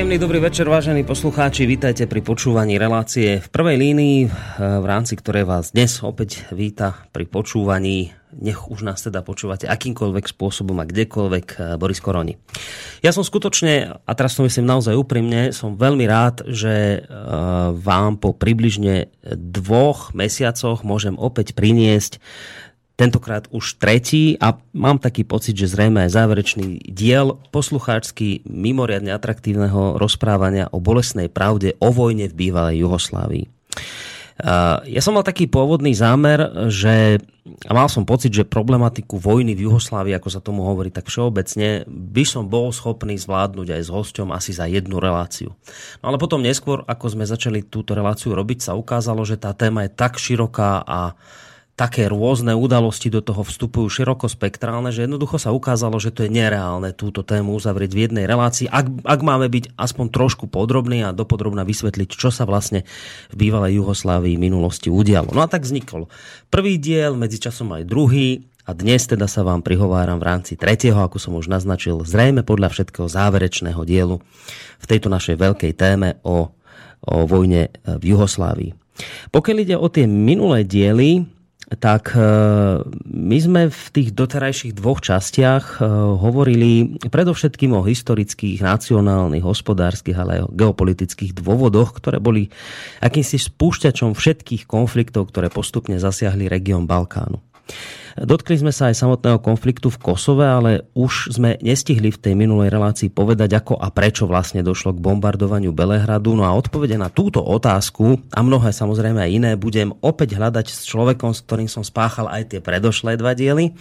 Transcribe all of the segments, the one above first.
Príjemný dobrý večer, vážení poslucháči. Vítajte pri počúvaní relácie v prvej línii, eh, v rámci ktorej vás dnes opäť víta pri počúvaní. Nech už nás teda počúvate akýmkoľvek spôsobom a kdekoľvek eh, Boris Koroni. Ja som skutočne, a teraz to myslím naozaj úprimne, som veľmi rád, že eh, vám po približne dvoch mesiacoch môžem opäť priniesť tentokrát už tretí a mám taký pocit, že zrejme aj záverečný diel poslucháčsky mimoriadne atraktívneho rozprávania o bolesnej pravde o vojne v bývalej Juhoslávii. Ja som mal taký pôvodný zámer, že a mal som pocit, že problematiku vojny v Juhoslávii, ako sa tomu hovorí tak všeobecne, by som bol schopný zvládnuť aj s hosťom asi za jednu reláciu. No ale potom neskôr, ako sme začali túto reláciu robiť, sa ukázalo, že tá téma je tak široká a také rôzne udalosti do toho vstupujú širokospektrálne, že jednoducho sa ukázalo, že to je nereálne túto tému uzavrieť v jednej relácii, ak, ak máme byť aspoň trošku podrobný a dopodrobná vysvetliť, čo sa vlastne v bývalej Juhoslávii minulosti udialo. No a tak vznikol prvý diel, medzičasom aj druhý, a dnes teda sa vám prihováram v rámci tretieho, ako som už naznačil, zrejme podľa všetkého záverečného dielu v tejto našej veľkej téme o, o vojne v Juhoslávii. Pokiaľ ide o tie minulé diely, tak e, my sme v tých doterajších dvoch častiach e, hovorili predovšetkým o historických, nacionálnych, hospodárskych, ale aj geopolitických dôvodoch, ktoré boli akýmsi spúšťačom všetkých konfliktov, ktoré postupne zasiahli región Balkánu. Dotkli sme sa aj samotného konfliktu v Kosove, ale už sme nestihli v tej minulej relácii povedať, ako a prečo vlastne došlo k bombardovaniu Belehradu. No a odpovede na túto otázku a mnohé samozrejme aj iné budem opäť hľadať s človekom, s ktorým som spáchal aj tie predošlé dva diely.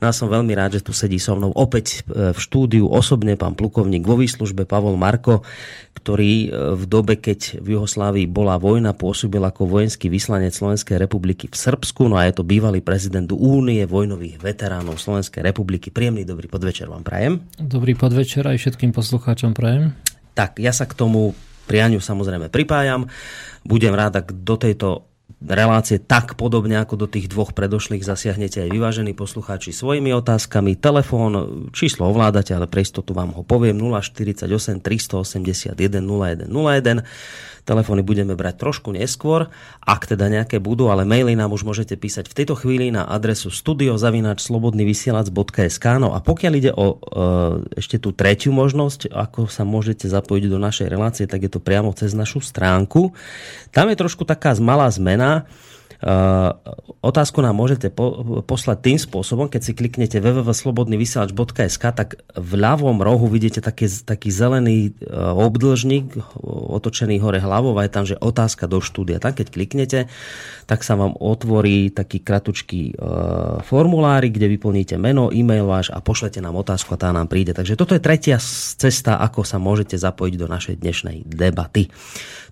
No a som veľmi rád, že tu sedí so mnou opäť e, v štúdiu osobne pán plukovník vo výslužbe Pavol Marko, ktorý e, v dobe, keď v Juhoslávii bola vojna, pôsobil ako vojenský vyslanec Slovenskej republiky v Srbsku. No a je to bývalý prezident Únie vojnových veteránov Slovenskej republiky. Príjemný dobrý podvečer vám prajem. Dobrý podvečer aj všetkým poslucháčom prajem. Tak, ja sa k tomu prianiu samozrejme pripájam. Budem rád, ak do tejto relácie tak podobne ako do tých dvoch predošlých zasiahnete aj vyvážení poslucháči svojimi otázkami. Telefón, číslo ovládate, ale pre istotu vám ho poviem 048 381 0101. Telefóny budeme brať trošku neskôr, ak teda nejaké budú, ale maily nám už môžete písať v tejto chvíli na adresu studiozavináčslobodnyvysielac.sk No a pokiaľ ide o e, ešte tú tretiu možnosť, ako sa môžete zapojiť do našej relácie, tak je to priamo cez našu stránku. Tam je trošku taká malá zmena. Uh, otázku nám môžete po, poslať tým spôsobom, keď si kliknete www.slobodnyvysielač.sk, tak v ľavom rohu vidíte taký, taký zelený uh, obdĺžnik otočený hore hlavou a je tam, že otázka do štúdia. Tak keď kliknete, tak sa vám otvorí taký kratučký uh, formulárik, kde vyplníte meno, e-mail váš a pošlete nám otázku a tá nám príde. Takže toto je tretia cesta, ako sa môžete zapojiť do našej dnešnej debaty.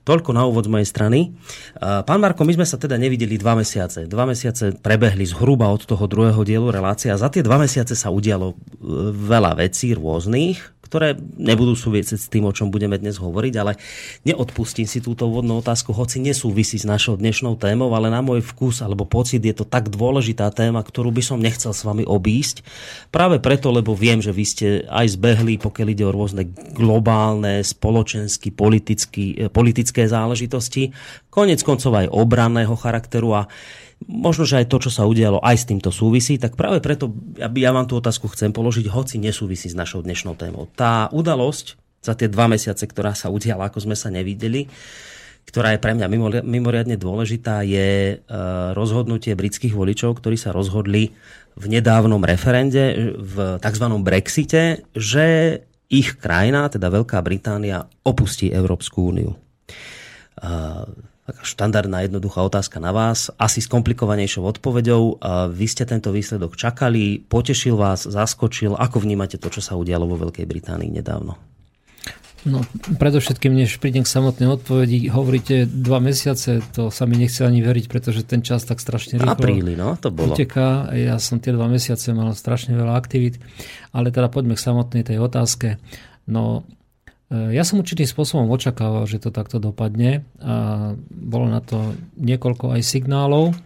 Toľko na úvod z mojej strany. Pán Marko, my sme sa teda nevideli dva mesiace. Dva mesiace prebehli zhruba od toho druhého dielu relácie a za tie dva mesiace sa udialo e, veľa vecí rôznych ktoré nebudú súvisieť s tým, o čom budeme dnes hovoriť, ale neodpustím si túto úvodnú otázku, hoci nesúvisí s našou dnešnou témou, ale na môj vkus alebo pocit je to tak dôležitá téma, ktorú by som nechcel s vami obísť. Práve preto, lebo viem, že vy ste aj zbehli, pokiaľ ide o rôzne globálne, spoločensky, politické, politické záležitosti, konec koncov aj obranného charakteru a možno, že aj to, čo sa udialo, aj s týmto súvisí, tak práve preto ja vám tú otázku chcem položiť, hoci nesúvisí s našou dnešnou témou. Tá udalosť za tie dva mesiace, ktorá sa udiala, ako sme sa nevideli, ktorá je pre mňa mimoriadne dôležitá, je e, rozhodnutie britských voličov, ktorí sa rozhodli v nedávnom referende, v tzv. Brexite, že ich krajina, teda Veľká Británia, opustí Európsku úniu. Taká štandardná jednoduchá otázka na vás, asi s komplikovanejšou odpoveďou. Vy ste tento výsledok čakali, potešil vás, zaskočil. Ako vnímate to, čo sa udialo vo Veľkej Británii nedávno? No, predovšetkým, než prídem k samotnej odpovedi, hovoríte dva mesiace, to sa mi nechce ani veriť, pretože ten čas tak strašne rýchlo Apríli, no, to bolo. uteká. Ja som tie dva mesiace mal strašne veľa aktivít, ale teda poďme k samotnej tej otázke. No, Ja som určitým spôsobom očakával, že to takto dopadne a bolo na to niekoľko aj signálov,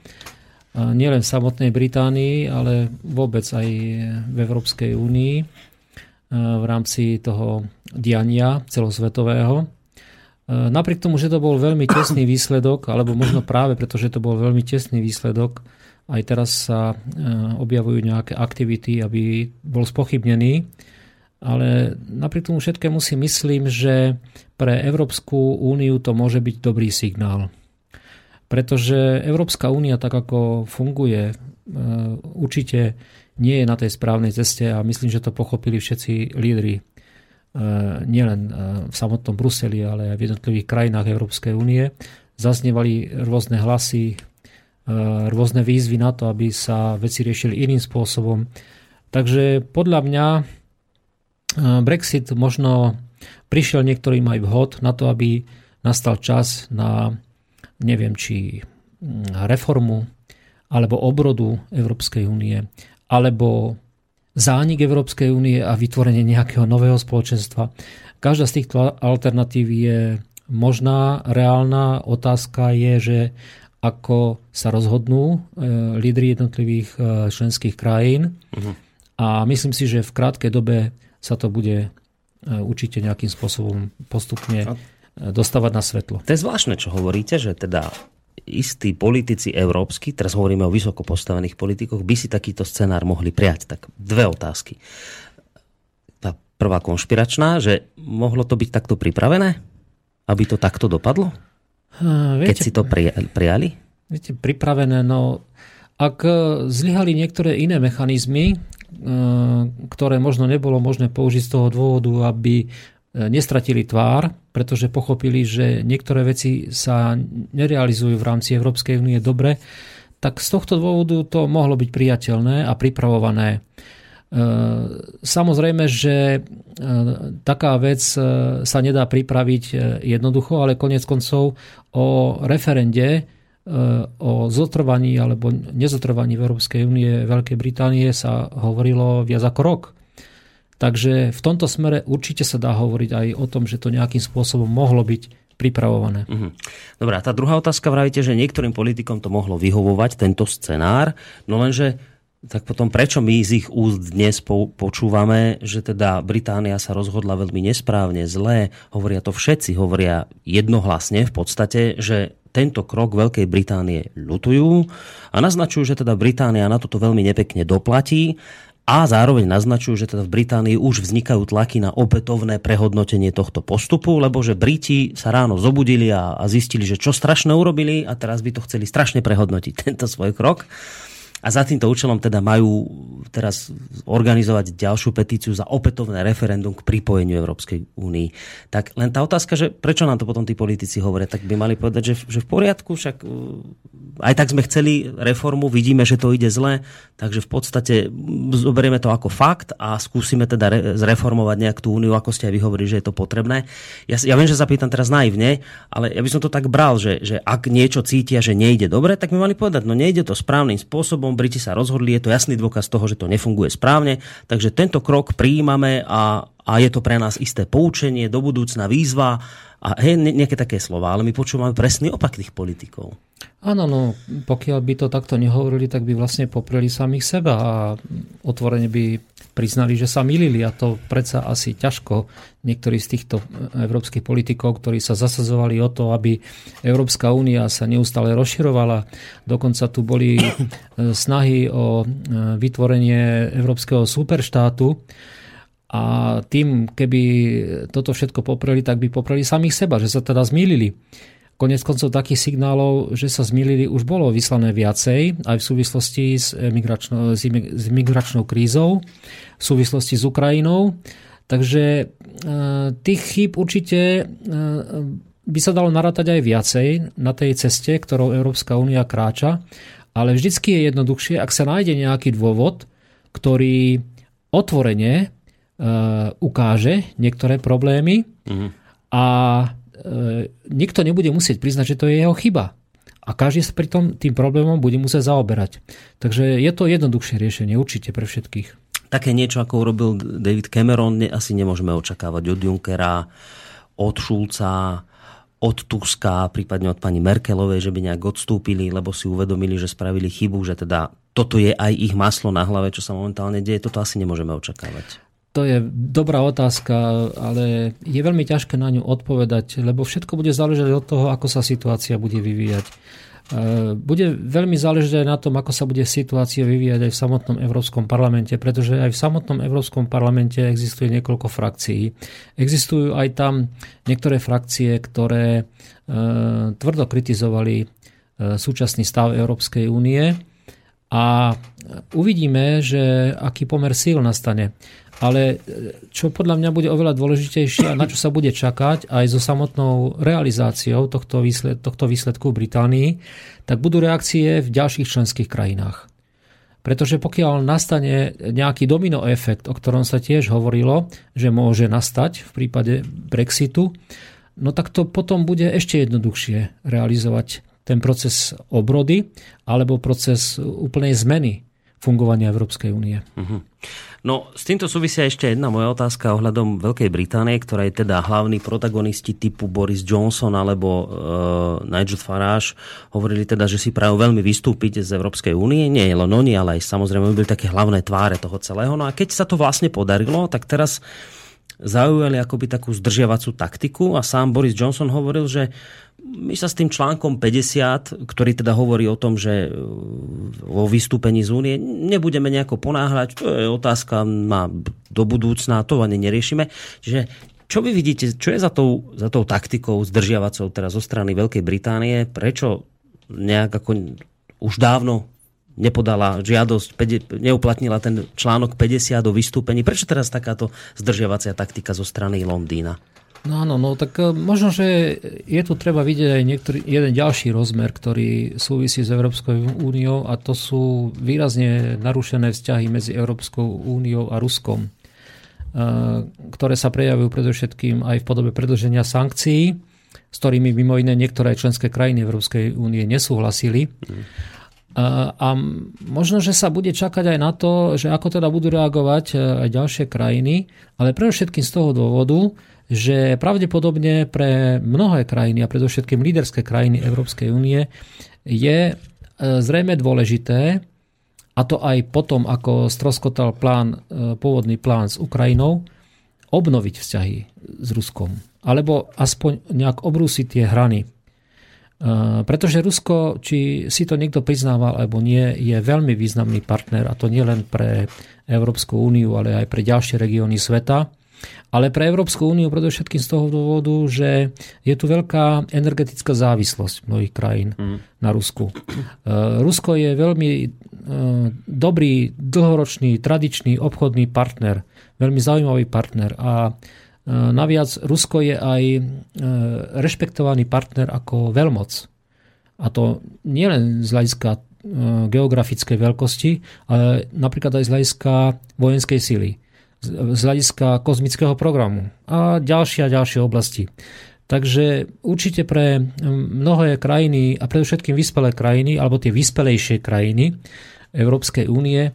nielen v samotnej Británii, ale vôbec aj v Európskej únii v rámci toho diania celosvetového. Napriek tomu, že to bol veľmi tesný výsledok, alebo možno práve preto, že to bol veľmi tesný výsledok, aj teraz sa objavujú nejaké aktivity, aby bol spochybnený ale napriek tomu všetkému si myslím, že pre Európsku úniu to môže byť dobrý signál. Pretože Európska únia, tak ako funguje, e, určite nie je na tej správnej ceste a myslím, že to pochopili všetci lídry e, nielen e, v samotnom Bruseli, ale aj v jednotlivých krajinách Európskej únie. Zaznievali rôzne hlasy, rôzne výzvy na to, aby sa veci riešili iným spôsobom. Takže podľa mňa Brexit možno prišiel niektorým aj vhod na to, aby nastal čas na neviem či mm, reformu alebo obrodu Európskej únie alebo zánik Európskej únie a vytvorenie nejakého nového spoločenstva. Každá z týchto alternatív je možná, reálna. Otázka je, že ako sa rozhodnú e, lídry jednotlivých e, členských krajín. Uh-huh. A myslím si, že v krátkej dobe sa to bude e, určite nejakým spôsobom postupne e, dostávať na svetlo. To je zvláštne, čo hovoríte, že teda istí politici európsky, teraz hovoríme o vysoko postavených politikoch, by si takýto scenár mohli prijať. Tak dve otázky. Tá prvá konšpiračná, že mohlo to byť takto pripravené? Aby to takto dopadlo? Uh, viete, Keď si to prijali? Viete, pripravené, no ak zlyhali niektoré iné mechanizmy, ktoré možno nebolo možné použiť z toho dôvodu, aby eh, nestratili tvár, pretože pochopili, že niektoré veci sa nerealizujú v rámci Európskej únie dobre, tak z tohto dôvodu to mohlo byť priateľné a pripravované. Eh, samozrejme, že taká vec sa nedá pripraviť jednoducho, ale konec koncov o referende o zotrvaní alebo nezotrvaní v Európskej únie Veľkej Británie sa hovorilo viac ako rok. Takže v tomto smere určite sa dá hovoriť aj o tom, že to nejakým spôsobom mohlo byť pripravované. Mhm. Dobrá, tá druhá otázka vravíte, že niektorým politikom to mohlo vyhovovať, tento scenár, no lenže tak potom prečo my z ich úst dnes počúvame, že teda Británia sa rozhodla veľmi nesprávne, zlé, hovoria to všetci, hovoria jednohlasne v podstate, že tento krok Veľkej Británie ľutujú a naznačujú, že teda Británia na toto veľmi nepekne doplatí a zároveň naznačujú, že teda v Británii už vznikajú tlaky na opätovné prehodnotenie tohto postupu, lebo že Briti sa ráno zobudili a, a zistili, že čo strašné urobili a teraz by to chceli strašne prehodnotiť tento svoj krok a za týmto účelom teda majú teraz organizovať ďalšiu petíciu za opätovné referendum k pripojeniu Európskej únii. Tak len tá otázka, že prečo nám to potom tí politici hovoria, tak by mali povedať, že, že v poriadku, však uh, aj tak sme chceli reformu, vidíme, že to ide zle, takže v podstate zoberieme to ako fakt a skúsime teda re, zreformovať nejak tú úniu, ako ste aj vy že je to potrebné. Ja, ja viem, že zapýtam teraz naivne, ale ja by som to tak bral, že, že ak niečo cítia, že nejde dobre, tak by mali povedať, no nejde to správnym spôsobom. Briti sa rozhodli, je to jasný dôkaz toho, že to nefunguje správne. Takže tento krok prijímame a, a je to pre nás isté poučenie, do budúcna výzva a hej, nejaké také slova, ale my počúvame presný opak tých politikov. Áno, no, pokiaľ by to takto nehovorili, tak by vlastne popreli samých seba a otvorene by priznali, že sa milili a to predsa asi ťažko niektorí z týchto európskych politikov, ktorí sa zasazovali o to, aby Európska únia sa neustále rozširovala. Dokonca tu boli e, snahy o e, vytvorenie európskeho superštátu, a tým, keby toto všetko popreli, tak by popreli samých seba, že sa teda zmýlili. Konec koncov takých signálov, že sa zmýlili, už bolo vyslané viacej, aj v súvislosti s migračnou, s migračnou krízou, v súvislosti s Ukrajinou. Takže e, tých chýb určite e, by sa dalo narátať aj viacej na tej ceste, ktorou Európska únia kráča, ale vždycky je jednoduchšie, ak sa nájde nejaký dôvod, ktorý otvorene ukáže niektoré problémy mm. a nikto nebude musieť priznať, že to je jeho chyba. A každý sa pri tom tým problémom bude musieť zaoberať. Takže je to jednoduchšie riešenie určite pre všetkých. také niečo, ako urobil David Cameron, asi nemôžeme očakávať od Junckera, od Šulca, od Tuska, prípadne od pani Merkelovej, že by nejak odstúpili, lebo si uvedomili, že spravili chybu, že teda toto je aj ich maslo na hlave, čo sa momentálne deje. Toto asi nemôžeme očakávať. To je dobrá otázka, ale je veľmi ťažké na ňu odpovedať, lebo všetko bude záležať od toho, ako sa situácia bude vyvíjať. E, bude veľmi záležiť aj na tom, ako sa bude situácia vyvíjať aj v samotnom Európskom parlamente, pretože aj v samotnom Európskom parlamente existuje niekoľko frakcií. Existujú aj tam niektoré frakcie, ktoré e, tvrdo kritizovali e, súčasný stav Európskej únie a uvidíme, že aký pomer síl nastane. Ale e, čo podľa mňa bude oveľa dôležitejšie a na čo sa bude čakať aj so samotnou realizáciou tohto, výsled, tohto výsledku v Británii, tak budú reakcie v ďalších členských krajinách. Pretože pokiaľ nastane nejaký domino efekt, o ktorom sa tiež hovorilo, že môže nastať v prípade Brexitu, no tak to potom bude ešte jednoduchšie realizovať ten proces obrody alebo proces úplnej zmeny fungovania Európskej únie. Uh-huh. No, s týmto súvisia ešte jedna moja otázka ohľadom Veľkej Británie, ktorá je teda hlavní protagonisti typu Boris Johnson alebo uh, Nigel Farage hovorili teda, že si prajú veľmi vystúpiť z Európskej únie. Nie len oni, ale aj samozrejme byli také hlavné tváre toho celého. No a keď sa to vlastne podarilo, tak teraz zaujali akoby takú zdržiavacú taktiku a sám Boris Johnson hovoril, že my sa s tým článkom 50, ktorý teda hovorí o tom, že o vystúpení z únie nebudeme nejako ponáhľať, to je otázka na, do budúcna, to ani neriešime. Čiže čo vy vidíte, čo je za tou, za tou taktikou zdržiavacou teraz zo strany Veľkej Británie? Prečo nejak ako už dávno nepodala žiadosť, neuplatnila ten článok 50 do vystúpení. Prečo teraz takáto zdržiavacia taktika zo strany Londýna? No áno, no tak e, možno, že je tu treba vidieť aj niektorý, jeden ďalší rozmer, ktorý súvisí s Európskou úniou a to sú výrazne narušené vzťahy medzi Európskou úniou a Ruskom, e, ktoré sa prejavujú predovšetkým aj v podobe predlženia sankcií, s ktorými mimo iné niektoré členské krajiny Európskej únie nesúhlasili. Mm. A možno, že sa bude čakať aj na to, že ako teda budú reagovať e, aj ďalšie krajiny, ale predovšetkým z toho dôvodu, že pravdepodobne pre mnohé krajiny a predovšetkým líderské krajiny Európskej únie je e, zrejme dôležité, a to aj potom, ako stroskotal plán, e, pôvodný plán s Ukrajinou, obnoviť vzťahy s Ruskom. Alebo aspoň nejak obrúsiť tie hrany. E, pretože Rusko, či si to niekto priznával alebo nie, je veľmi významný partner a to nie len pre Európsku úniu, ale aj pre ďalšie regióny sveta. Ale pre Európsku úniu predovšetkým z toho dôvodu, že je tu veľká energetická závislosť mnohých krajín mm. na Rusku. E, Rusko je veľmi e, dobrý, dlhoročný, tradičný obchodný partner, veľmi zaujímavý partner a e, naviac Rusko je aj rešpektovaný partner ako veľmoc. A to nielen z hľadiska geografickej veľkosti, ale napríklad aj z hľadiska vojenskej sily z hľadiska kozmického programu a ďalšie a ďalšie oblasti. Takže určite pre mnohé krajiny a predovšetkým vyspelé krajiny, alebo tie vyspelejšie krajiny Európskej únie,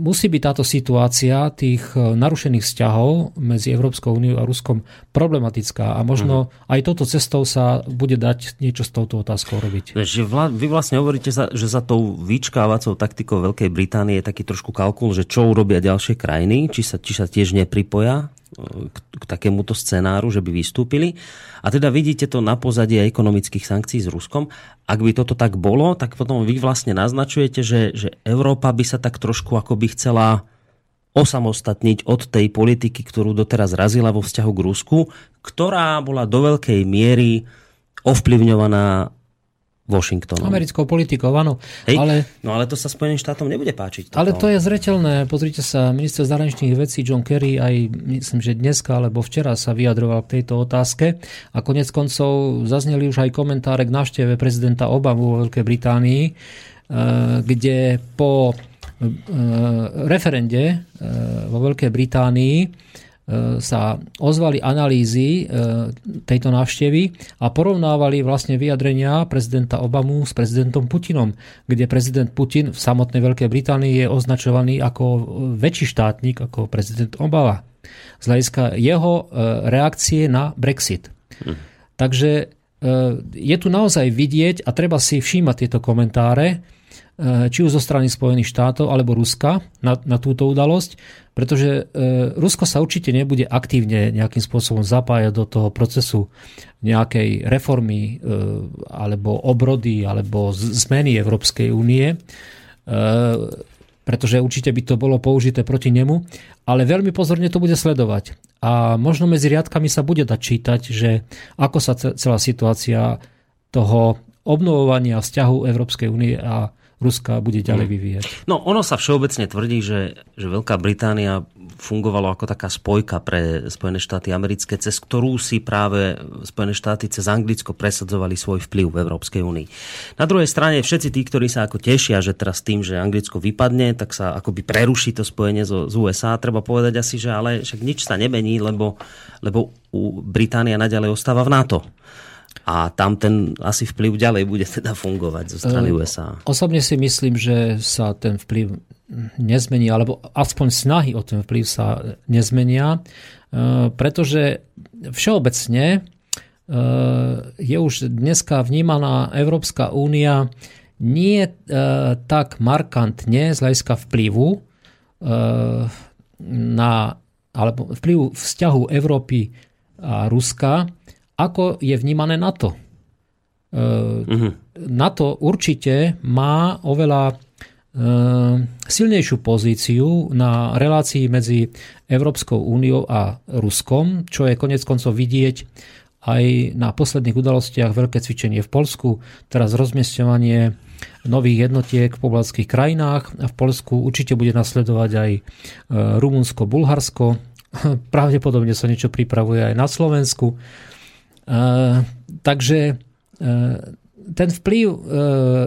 musí byť táto situácia tých e, narušených vzťahov medzi Európskou úniou a Ruskom problematická a možno uh-huh. aj touto cestou sa bude dať niečo s touto otázkou robiť. Vy vlastne hovoríte, že za tou vyčkávacou taktikou Veľkej Británie je taký trošku kalkul, že čo urobia ďalšie krajiny, či sa, či sa tiež nepripoja k, k takémuto scenáru, že by vystúpili. A teda vidíte to na pozadí ekonomických sankcií s Ruskom. Ak by toto tak bolo, tak potom vy vlastne naznačujete, že, že Európa by sa tak trošku ako by chcela osamostatniť od tej politiky, ktorú doteraz razila vo vzťahu k Rusku, ktorá bola do veľkej miery ovplyvňovaná Washingtonom. Americkou politikou, áno. Hej, ale, no ale to sa Spojeným štátom nebude páčiť. Toto. Ale to je zretelné. Pozrite sa, minister zahraničných vecí John Kerry aj myslím, že dneska alebo včera sa vyjadroval k tejto otázke a konec koncov zazneli už aj komentáre k návšteve prezidenta Obamu vo Veľkej Británii, eh, kde po eh, referende eh, vo Veľkej Británii sa ozvali analýzy tejto návštevy a porovnávali vlastne vyjadrenia prezidenta Obamu s prezidentom Putinom, kde prezident Putin v samotnej Veľkej Británii je označovaný ako väčší štátnik ako prezident Obama z hľadiska jeho reakcie na Brexit. Hm. Takže je tu naozaj vidieť a treba si všímať tieto komentáre, či už zo strany Spojených štátov alebo Ruska na, na túto udalosť, pretože e, Rusko sa určite nebude aktívne nejakým spôsobom zapájať do toho procesu nejakej reformy e, alebo obrody alebo zmeny Európskej únie, pretože určite by to bolo použité proti nemu, ale veľmi pozorne to bude sledovať. A možno medzi riadkami sa bude dať čítať, že ako sa celá situácia toho obnovovania vzťahu Európskej únie a Ruska bude ďalej mm. vyvíjať. No ono sa všeobecne tvrdí, že, že Veľká Británia fungovalo ako taká spojka pre Spojené štáty americké, cez ktorú si práve Spojené štáty cez Anglicko presadzovali svoj vplyv v Európskej únii. Na druhej strane všetci tí, ktorí sa ako tešia, že teraz tým, že Anglicko vypadne, tak sa akoby preruší to spojenie z, z USA. Treba povedať asi, že ale však nič sa nemení, lebo, lebo Británia naďalej ostáva v NATO a tam ten asi vplyv ďalej bude teda fungovať zo strany USA. Osobne si myslím, že sa ten vplyv nezmení, alebo aspoň snahy o ten vplyv sa nezmenia, pretože všeobecne je už dneska vnímaná Európska únia nie tak markantne z hľadiska vplyvu na, alebo vplyvu vzťahu Európy a Ruska ako je vnímané NATO. Uh-huh. NATO určite má oveľa e, silnejšiu pozíciu na relácii medzi Európskou úniou a Ruskom, čo je konec koncov vidieť aj na posledných udalostiach veľké cvičenie v Polsku, teraz rozmiestňovanie nových jednotiek v pobalských krajinách v Polsku určite bude nasledovať aj e, Rumunsko, Bulharsko, pravdepodobne sa niečo pripravuje aj na Slovensku. Takže e, ten vplyv e,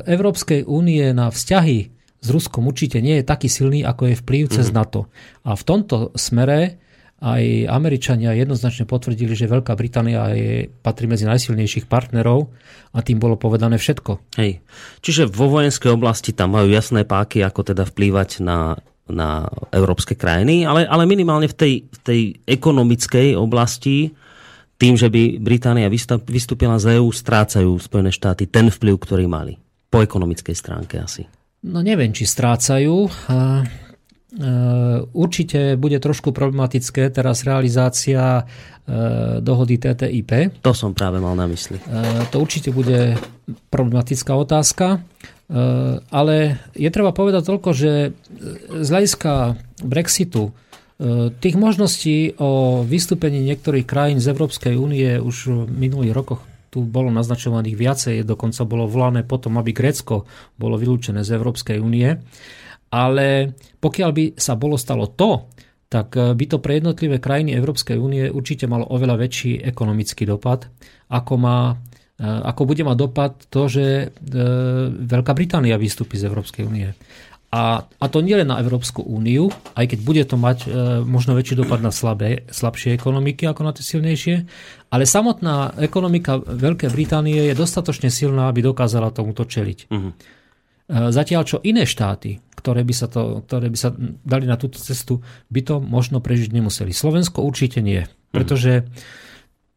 Európskej únie na vzťahy s Ruskom určite nie je taký silný, ako je vplyv cez mm. NATO. A v tomto smere aj Američania jednoznačne potvrdili, že Veľká Británia je, patrí medzi najsilnejších partnerov a tým bolo povedané všetko. Hej. Čiže vo vojenskej oblasti tam majú jasné páky, ako teda vplývať na, na európske krajiny, ale, ale minimálne v tej, v tej ekonomickej oblasti tým, že by Británia vystúpila z EÚ, strácajú Spojené štáty ten vplyv, ktorý mali. Po ekonomickej stránke asi. No neviem, či strácajú. Určite bude trošku problematické teraz realizácia e, dohody TTIP. To som práve mal na mysli. E, to určite bude problematická otázka, e, ale je treba povedať toľko, že z hľadiska Brexitu E, tých možností o vystúpení niektorých krajín z Európskej únie už v minulých rokoch tu bolo naznačovaných viacej, dokonca bolo volané potom, aby Grécko bolo vylúčené z Európskej únie. Ale pokiaľ by sa bolo stalo to, tak e, by to pre jednotlivé krajiny Európskej únie určite malo oveľa väčší ekonomický dopad, ako, má, e, ako bude mať dopad to, že Veľká Británia vystúpi z Európskej únie. A, a to nie len na Európsku úniu, aj keď bude to mať e, možno väčší dopad na slabé, slabšie ekonomiky ako na tie silnejšie, ale samotná ekonomika Veľkej Británie je dostatočne silná, aby dokázala tomuto čeliť. Uh-huh. E, zatiaľ čo iné štáty, ktoré by, sa to, ktoré by sa dali na túto cestu, by to možno prežiť nemuseli. Slovensko určite nie, uh-huh. pretože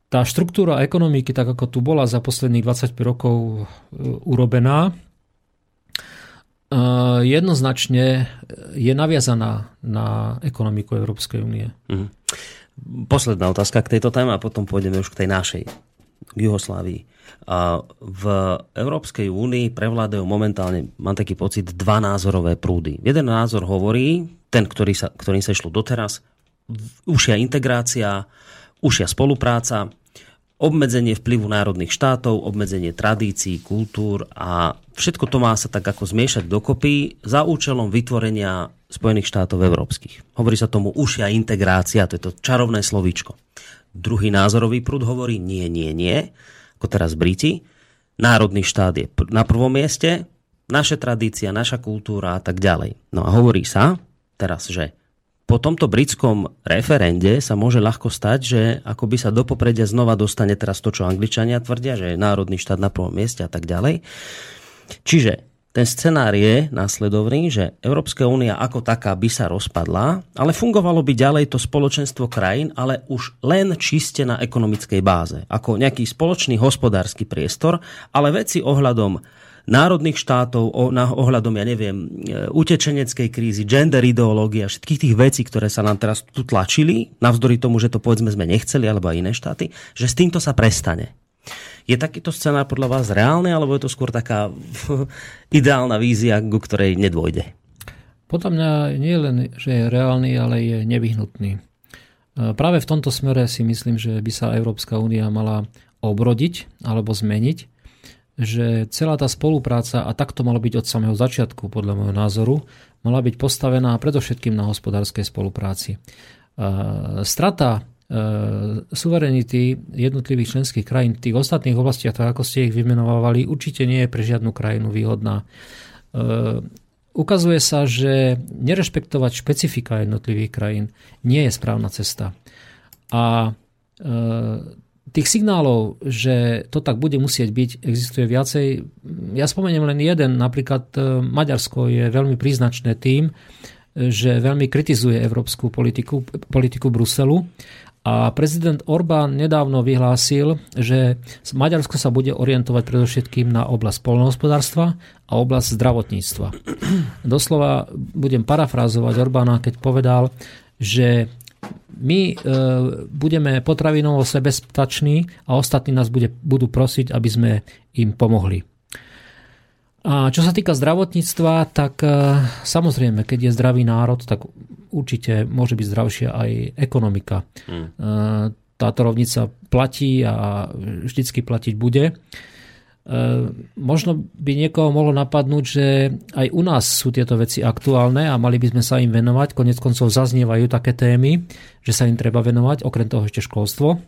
tá štruktúra ekonomiky, tak ako tu bola za posledných 25 rokov e, urobená, jednoznačne je naviazaná na ekonomiku Európskej únie. Mhm. Posledná otázka k tejto téme a potom pôjdeme už k tej našej, k Juhoslávii. V Európskej únii prevládajú momentálne, mám taký pocit, dva názorové prúdy. Jeden názor hovorí, ten, ktorý sa, ktorým sa išlo doteraz, užšia integrácia, užšia spolupráca, obmedzenie vplyvu národných štátov, obmedzenie tradícií, kultúr a všetko to má sa tak ako zmiešať dokopy za účelom vytvorenia Spojených štátov európskych. Hovorí sa tomu ušia integrácia, to je to čarovné slovíčko. Druhý názorový prúd hovorí nie, nie, nie, ako teraz Briti. Národný štát je na prvom mieste, naše tradícia, naša kultúra a tak ďalej. No a hovorí sa teraz, že po tomto britskom referende sa môže ľahko stať, že ako by sa do popredia znova dostane teraz to, čo Angličania tvrdia, že je národný štát na prvom mieste a tak ďalej. Čiže ten scenár je následovný, že Európska únia ako taká by sa rozpadla, ale fungovalo by ďalej to spoločenstvo krajín, ale už len čiste na ekonomickej báze. Ako nejaký spoločný hospodársky priestor, ale veci ohľadom národných štátov, o, na, ohľadom, ja neviem, e, utečeneckej krízy, gender ideológie a všetkých tých vecí, ktoré sa nám teraz tu tlačili, navzdory tomu, že to povedzme sme nechceli, alebo aj iné štáty, že s týmto sa prestane. Je takýto scenár podľa vás reálny, alebo je to skôr taká ideálna vízia, ku ktorej nedôjde? Podľa mňa nie len, že je reálny, ale je nevyhnutný. E, práve v tomto smere si myslím, že by sa Európska únia mala obrodiť alebo zmeniť že celá tá spolupráca, a tak to malo byť od samého začiatku, podľa môjho názoru, mala byť postavená predovšetkým na hospodárskej spolupráci. Strata e, suverenity jednotlivých členských krajín v tých ostatných oblastiach, tak ako ste ich vymenovali, určite nie je pre žiadnu krajinu výhodná. E, ukazuje sa, že nerešpektovať špecifika jednotlivých krajín nie je správna cesta. A e, Tých signálov, že to tak bude musieť byť, existuje viacej. Ja spomeniem len jeden, napríklad e, Maďarsko je veľmi príznačné tým, že veľmi kritizuje európsku politiku, politiku Bruselu a prezident Orbán nedávno vyhlásil, že Maďarsko sa bude orientovať predovšetkým na oblasť polnohospodárstva a oblasť zdravotníctva. Doslova budem parafrázovať Orbána, keď povedal, že my e, budeme potravinovo sebestační a ostatní nás bude, budú prosiť, aby sme im pomohli. A čo sa týka zdravotníctva, tak e, samozrejme, keď je zdravý národ, tak určite môže byť zdravšia aj ekonomika. Hmm. E, táto rovnica platí a vždycky platiť bude. Ehm, možno by niekoho mohlo napadnúť, že aj u nás sú tieto veci aktuálne a mali by sme sa im venovať. Konec koncov zaznievajú také témy, že sa im treba venovať, okrem toho ešte školstvo.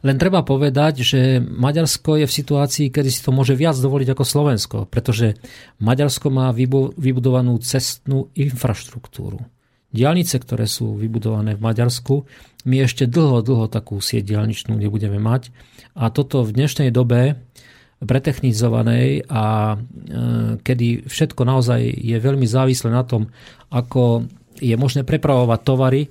Len treba povedať, že Maďarsko je v situácii, kedy si to môže viac dovoliť ako Slovensko, pretože Maďarsko má vybudovanú cestnú infraštruktúru. Diálnice, ktoré sú vybudované v Maďarsku, my ešte dlho, dlho takú sieť diálničnú nebudeme mať. A toto v dnešnej dobe pretechnizovanej a e, kedy všetko naozaj je veľmi závislé na tom, ako je možné prepravovať tovary, e,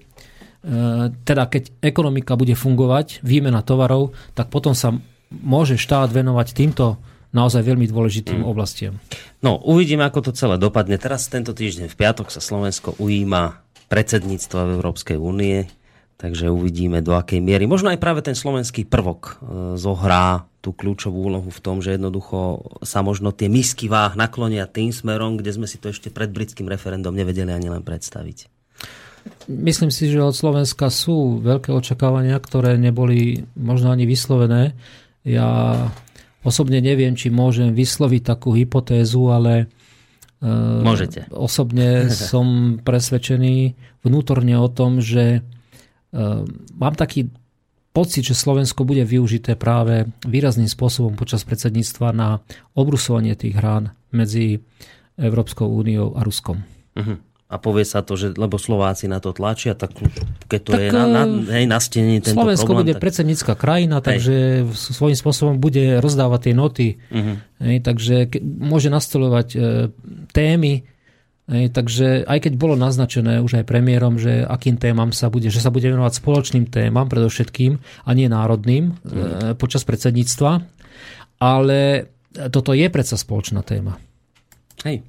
teda keď ekonomika bude fungovať, výmena tovarov, tak potom sa môže štát venovať týmto naozaj veľmi dôležitým mm. oblastiam. No, uvidíme, ako to celé dopadne. Teraz tento týždeň v piatok sa Slovensko ujíma predsedníctva v Európskej únie, takže uvidíme do akej miery. Možno aj práve ten slovenský prvok e, zohrá tú kľúčovú úlohu v tom, že jednoducho sa možno tie misky váh naklonia tým smerom, kde sme si to ešte pred britským referendum nevedeli ani len predstaviť. Myslím si, že od Slovenska sú veľké očakávania, ktoré neboli možno ani vyslovené. Ja osobne neviem, či môžem vysloviť takú hypotézu, ale e, Môžete. osobne som presvedčený vnútorne o tom, že mám taký pocit, že Slovensko bude využité práve výrazným spôsobom počas predsedníctva na obrusovanie tých hrán medzi Európskou úniou a Ruskom. Uh-huh. A povie sa to, že lebo Slováci na to tlačia, tak keď to tak, je na, na, hej, na stene tento Slovensko problém, bude tak... predsednícka krajina, takže hej. svojím spôsobom bude rozdávať tie noty. Uh-huh. Hej, takže môže nastolovať e, témy, Hej, takže aj keď bolo naznačené už aj premiérom, že akým témam sa bude, že sa bude venovať spoločným témam predovšetkým a nie národným mm. počas predsedníctva, ale toto je predsa spoločná téma. Hej.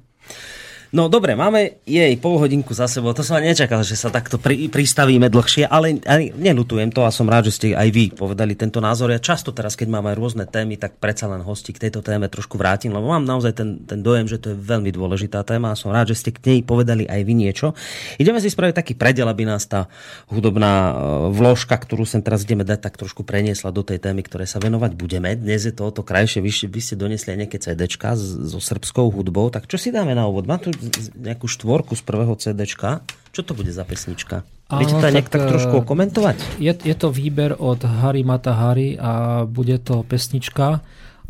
No dobre, máme jej pol hodinku za sebou. To som nečakal, že sa takto pri, pristavíme dlhšie, ale ani nelutujem to a som rád, že ste aj vy povedali tento názor. Ja často teraz, keď mám aj rôzne témy, tak predsa len hosti k tejto téme trošku vrátim, lebo mám naozaj ten, ten dojem, že to je veľmi dôležitá téma a som rád, že ste k nej povedali aj vy niečo. Ideme si spraviť taký predel, aby nás tá hudobná e, vložka, ktorú sem teraz ideme dať, tak trošku preniesla do tej témy, ktoré sa venovať budeme. Dnes je to o to krajšie. Vy, vy ste donesli aj nejaké CDčka so srbskou hudbou, tak čo si dáme na úvod? Má tu nejakú štvorku z prvého CDčka. Čo to bude za pesnička? Viete to nejak tak, tak trošku komentovať? Je, je to výber od Harry Matahari a bude to pesnička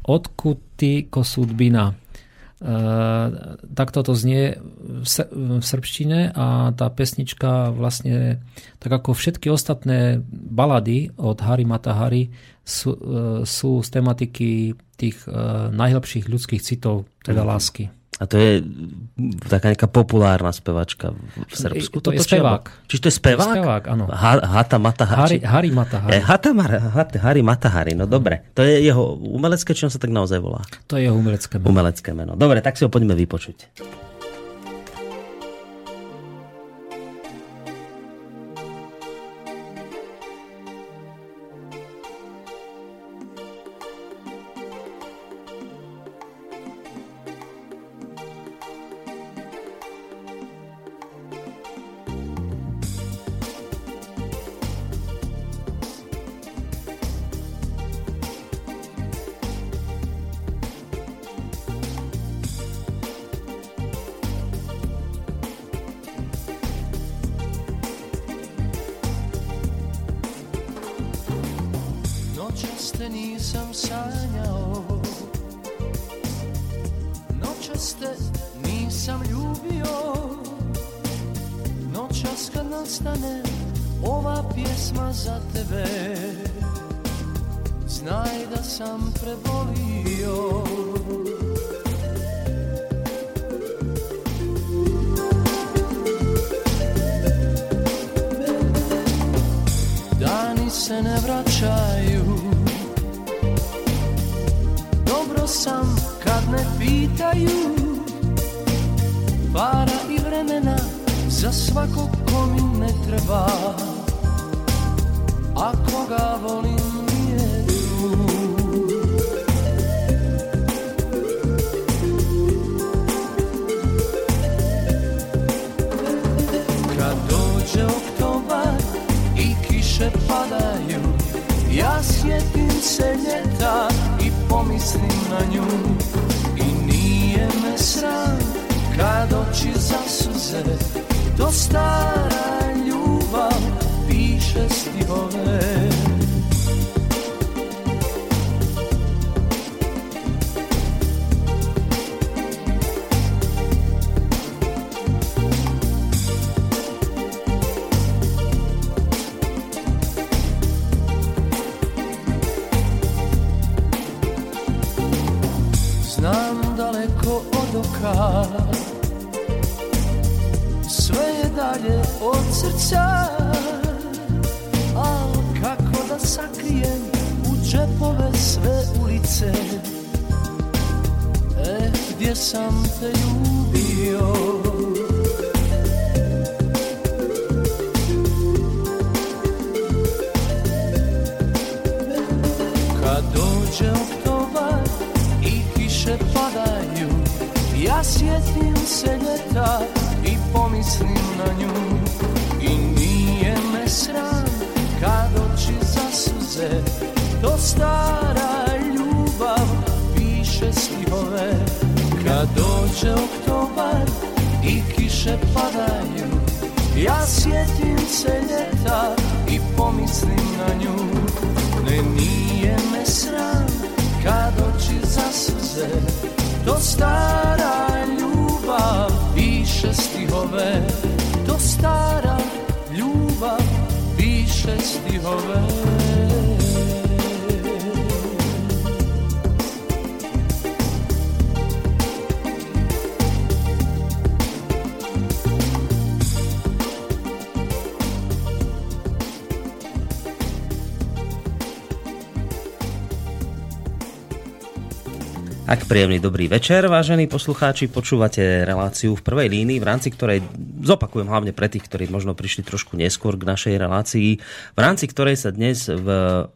Odkud ty kosudbina. takto to znie v srbštine a tá pesnička vlastne, tak ako všetky ostatné balady od Hari Matahari sú, sú z tematiky tých najlepších ľudských citov, teda mhm. lásky. A to je taká nejaká populárna spevačka v Srbsku. To, to je spevák. Čiže to je spevák? Spevák, áno. Ha, hata Matahari. Hari, Hari Matahari. Je, hata Hari, Hari Matahari, no dobre. To je jeho umelecké, či on sa tak naozaj volá? To je jeho umelecké meno. Umelecké meno. Dobre, tak si ho poďme vypočuť. mislim na nju. I nije me sram kad oči zasuze do stara ljubav piše stihove. Príjemný dobrý večer, vážení poslucháči. Počúvate reláciu v prvej línii, v rámci ktorej, zopakujem hlavne pre tých, ktorí možno prišli trošku neskôr k našej relácii, v rámci ktorej sa dnes, v,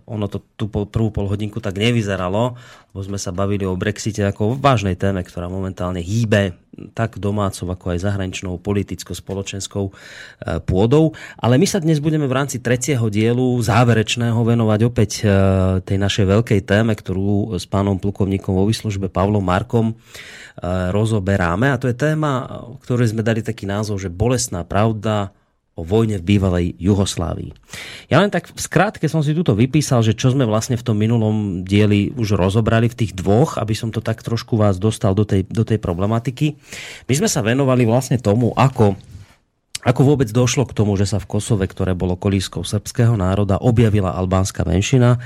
ono to tú prvú polhodinku tak nevyzeralo, lebo sme sa bavili o Brexite ako o vážnej téme, ktorá momentálne hýbe tak domácov, ako aj zahraničnou politicko-spoločenskou e, pôdou. Ale my sa dnes budeme v rámci tretieho dielu záverečného venovať opäť e, tej našej veľkej téme, ktorú s pánom plukovníkom vo výslužbe Pavlom Markom e, rozoberáme. A to je téma, ktorej sme dali taký názov, že bolestná pravda o vojne v bývalej Juhoslávii. Ja len tak v skrátke som si tuto vypísal, že čo sme vlastne v tom minulom dieli už rozobrali v tých dvoch, aby som to tak trošku vás dostal do tej, do tej problematiky. My sme sa venovali vlastne tomu, ako ako vôbec došlo k tomu, že sa v Kosove, ktoré bolo kolískou srbského národa, objavila albánska menšina?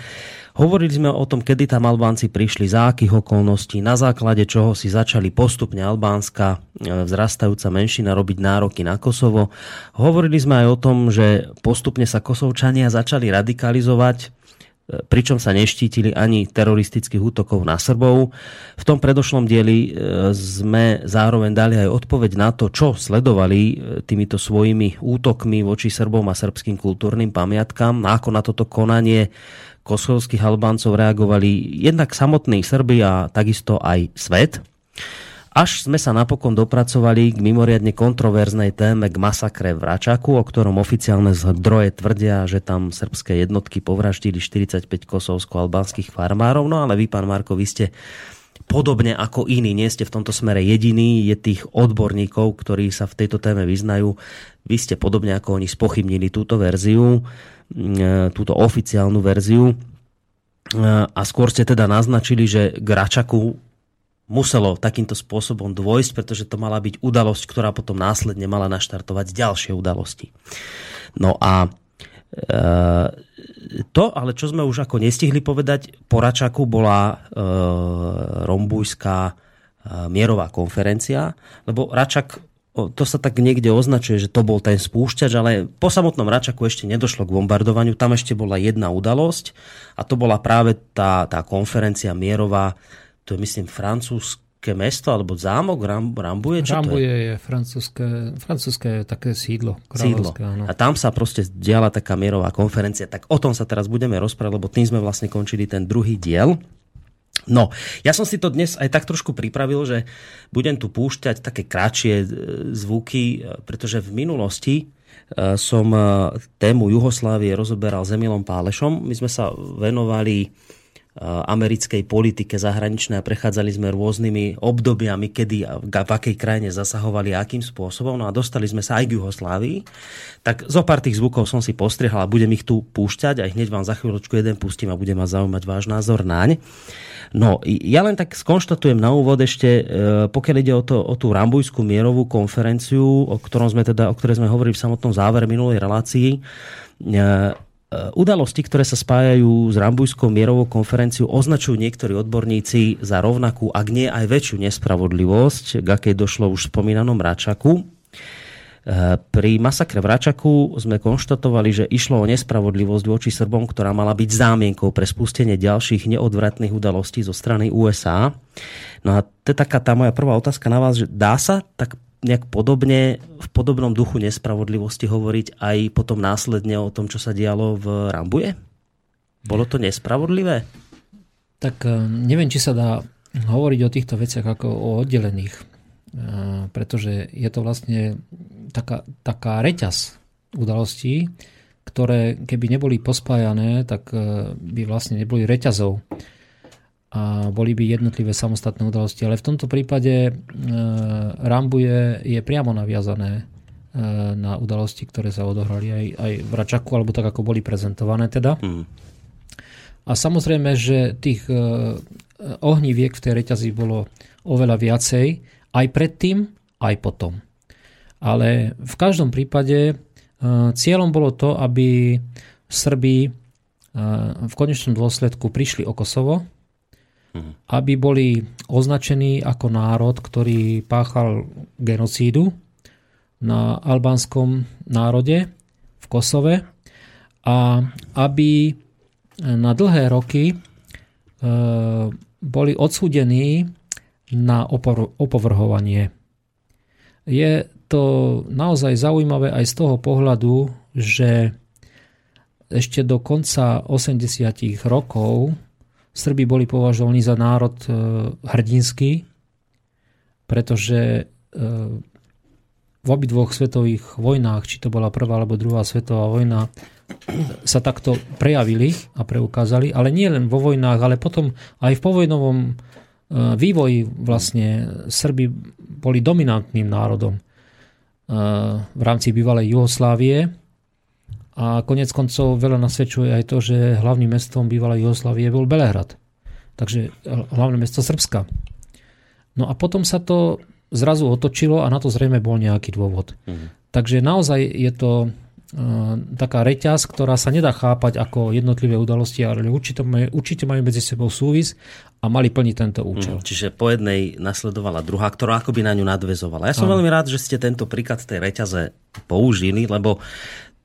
Hovorili sme o tom, kedy tam Albánci prišli, za akých okolností, na základe čoho si začali postupne albánska e, vzrastajúca menšina robiť nároky na Kosovo. Hovorili sme aj o tom, že postupne sa Kosovčania začali radikalizovať, pričom sa neštítili ani teroristických útokov na Srbov. V tom predošlom dieli e, sme zároveň dali aj odpoveď na to, čo sledovali e, týmito svojimi útokmi voči Srbom a srbským kultúrnym pamiatkám ako na toto konanie kosovských Albáncov reagovali jednak samotní Srby a takisto aj svet. Až sme sa napokon dopracovali k mimoriadne kontroverznej téme k masakre v Račaku, o ktorom oficiálne zdroje tvrdia, že tam srbské jednotky povraždili 45 kosovsko-albánskych farmárov. No ale vy, pán Marko, vy ste podobne ako iní, nie ste v tomto smere jediní, je tých odborníkov, ktorí sa v tejto téme vyznajú. Vy ste podobne ako oni spochybnili túto verziu, e, túto oficiálnu verziu e, a skôr ste teda naznačili, že k Račaku muselo takýmto spôsobom dôjsť, pretože to mala byť udalosť, ktorá potom následne mala naštartovať ďalšie udalosti. No a e, to, ale čo sme už ako nestihli povedať, po Račaku bola e, rombujská e, mierová konferencia, lebo Račak to sa tak niekde označuje, že to bol ten spúšťač, ale po samotnom Račaku ešte nedošlo k bombardovaniu. Tam ešte bola jedna udalosť a to bola práve tá, tá konferencia mierová, to je myslím francúzske mesto alebo zámok Ram, Rambuje? Čo Rambuje je? je francúzske, francúzske také sídlo. sídlo. Áno. A tam sa proste diala taká mierová konferencia. Tak o tom sa teraz budeme rozprávať, lebo tým sme vlastne končili ten druhý diel. No, ja som si to dnes aj tak trošku pripravil, že budem tu púšťať také kratšie e, zvuky, e, pretože v minulosti e, som tému Juhoslávie rozoberal s Emilom Pálešom. My sme sa venovali americkej politike zahraničnej a prechádzali sme rôznymi obdobiami, kedy v akej krajine zasahovali a akým spôsobom. No a dostali sme sa aj k Juhoslávii. Tak zo pár tých zvukov som si postrihal a budem ich tu púšťať a hneď vám za chvíľočku jeden pustím a bude ma zaujímať váš názor naň. No, ja len tak skonštatujem na úvod ešte, e, pokiaľ ide o, to, o tú Rambujskú mierovú konferenciu, o, ktorom sme teda, o ktorej sme hovorili v samotnom závere minulej relácii, E, udalosti, ktoré sa spájajú s Rambujskou mierovou konferenciou, označujú niektorí odborníci za rovnakú, ak nie aj väčšiu nespravodlivosť, k akej došlo už v spomínanom Račaku. E, pri masakre v Račaku sme konštatovali, že išlo o nespravodlivosť voči Srbom, ktorá mala byť zámienkou pre spustenie ďalších neodvratných udalostí zo strany USA. No a to je taká tá moja prvá otázka na vás, že dá sa tak nejak podobne, v podobnom duchu nespravodlivosti hovoriť aj potom následne o tom, čo sa dialo v Rambuje? Bolo to nespravodlivé? Tak e, neviem, či sa dá hovoriť o týchto veciach ako o oddelených, e, pretože je to vlastne taká, taká reťaz udalostí, ktoré keby neboli pospájané, tak e, by vlastne neboli reťazov a boli by jednotlivé samostatné udalosti. Ale v tomto prípade e, Rambuje je priamo naviazané e, na udalosti, ktoré sa odohrali aj, aj v Račaku, alebo tak, ako boli prezentované teda. Mm. A samozrejme, že tých e, ohniviek v tej reťazi bolo oveľa viacej, aj predtým, aj potom. Ale v každom prípade cieľom bolo to, aby Srbi v konečnom dôsledku prišli o Kosovo, aby boli označení ako národ, ktorý páchal genocídu na albánskom národe v Kosove a aby na dlhé roky e, boli odsúdení na opovrhovanie. Je to naozaj zaujímavé aj z toho pohľadu, že ešte do konca 80. rokov Srbi boli považovaní za národ e, hrdinský, pretože e, v obidvoch svetových vojnách, či to bola prvá alebo druhá svetová vojna, sa takto prejavili a preukázali, ale nie len vo vojnách, ale potom aj v povojnovom e, vývoji vlastne Srbi boli dominantným národom. v rámci bývalej Juhoslávie. A konec koncov veľa nasvedčuje aj to, že hlavným mestom bývalej Juhoslávie bol Belehrad. Takže hlavné mesto Srbska. No a potom sa to zrazu otočilo a na to zrejme bol nejaký dôvod. Mm. Takže naozaj je to taká reťaz, ktorá sa nedá chápať ako jednotlivé udalosti, ale určite, určite majú medzi sebou súvis a mali plniť tento účel. Mm, čiže po jednej nasledovala druhá, ktorá akoby na ňu nadvezovala. Ja som veľmi rád, že ste tento príklad tej reťaze použili, lebo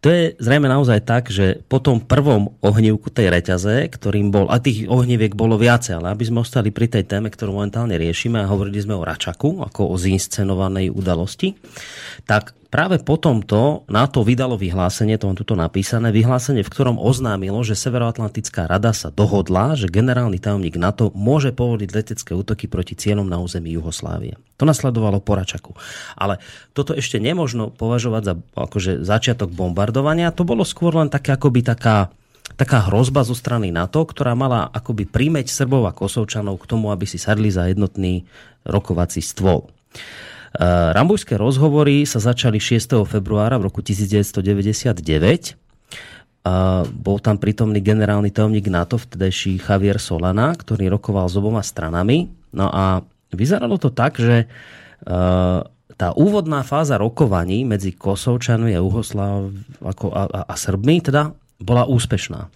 to je zrejme naozaj tak, že po tom prvom ohnívku tej reťaze, ktorým bol, a tých ohníviek bolo viacej, ale aby sme ostali pri tej téme, ktorú momentálne riešime a hovorili sme o Račaku, ako o zinscenovanej udalosti, tak práve po tomto NATO vydalo vyhlásenie, to mám tuto napísané, vyhlásenie, v ktorom oznámilo, že Severoatlantická rada sa dohodla, že generálny tajomník NATO môže povoliť letecké útoky proti cieľom na území Juhoslávie. To nasledovalo po Račaku. Ale toto ešte nemožno považovať za akože začiatok bombardovania. To bolo skôr len také akoby taká taká hrozba zo strany NATO, ktorá mala akoby prímeť Srbov a Kosovčanov k tomu, aby si sadli za jednotný rokovací stôl. Eh, Rambujské rozhovory sa začali 6. februára v roku 1999. A bol tam prítomný generálny tajomník NATO, vtedajší Javier Solana, ktorý rokoval s oboma stranami. No a vyzeralo to tak, že eh, tá úvodná fáza rokovaní medzi Kosovčanmi a Juhoslav a, a, a Srbmi teda bola úspešná.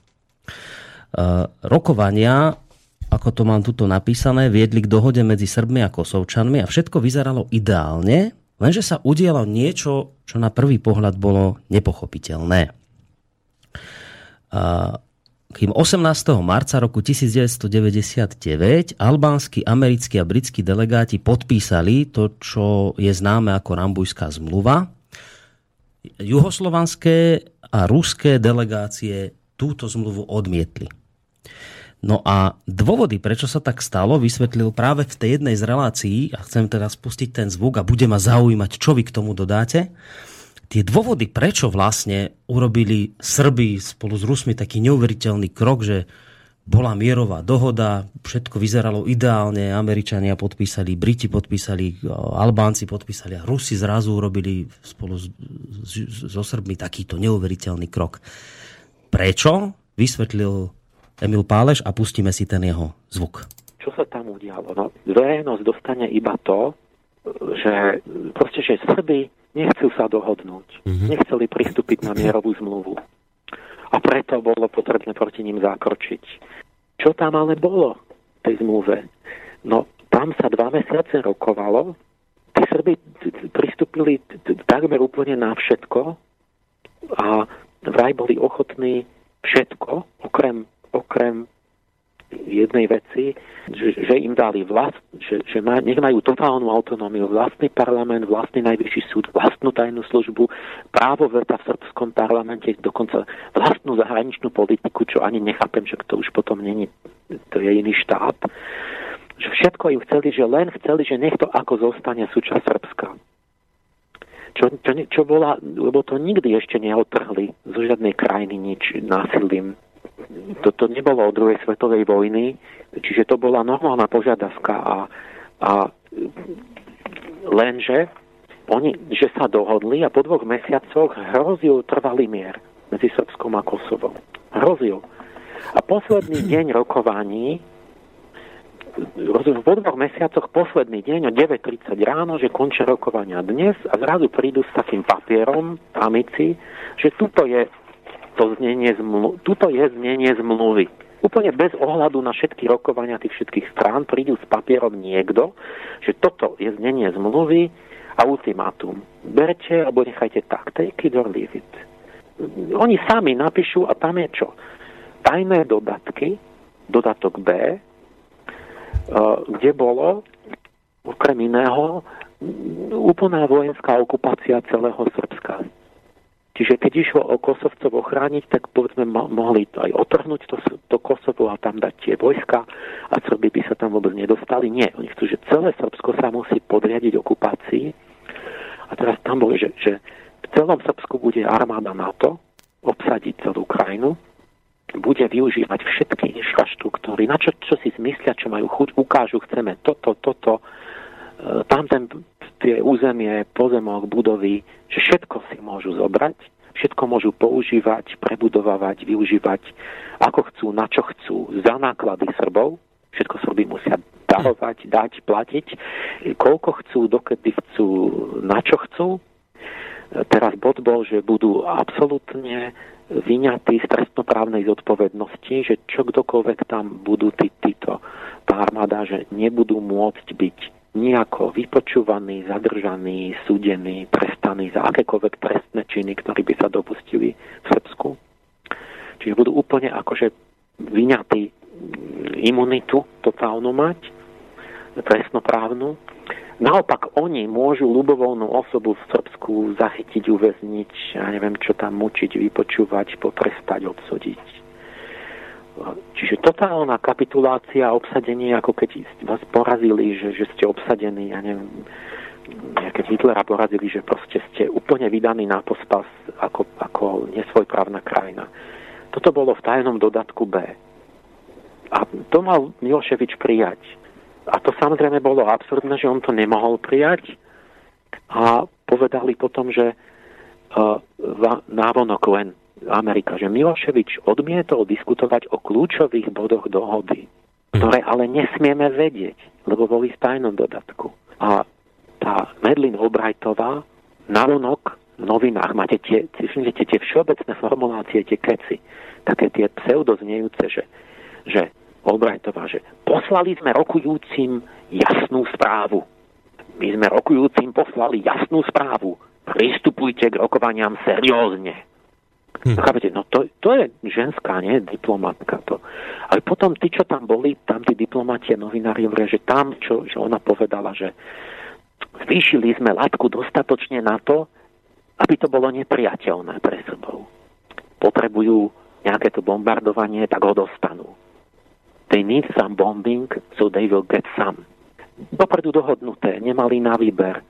Rokovania ako to mám tuto napísané, viedli k dohode medzi Srbmi a Kosovčanmi a všetko vyzeralo ideálne, lenže sa udialo niečo, čo na prvý pohľad bolo nepochopiteľné. Kým 18. marca roku 1999 albánsky, americkí a britskí delegáti podpísali to, čo je známe ako Rambujská zmluva, juhoslovanské a ruské delegácie túto zmluvu odmietli. No a dôvody, prečo sa tak stalo, vysvetlil práve v tej jednej z relácií, a chcem teraz spustiť ten zvuk a bude ma zaujímať, čo vy k tomu dodáte. Tie dôvody, prečo vlastne urobili Srby spolu s Rusmi taký neuveriteľný krok, že bola mierová dohoda, všetko vyzeralo ideálne, Američania podpísali, Briti podpísali, Albánci podpísali a Rusi zrazu urobili spolu so Srbmi takýto neuveriteľný krok. Prečo? Vysvetlil Emil Páleš a pustíme si ten jeho zvuk. Čo sa tam udialo? No, verejnosť dostane iba to, že proste, že Srby nechcú sa dohodnúť. Mm-hmm. Nechceli pristúpiť na mierovú zmluvu. A preto bolo potrebné proti ním zakročiť. Čo tam ale bolo v tej zmluve? No, tam sa dva mesiace rokovalo, tí Srby pristúpili takmer úplne na všetko a vraj boli ochotní všetko, okrem okrem jednej veci, že, že im dali vlast, že, že má, nech majú totálnu autonómiu, vlastný parlament, vlastný najvyšší súd, vlastnú tajnú službu, právo veta v srbskom parlamente, dokonca vlastnú zahraničnú politiku, čo ani nechápem, že to už potom není, to je iný štát. Že všetko im chceli, že len chceli, že nech to ako zostane súčasť Srbska. Čo, čo, čo bola, lebo to nikdy ešte neotrhli zo žiadnej krajiny nič násilím toto nebolo od druhej svetovej vojny, čiže to bola normálna požiadavka a, a lenže oni, že sa dohodli a po dvoch mesiacoch hrozil trvalý mier medzi Srbskom a Kosovom. Hrozil. A posledný deň rokovaní po dvoch mesiacoch posledný deň o 9.30 ráno, že končia rokovania dnes a zrazu prídu s takým papierom, amici, že tuto je to znenie zmlu- tuto je znenie zmluvy. Úplne bez ohľadu na všetky rokovania tých všetkých strán prídu s papierom niekto, že toto je znenie zmluvy a ultimátum. Berte alebo nechajte tak. Take it or leave it. Oni sami napíšu a tam je čo? Tajné dodatky, dodatok B, eh, kde bolo okrem iného úplná vojenská okupácia celého Srbska Čiže keď išlo o Kosovcov ochrániť, tak povedzme mohli aj otrhnúť to, to Kosovo a tam dať tie vojska a Srby by sa tam vôbec nedostali. Nie, oni chcú, že celé Srbsko sa musí podriadiť okupácii. A teraz tam boli, že, že v celom Srbsku bude armáda NATO obsadiť celú krajinu, bude využívať všetky infraštruktúry, na čo, čo si zmyslia, čo majú chuť, ukážu, chceme toto, toto, tam ten tie územie, pozemok, budovy, že všetko si môžu zobrať, všetko môžu používať, prebudovávať, využívať, ako chcú, na čo chcú, za náklady Srbov. Všetko Srby musia darovať, dať, platiť, koľko chcú, dokedy chcú, na čo chcú. Teraz bod bol, že budú absolútne vyňatí z trestnoprávnej zodpovednosti, že čo kdokoľvek tam budú tí, títo tá armáda, že nebudú môcť byť nejako vypočúvaní, zadržaní, súdení, trestaní za akékoľvek trestné činy, ktoré by sa dopustili v Srbsku. Čiže budú úplne akože vyňatí imunitu totálnu mať, trestnoprávnu. Naopak oni môžu ľubovolnú osobu v Srbsku zachytiť, uväzniť, ja neviem čo tam mučiť, vypočúvať, potrestať, odsodiť. Čiže totálna kapitulácia a obsadenie, ako keď vás porazili, že, že ste obsadení, ja neviem, keď Hitlera porazili, že proste ste úplne vydaní na pospas ako, ako nesvojprávna krajina. Toto bolo v tajnom dodatku B. A to mal Miloševič prijať. A to samozrejme bolo absurdné, že on to nemohol prijať. A povedali potom, že uh, návonok len Amerika, že Miloševič odmietol diskutovať o kľúčových bodoch dohody, ktoré ale nesmieme vedieť, lebo boli v tajnom dodatku. A tá Medlin Albrightová navonok v novinách máte tie, všimnete, tie všeobecné formulácie, tie keci, také tie pseudoznejúce, že, že Albrightová, že poslali sme rokujúcim jasnú správu. My sme rokujúcim poslali jasnú správu. Pristupujte k rokovaniam seriózne. Hm. Chápete, no to, to je ženská, nie? Diplomatka to. Ale potom tí, čo tam boli, tam tí diplomati novinári hovoria, že tam, čo, že ona povedala, že zvýšili sme latku dostatočne na to, aby to bolo nepriateľné pre Srbov. Potrebujú nejaké to bombardovanie, tak ho dostanú. They need some bombing, so they will get some. Dopredu dohodnuté, nemali na výber.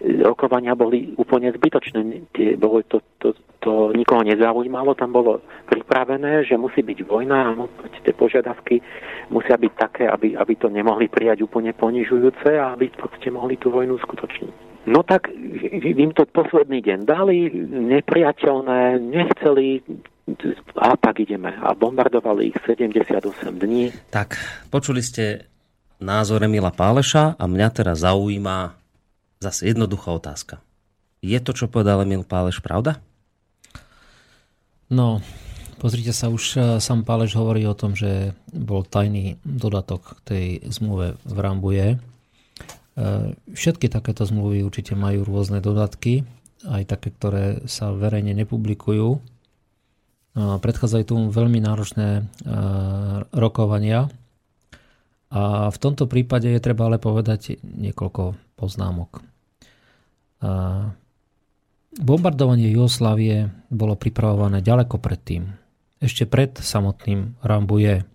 Rokovania boli úplne zbytočné. Tie, bolo to, to, to nikoho nezaujímalo, tam bolo pripravené, že musí byť vojna a tie požiadavky musia byť také, aby, aby to nemohli prijať úplne ponižujúce a aby proste mohli tú vojnu skutočniť. No tak im to posledný deň dali, nepriateľné, nechceli, a tak ideme. A bombardovali ich 78 dní. Tak, počuli ste názor Emila Páleša a mňa teraz zaujíma zase jednoduchá otázka. Je to, čo povedal Emil Páleš, pravda? No, pozrite sa, už eh, sám Páleš hovorí o tom, že bol tajný dodatok k tej zmluve v Rambuje. Eh, všetky takéto zmluvy určite majú rôzne dodatky, aj také, ktoré sa verejne nepublikujú predchádzajú tomu veľmi náročné rokovania. A v tomto prípade je treba ale povedať niekoľko poznámok. Bombardovanie Jugoslávie bolo pripravované ďaleko predtým. Ešte pred samotným Rambuje.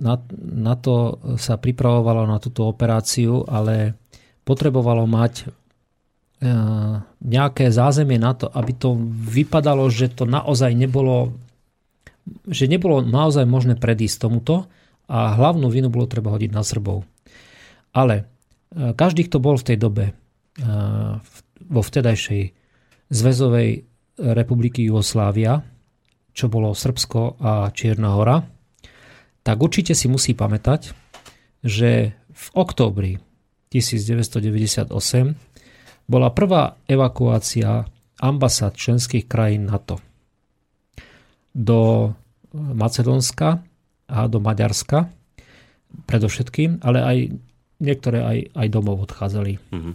Na, na to sa pripravovalo na túto operáciu, ale potrebovalo mať E, nejaké zázemie na to, aby to vypadalo, že to naozaj nebolo že nebolo naozaj možné predísť tomuto a hlavnú vinu bolo treba hodiť na Srbov. Ale e, každý, kto bol v tej dobe vo vtedajšej Zväzovej republiky Jugoslávia, čo bolo Srbsko a Čierna hora, tak určite si musí pamätať, že v októbri 1998 bola prvá evakuácia ambasád členských krajín NATO do Macedónska a do Maďarska predovšetkým, ale aj niektoré aj, aj domov odchádzali. Mm-hmm.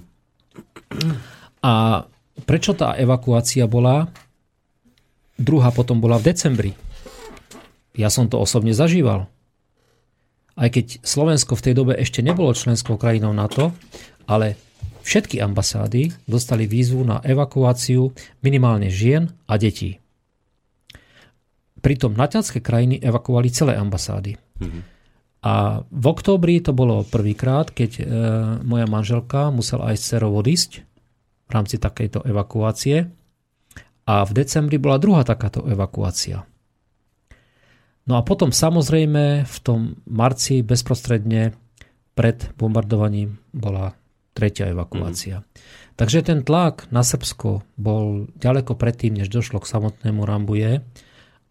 A prečo tá evakuácia bola? Druhá potom bola v decembri. Ja som to osobne zažíval. Aj keď Slovensko v tej dobe ešte nebolo členskou krajinou NATO, ale Všetky ambasády dostali výzvu na evakuáciu minimálne žien a detí. Pritom naťanské krajiny evakuovali celé ambasády. Mm-hmm. A v októbri to bolo prvýkrát, keď e, moja manželka musela aj s cerou odísť v rámci takejto evakuácie. A v decembri bola druhá takáto evakuácia. No a potom samozrejme v tom marci bezprostredne pred bombardovaním bola tretia evakuácia. Mm. Takže ten tlak na Srbsko bol ďaleko predtým, než došlo k samotnému Rambuje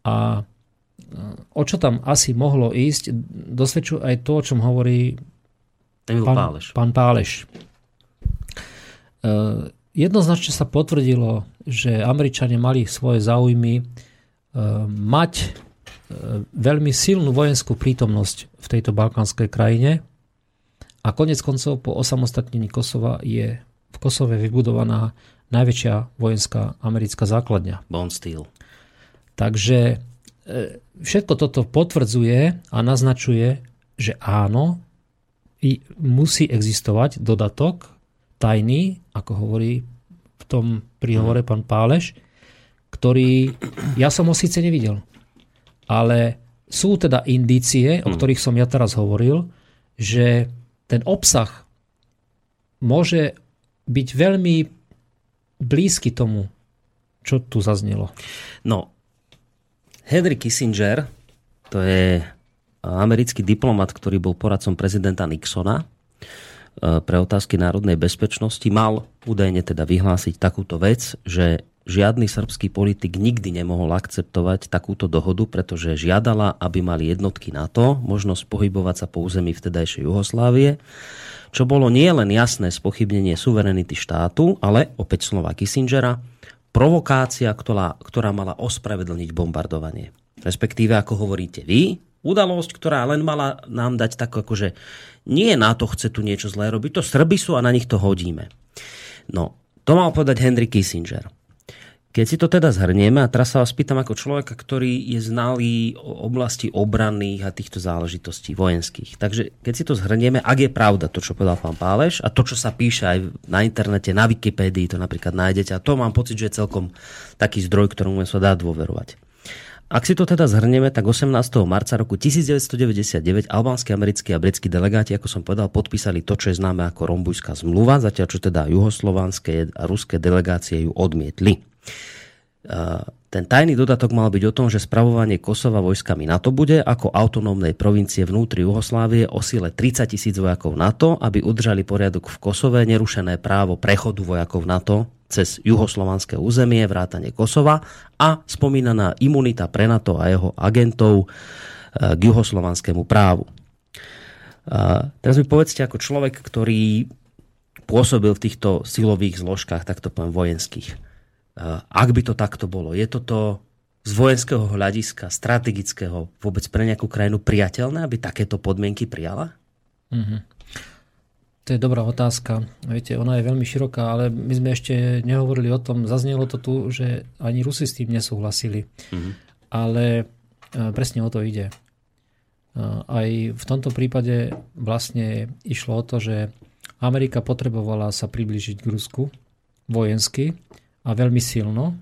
a o čo tam asi mohlo ísť, dosvedčuje aj to, o čom hovorí pán Páleš. Pán Páleš. E, jednoznačne sa potvrdilo, že Američania mali svoje záujmy e, mať e, veľmi silnú vojenskú prítomnosť v tejto balkánskej krajine a konec koncov po osamostatnení Kosova je v Kosove vybudovaná najväčšia vojenská americká základňa. Bond Steel. Takže všetko toto potvrdzuje a naznačuje, že áno, musí existovať dodatok tajný, ako hovorí v tom príhovore mhm. pán Páleš, ktorý ja som ho síce nevidel, ale sú teda indície, o mhm. ktorých som ja teraz hovoril, že ten obsah môže byť veľmi blízky tomu, čo tu zaznelo. No, Henry Kissinger, to je americký diplomat, ktorý bol poradcom prezidenta Nixona e, pre otázky národnej bezpečnosti, mal údajne teda vyhlásiť takúto vec, že žiadny srbský politik nikdy nemohol akceptovať takúto dohodu, pretože žiadala, aby mali jednotky NATO možnosť pohybovať sa po území vtedajšej Juhoslávie, čo bolo nie len jasné spochybnenie suverenity štátu, ale, opäť slova Kissingera, provokácia, ktorá, ktorá mala ospravedlniť bombardovanie. Respektíve, ako hovoríte vy, udalosť, ktorá len mala nám dať tak že nie na to chce tu niečo zlé robiť, to Srby sú a na nich to hodíme. No, to mal povedať Henry Kissinger. Keď si to teda zhrnieme, a teraz sa vás pýtam ako človeka, ktorý je znalý o oblasti obranných a týchto záležitostí vojenských. Takže keď si to zhrnieme, ak je pravda to, čo povedal pán Páleš a to, čo sa píše aj na internete, na Wikipédii, to napríklad nájdete a to mám pocit, že je celkom taký zdroj, ktorému sa dá dôverovať. Ak si to teda zhrnieme, tak 18. marca roku 1999 albánsky, americkí a britskí delegáti, ako som povedal, podpísali to, čo je známe ako Rombujská zmluva, zatiaľ čo teda juhoslovanské a ruské delegácie ju odmietli. Ten tajný dodatok mal byť o tom, že spravovanie Kosova vojskami NATO bude ako autonómnej provincie vnútri Juhoslávie o sile 30 tisíc vojakov NATO, aby udržali poriadok v Kosove, nerušené právo prechodu vojakov NATO cez juhoslovanské územie, vrátane Kosova a spomínaná imunita pre NATO a jeho agentov eh, k juhoslovanskému právu. A teraz mi povedzte ako človek, ktorý pôsobil v týchto silových zložkách, takto poviem vojenských ak by to takto bolo, je toto z vojenského hľadiska, strategického, vôbec pre nejakú krajinu priateľné, aby takéto podmienky prijala? Mm-hmm. To je dobrá otázka. Viete, ona je veľmi široká, ale my sme ešte nehovorili o tom, zaznelo to tu, že ani Rusi s tým nesúhlasili. Mm-hmm. Ale e, presne o to ide. E, aj v tomto prípade vlastne išlo o to, že Amerika potrebovala sa priblížiť k Rusku vojensky, a veľmi silno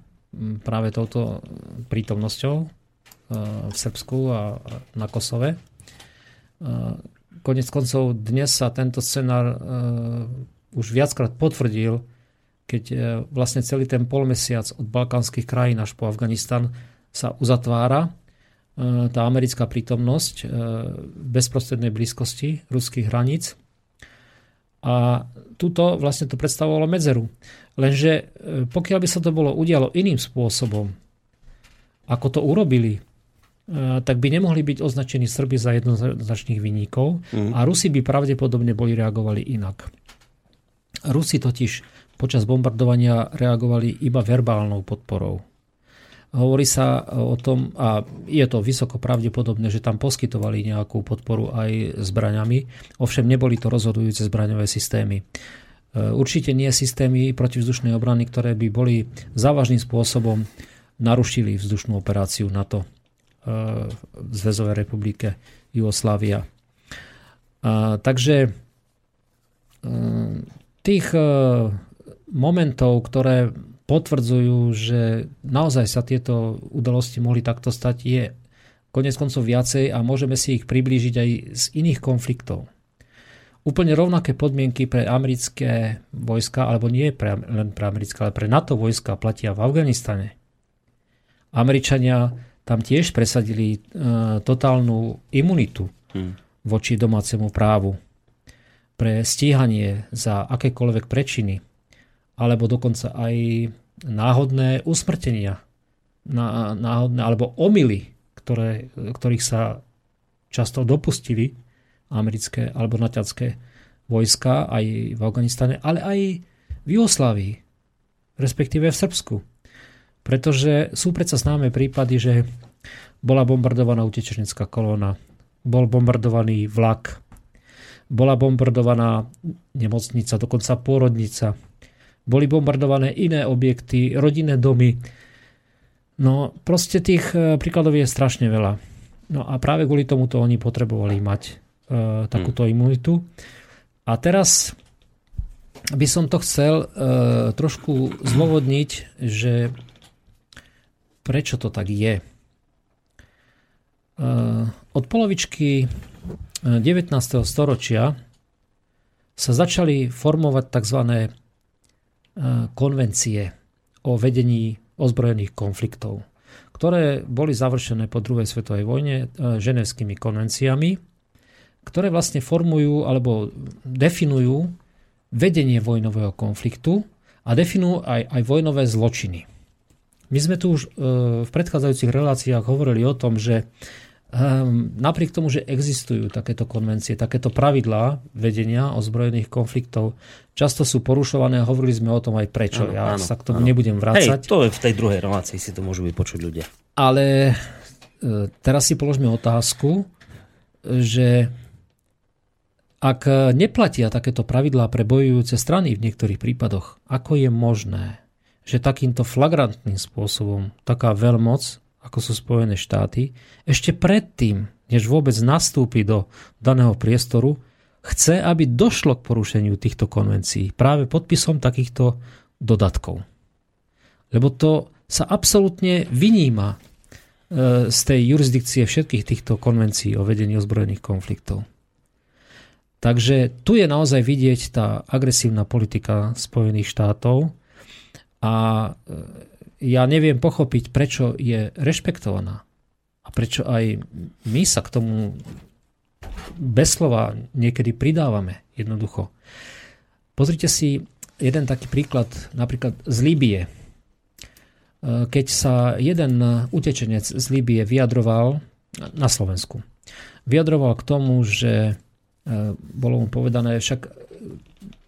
práve touto prítomnosťou e, v Srbsku a na Kosove. E, konec koncov dnes sa tento scenár e, už viackrát potvrdil, keď vlastne celý ten polmesiac od balkánskych krajín až po Afganistan sa uzatvára tá americká prítomnosť v bezprostrednej blízkosti ruských hraníc. A tuto vlastne to predstavovalo medzeru. Lenže e, pokiaľ by sa to bolo udialo iným spôsobom, ako to urobili, e, tak by nemohli byť označení Srby za jednoznačných vyníkov mm. a Rusi by pravdepodobne boli reagovali inak. Rusi totiž počas bombardovania reagovali iba verbálnou podporou. Hovorí sa o tom, a je to vysoko pravdepodobné, že tam poskytovali nejakú podporu aj zbraňami, ovšem neboli to rozhodujúce zbraňové systémy. E, určite nie systémy protivzdušnej obrany, ktoré by boli závažným spôsobom narušili vzdušnú operáciu NATO e, v Zväzovej republike Jugoslávia. Takže e, tých momentov, ktoré potvrdzujú, že naozaj sa tieto udalosti mohli takto stať, je konec koncov viacej a môžeme si ich priblížiť aj z iných konfliktov úplne rovnaké podmienky pre americké vojska, alebo nie pre, len pre americké, ale pre NATO vojska platia v Afganistane. Američania tam tiež presadili e, totálnu imunitu hmm. voči domácemu právu. pre stíhanie za akékoľvek prečiny, alebo dokonca aj náhodné usmrtenia, náhodné, alebo omily, ktoré, ktorých sa často dopustili americké alebo naťacké vojska aj v Afganistane, ale aj v Jugoslávii, respektíve v Srbsku. Pretože sú predsa známe prípady, že bola bombardovaná utečenecká kolóna, bol bombardovaný vlak, bola bombardovaná nemocnica, dokonca pôrodnica. Boli bombardované iné objekty, rodinné domy. No proste tých e, príkladov je strašne veľa. No a práve kvôli tomuto oni potrebovali mať takúto hmm. imunitu. A teraz by som to chcel e, trošku zlovodniť, že prečo to tak je. E, od polovičky 19. storočia sa začali formovať tzv. Konvencie o vedení ozbrojených konfliktov, ktoré boli završené po druhej svetovej vojne ženevskými konvenciami, ktoré vlastne formujú alebo definujú vedenie vojnového konfliktu a definujú aj, aj vojnové zločiny. My sme tu už e, v predchádzajúcich reláciách hovorili o tom, že Um, napriek tomu, že existujú takéto konvencie, takéto pravidlá vedenia ozbrojených konfliktov, často sú porušované a hovorili sme o tom aj prečo. Ano, ja ano, sa k tomu ano. nebudem vrácať. Hej, to je v tej druhej relácii, si to môžu vypočuť ľudia. Ale e, teraz si položme otázku, že ak neplatia takéto pravidlá pre bojujúce strany v niektorých prípadoch, ako je možné, že takýmto flagrantným spôsobom taká veľmoc ako sú Spojené štáty, ešte predtým, než vôbec nastúpi do daného priestoru, chce, aby došlo k porušeniu týchto konvencií práve podpisom takýchto dodatkov. Lebo to sa absolútne vyníma e, z tej jurisdikcie všetkých týchto konvencií o vedení ozbrojených konfliktov. Takže tu je naozaj vidieť tá agresívna politika Spojených štátov a e, ja neviem pochopiť, prečo je rešpektovaná a prečo aj my sa k tomu bez slova niekedy pridávame jednoducho. Pozrite si jeden taký príklad, napríklad z Líbie. E, keď sa jeden utečenec z Líbie vyjadroval na Slovensku, vyjadroval k tomu, že bolo mu povedané, však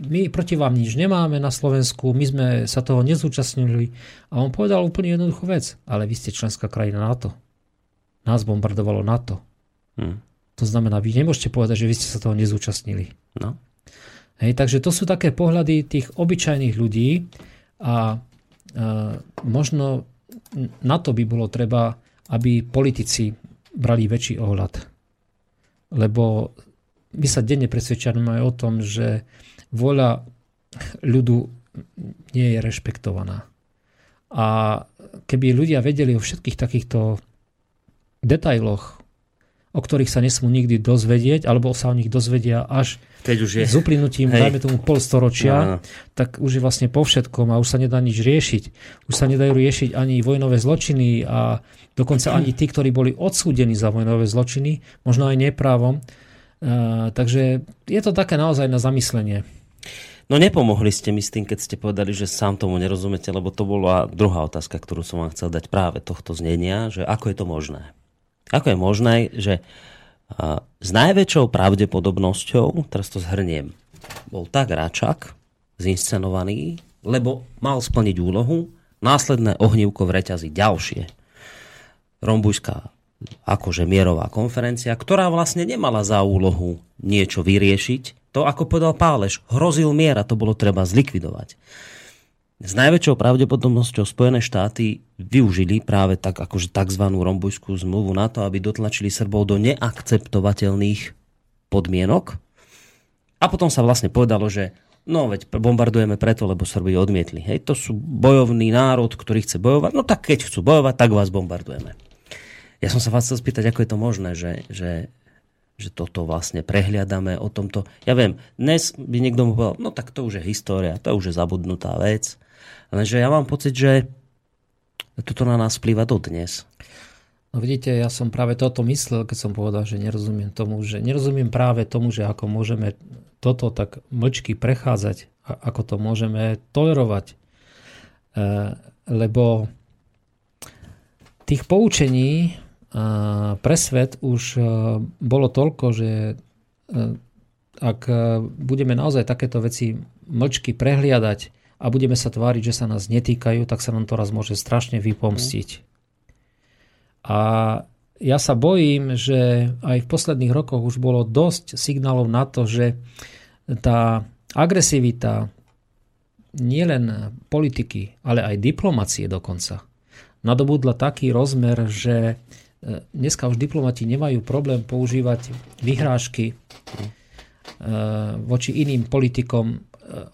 my proti vám nič nemáme na Slovensku, my sme sa toho nezúčastnili. A on povedal úplne jednoduchú vec. Ale vy ste členská krajina NATO. Nás bombardovalo NATO. Hmm. To znamená, vy nemôžete povedať, že vy ste sa toho nezúčastnili. No. Hej, takže to sú také pohľady tých obyčajných ľudí a e, možno na to by bolo treba, aby politici brali väčší ohľad. Lebo my sa denne presvedčame o tom, že voľa ľudu nie je rešpektovaná. A keby ľudia vedeli o všetkých takýchto detailoch, o ktorých sa nesmú nikdy dozvedieť, alebo sa o nich dozvedia až Keď už je. s uplynutím, Hej. dajme tomu pol storočia, no, no. tak už je vlastne po všetkom a už sa nedá nič riešiť. Už sa nedajú riešiť ani vojnové zločiny a dokonca ani tí, ktorí boli odsúdení za vojnové zločiny, možno aj neprávom. Uh, takže je to také naozaj na zamyslenie. No nepomohli ste mi s tým, keď ste povedali, že sám tomu nerozumiete, lebo to bola druhá otázka, ktorú som vám chcel dať práve tohto znenia, že ako je to možné. Ako je možné, že s najväčšou pravdepodobnosťou, teraz to zhrniem, bol tak Račak zinscenovaný, lebo mal splniť úlohu, následné ohnívko v reťazi ďalšie. Rombujská akože mierová konferencia, ktorá vlastne nemala za úlohu niečo vyriešiť, to, ako povedal Páleš, hrozil mier a to bolo treba zlikvidovať. S najväčšou pravdepodobnosťou Spojené štáty využili práve tak akože tzv. rombujskú zmluvu na to, aby dotlačili Srbov do neakceptovateľných podmienok. A potom sa vlastne povedalo, že no veď bombardujeme preto, lebo Srbi odmietli. Hej, to sú bojovný národ, ktorý chce bojovať. No tak keď chcú bojovať, tak vás bombardujeme. Ja som sa vás chcel spýtať, ako je to možné, že, že že toto vlastne prehliadame o tomto. Ja viem, dnes by niekto mu povedal, no tak to už je história, to už je zabudnutá vec. Lenže ja mám pocit, že toto na nás vplýva dodnes. No vidíte, ja som práve toto myslel, keď som povedal, že nerozumiem tomu, že nerozumiem práve tomu, že ako môžeme toto tak mlčky prechádzať, ako to môžeme tolerovať. Lebo tých poučení pre svet už bolo toľko, že ak budeme naozaj takéto veci mlčky prehliadať a budeme sa tváriť, že sa nás netýkajú, tak sa nám to raz môže strašne vypomstiť. A ja sa bojím, že aj v posledných rokoch už bolo dosť signálov na to, že tá agresivita nielen politiky, ale aj diplomacie dokonca nadobudla taký rozmer, že e, dneska už diplomati nemajú problém používať vyhrážky e, voči iným politikom e,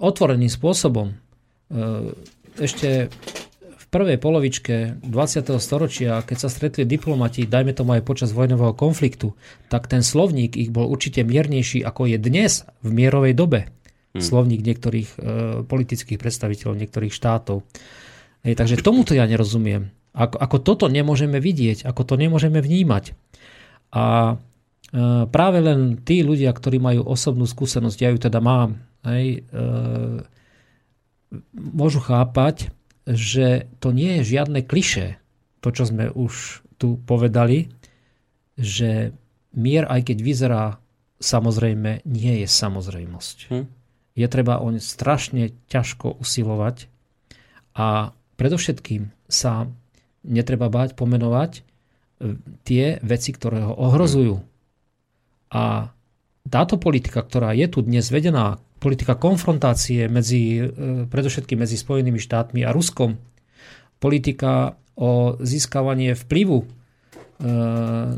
otvoreným spôsobom. Ešte v prvej polovičke 20. storočia, keď sa stretli diplomati, dajme tomu aj počas vojnového konfliktu, tak ten slovník ich bol určite miernejší, ako je dnes v mierovej dobe. Hmm. Slovník niektorých e, politických predstaviteľov niektorých štátov. Hej, takže tomuto ja nerozumiem. Ako, ako toto nemôžeme vidieť, ako to nemôžeme vnímať. A e, práve len tí ľudia, ktorí majú osobnú skúsenosť, ja ju teda mám, hej, e, môžu chápať, že to nie je žiadne kliše, to, čo sme už tu povedali, že mier, aj keď vyzerá samozrejme, nie je samozrejmosť. Hm. Je treba oň strašne ťažko usilovať a predovšetkým sa netreba báť pomenovať e, tie veci, ktoré ho ohrozujú. A táto politika, ktorá je tu dnes vedená, politika konfrontácie medzi, e, predovšetkým medzi Spojenými štátmi a Ruskom, politika o získavanie vplyvu e,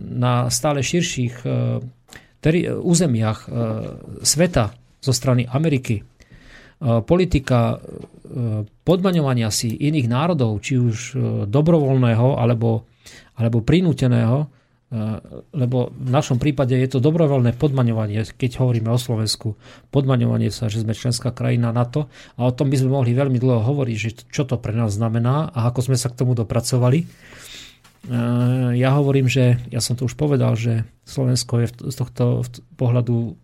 na stále širších územiach sveta zo strany Ameriky, politika podmaňovania si iných národov, či už e, dobrovoľného alebo, alebo prinúteného, e, lebo v našom prípade je to dobrovoľné podmaňovanie, keď hovoríme o Slovensku, podmaňovanie sa, že sme členská krajina NATO a o tom by sme mohli veľmi dlho hovoriť, že čo to pre nás znamená a ako sme sa k tomu dopracovali. E, ja hovorím, že, ja som to už povedal, že Slovensko je z tohto pohľadu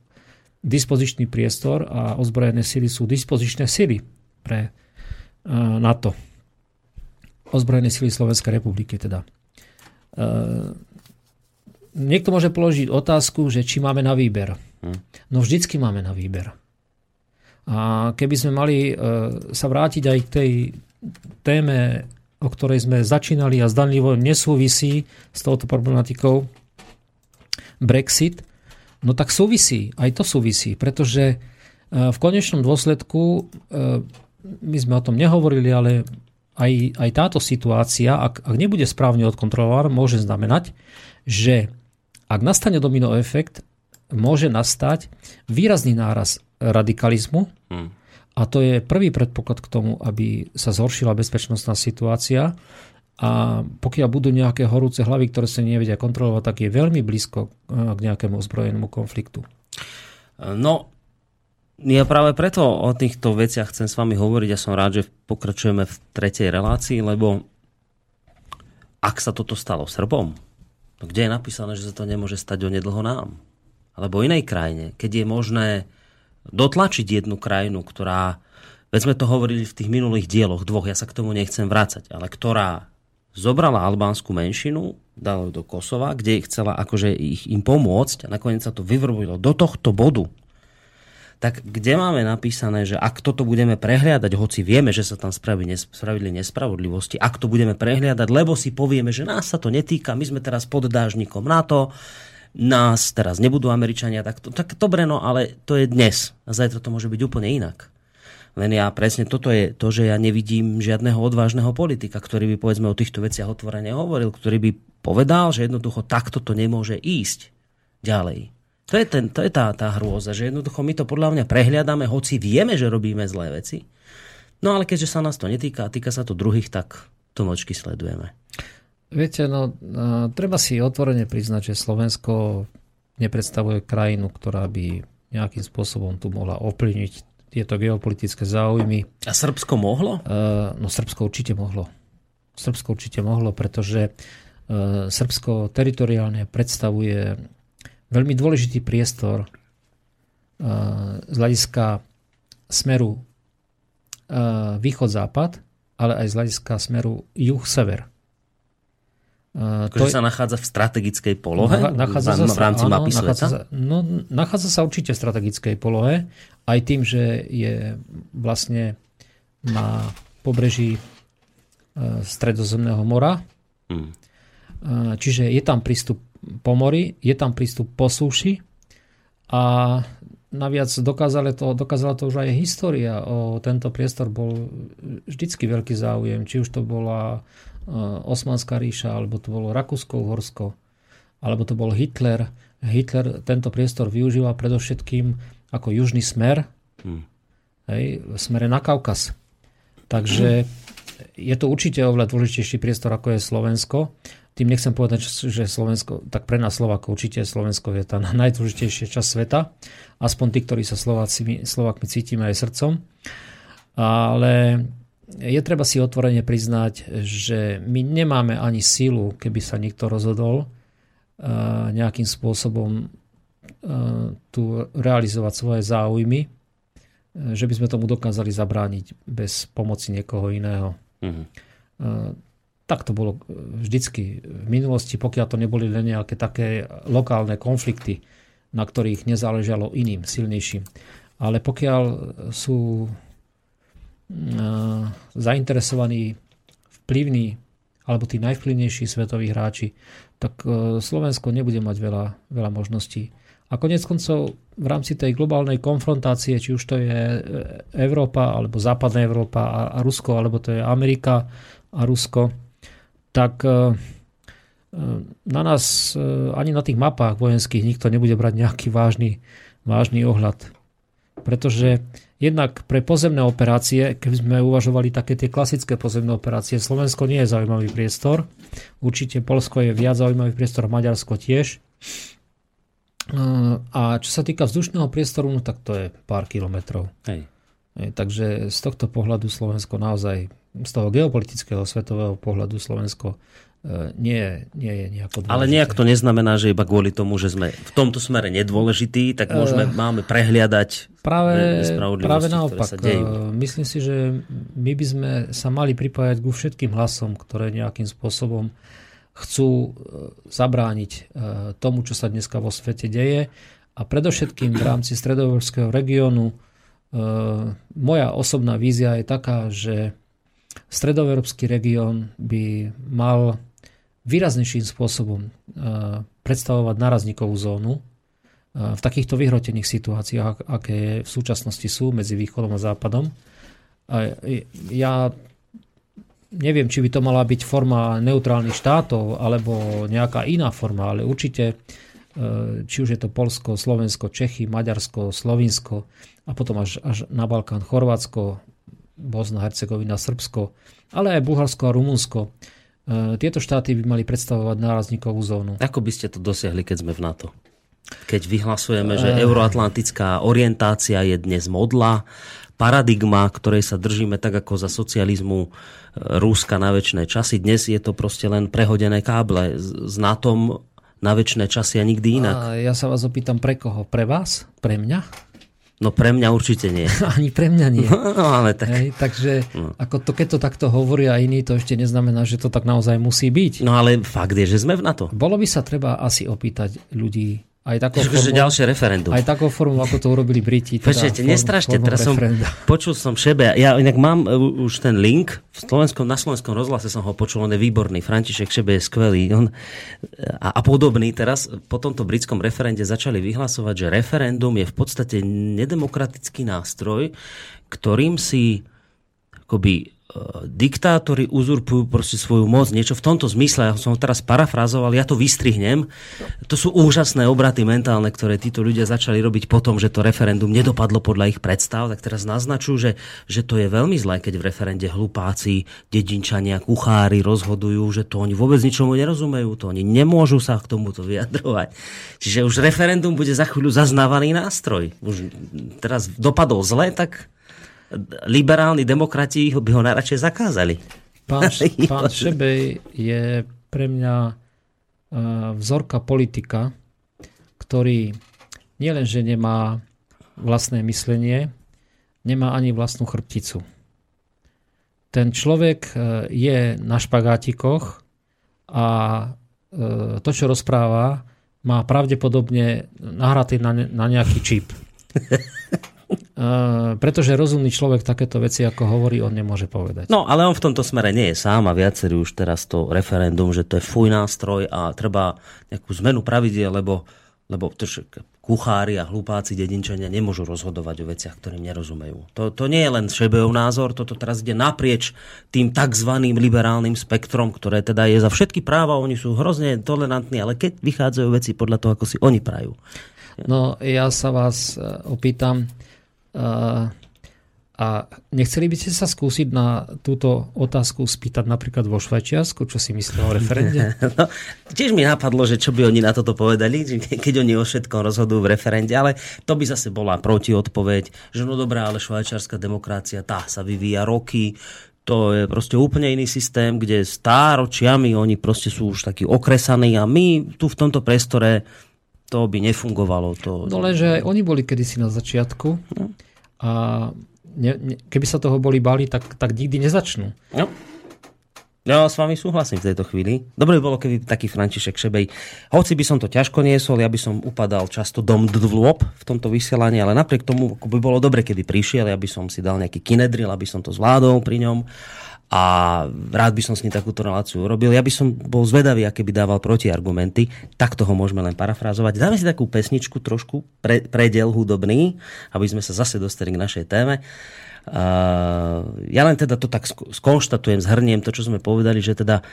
dispozičný priestor a ozbrojené sily sú dispozičné sily pre NATO. Ozbrojené sily Slovenskej republiky teda. Niekto môže položiť otázku, že či máme na výber. Hm. No vždycky máme na výber. A keby sme mali sa vrátiť aj k tej téme, o ktorej sme začínali a zdanlivo nesúvisí s touto problematikou Brexit, no tak súvisí, aj to súvisí, pretože v konečnom dôsledku my sme o tom nehovorili, ale aj, aj táto situácia, ak, ak nebude správne odkontrolovaná, môže znamenať, že ak nastane domino efekt, môže nastať výrazný náraz radikalizmu hmm. a to je prvý predpoklad k tomu, aby sa zhoršila bezpečnostná situácia a pokiaľ budú nejaké horúce hlavy, ktoré sa nevedia kontrolovať, tak je veľmi blízko eh, k nejakému ozbrojenému konfliktu. No, ja práve preto o týchto veciach chcem s vami hovoriť a som rád, že pokračujeme v tretej relácii, lebo ak sa toto stalo Srbom, no kde je napísané, že sa to nemôže stať o nedlho nám? Alebo inej krajine, keď je možné dotlačiť jednu krajinu, ktorá, veď sme to hovorili v tých minulých dieloch dvoch, ja sa k tomu nechcem vrácať, ale ktorá zobrala albánsku menšinu, dala do Kosova, kde chcela akože ich, im pomôcť a nakoniec sa to vyvrbilo do tohto bodu, tak kde máme napísané, že ak toto budeme prehliadať, hoci vieme, že sa tam spravili, spravili nespravodlivosti, ak to budeme prehliadať, lebo si povieme, že nás sa to netýka, my sme teraz pod dážnikom NATO, nás teraz nebudú Američania, tak, to, tak dobre, no ale to je dnes. A zajtra to môže byť úplne inak. Len ja presne toto je to, že ja nevidím žiadneho odvážneho politika, ktorý by povedzme o týchto veciach otvorene hovoril, ktorý by povedal, že jednoducho takto to nemôže ísť ďalej. To je, ten, to je tá, tá hrôza, že jednoducho my to podľa mňa prehliadame, hoci vieme, že robíme zlé veci. No ale keďže sa nás to netýka a týka sa to druhých, tak to močky sledujeme. Viete, no, treba si otvorene priznať, že Slovensko nepredstavuje krajinu, ktorá by nejakým spôsobom tu mohla ovplyvniť tieto geopolitické záujmy. A Srbsko mohlo? Uh, no Srbsko určite mohlo. Srbsko určite mohlo, pretože uh, Srbsko teritoriálne predstavuje veľmi dôležitý priestor z hľadiska smeru východ-západ, ale aj z hľadiska smeru juh-sever. To je, sa nachádza v strategickej polohe? Nachádza sa, v rámci áno, mapy nachádza sveta? Sa, no, nachádza sa určite v strategickej polohe, aj tým, že je vlastne na pobreží Stredozemného mora. Hmm. Čiže je tam prístup po mori, je tam prístup po súši a naviac dokázala to, dokázala to už aj história. O tento priestor bol vždycky veľký záujem, či už to bola Osmanská ríša, alebo to bolo Rakúsko-Uhorsko, alebo to bol Hitler. Hitler tento priestor využíval predovšetkým ako južný smer, hmm. hej, v smere na Kaukaz. Takže je to určite oveľa dôležitejší priestor, ako je Slovensko. Tým nechcem povedať, že Slovensko, tak pre nás Slovákov určite Slovensko je tá najdôležitejšia časť sveta. Aspoň tí, ktorí sa Slováci, Slovákmi cítime aj srdcom. Ale je treba si otvorene priznať, že my nemáme ani sílu, keby sa niekto rozhodol uh, nejakým spôsobom uh, tu realizovať svoje záujmy, že by sme tomu dokázali zabrániť bez pomoci niekoho iného. Mm-hmm. Tak to bolo vždycky v minulosti, pokiaľ to neboli len nejaké také lokálne konflikty, na ktorých nezáležalo iným, silnejším. Ale pokiaľ sú zainteresovaní vplyvní alebo tí najvplyvnejší svetoví hráči, tak Slovensko nebude mať veľa, veľa možností. A konec koncov v rámci tej globálnej konfrontácie, či už to je e, Európa, alebo západná Európa a, a Rusko, alebo to je Amerika a Rusko, tak e, e, na nás ani na tých mapách vojenských nikto nebude brať nejaký vážny, vážny ohľad. Pretože jednak pre pozemné operácie, keby sme uvažovali také tie klasické pozemné operácie, Slovensko nie je zaujímavý priestor. Určite Polsko je viac zaujímavý priestor, Maďarsko tiež. A čo sa týka vzdušného priestoru, no tak to je pár kilometrov. Hej, takže z tohto pohľadu Slovensko naozaj, z toho geopolitického svetového pohľadu Slovensko e, nie, nie je nejako dôležité. Ale nejak to neznamená, že iba kvôli tomu, že sme v tomto smere nedôležití, tak môžeme, uh, máme prehliadať práve, práve naopak. Sa dejú. E, myslím si, že my by sme sa mali pripájať ku všetkým hlasom, ktoré nejakým spôsobom chcú e, zabrániť e, tomu, čo sa dneska vo svete deje. A predovšetkým v rámci stredoeurópskeho regiónu e, moja osobná vízia je taká, že stredoeurópsky región by mal výraznejším spôsobom predstavovať nárazníkovú zónu v takýchto vyhrotených situáciách, aké v súčasnosti sú medzi východom a západom. Ja neviem, či by to mala byť forma neutrálnych štátov alebo nejaká iná forma, ale určite e, či už je to Polsko, Slovensko, Čechy, Maďarsko, Slovinsko a potom až, až na Balkán Chorvátsko, Bosna, Hercegovina, Srbsko, ale aj Bulharsko a Rumunsko. E, tieto štáty by mali predstavovať nárazníkovú zónu. Ako by ste to dosiahli, keď sme v NATO? Keď vyhlasujeme, že euroatlantická orientácia je dnes modla, paradigma, ktorej sa držíme tak ako za socializmu e, Rúska na väčšie časy. Dnes je to proste len prehodené káble s NATO na väčšie časy a nikdy inak. A ja sa vás opýtam, pre koho? Pre vás? Pre mňa? No pre mňa určite nie. Ani pre mňa nie. No ale tak. Hej, takže no. ako to, keď to takto hovoria iní, to ešte neznamená, že to tak naozaj musí byť. No ale fakt je, že sme v NATO. Bolo by sa treba asi opýtať ľudí aj takou formou, ďalšie referendum. Aj takou formou, ako to urobili Briti. Teda Počujete, nestrašte, teraz som, počul som šebe, ja inak mám uh, už ten link, v slovenskom, na slovenskom rozhlase som ho počul, on je výborný, František Šebe je skvelý. On, a, a podobný teraz po tomto britskom referende začali vyhlasovať, že referendum je v podstate nedemokratický nástroj, ktorým si akoby diktátori uzurpujú proste svoju moc, niečo v tomto zmysle, ja som ho teraz parafrazoval, ja to vystrihnem. To sú úžasné obraty mentálne, ktoré títo ľudia začali robiť potom, že to referendum nedopadlo podľa ich predstav, tak teraz naznačujú, že, že to je veľmi zlé, keď v referende hlupáci, dedinčania, kuchári rozhodujú, že to oni vôbec ničomu nerozumejú, to oni nemôžu sa k tomuto vyjadrovať. Čiže už referendum bude za chvíľu zaznávaný nástroj. Už teraz dopadol zle, tak liberálni demokrati by ho najradšej zakázali. Pán, pán Šebej je pre mňa e, vzorka politika, ktorý nielenže nemá vlastné myslenie, nemá ani vlastnú chrbticu. Ten človek je na špagátikoch a to, čo rozpráva, má pravdepodobne nahratý na, na nejaký čip. Uh, pretože rozumný človek takéto veci, ako hovorí, on nemôže povedať. No, ale on v tomto smere nie je sám a viacerí už teraz to referendum, že to je fuj nástroj a treba nejakú zmenu pravidie, lebo, lebo to, kuchári a hlupáci dedinčania nemôžu rozhodovať o veciach, ktorým nerozumejú. To, to nie je len Šebejov názor, toto teraz ide naprieč tým tzv. liberálnym spektrom, ktoré teda je za všetky práva, oni sú hrozne tolerantní, ale keď vychádzajú veci podľa toho, ako si oni prajú. No, ja sa vás e, opýtam, a nechceli by ste sa skúsiť na túto otázku spýtať napríklad vo Švajčiarsku, čo si myslí o referende? No, tiež mi napadlo, že čo by oni na toto povedali, keď oni o všetkom rozhodujú v referende, ale to by zase bola protiodpoveď, že no dobrá, ale švajčiarská demokracia, tá sa vyvíja roky, to je proste úplne iný systém, kde stáročiami oni proste sú už takí okresaní a my tu v tomto priestore to by nefungovalo. To... No lenže oni boli kedysi na začiatku no. A ne, ne, keby sa toho boli bali, tak, tak nikdy nezačnú. No. Ja s vami súhlasím v tejto chvíli. Dobre by bolo, keby taký František Šebej, hoci by som to ťažko niesol, ja by som upadal často dom dvlop v tomto vysielaní, ale napriek tomu by bolo dobre, keby prišiel, ja by som si dal nejaký kinedril, aby som to zvládol pri ňom a rád by som s ním takúto reláciu urobil. Ja by som bol zvedavý, aké by dával protiargumenty. Tak toho môžeme len parafrázovať. Dáme si takú pesničku trošku, pre, predel hudobný, aby sme sa zase dostali k našej téme. Uh, ja len teda to tak skonštatujem, zhrniem to, čo sme povedali, že teda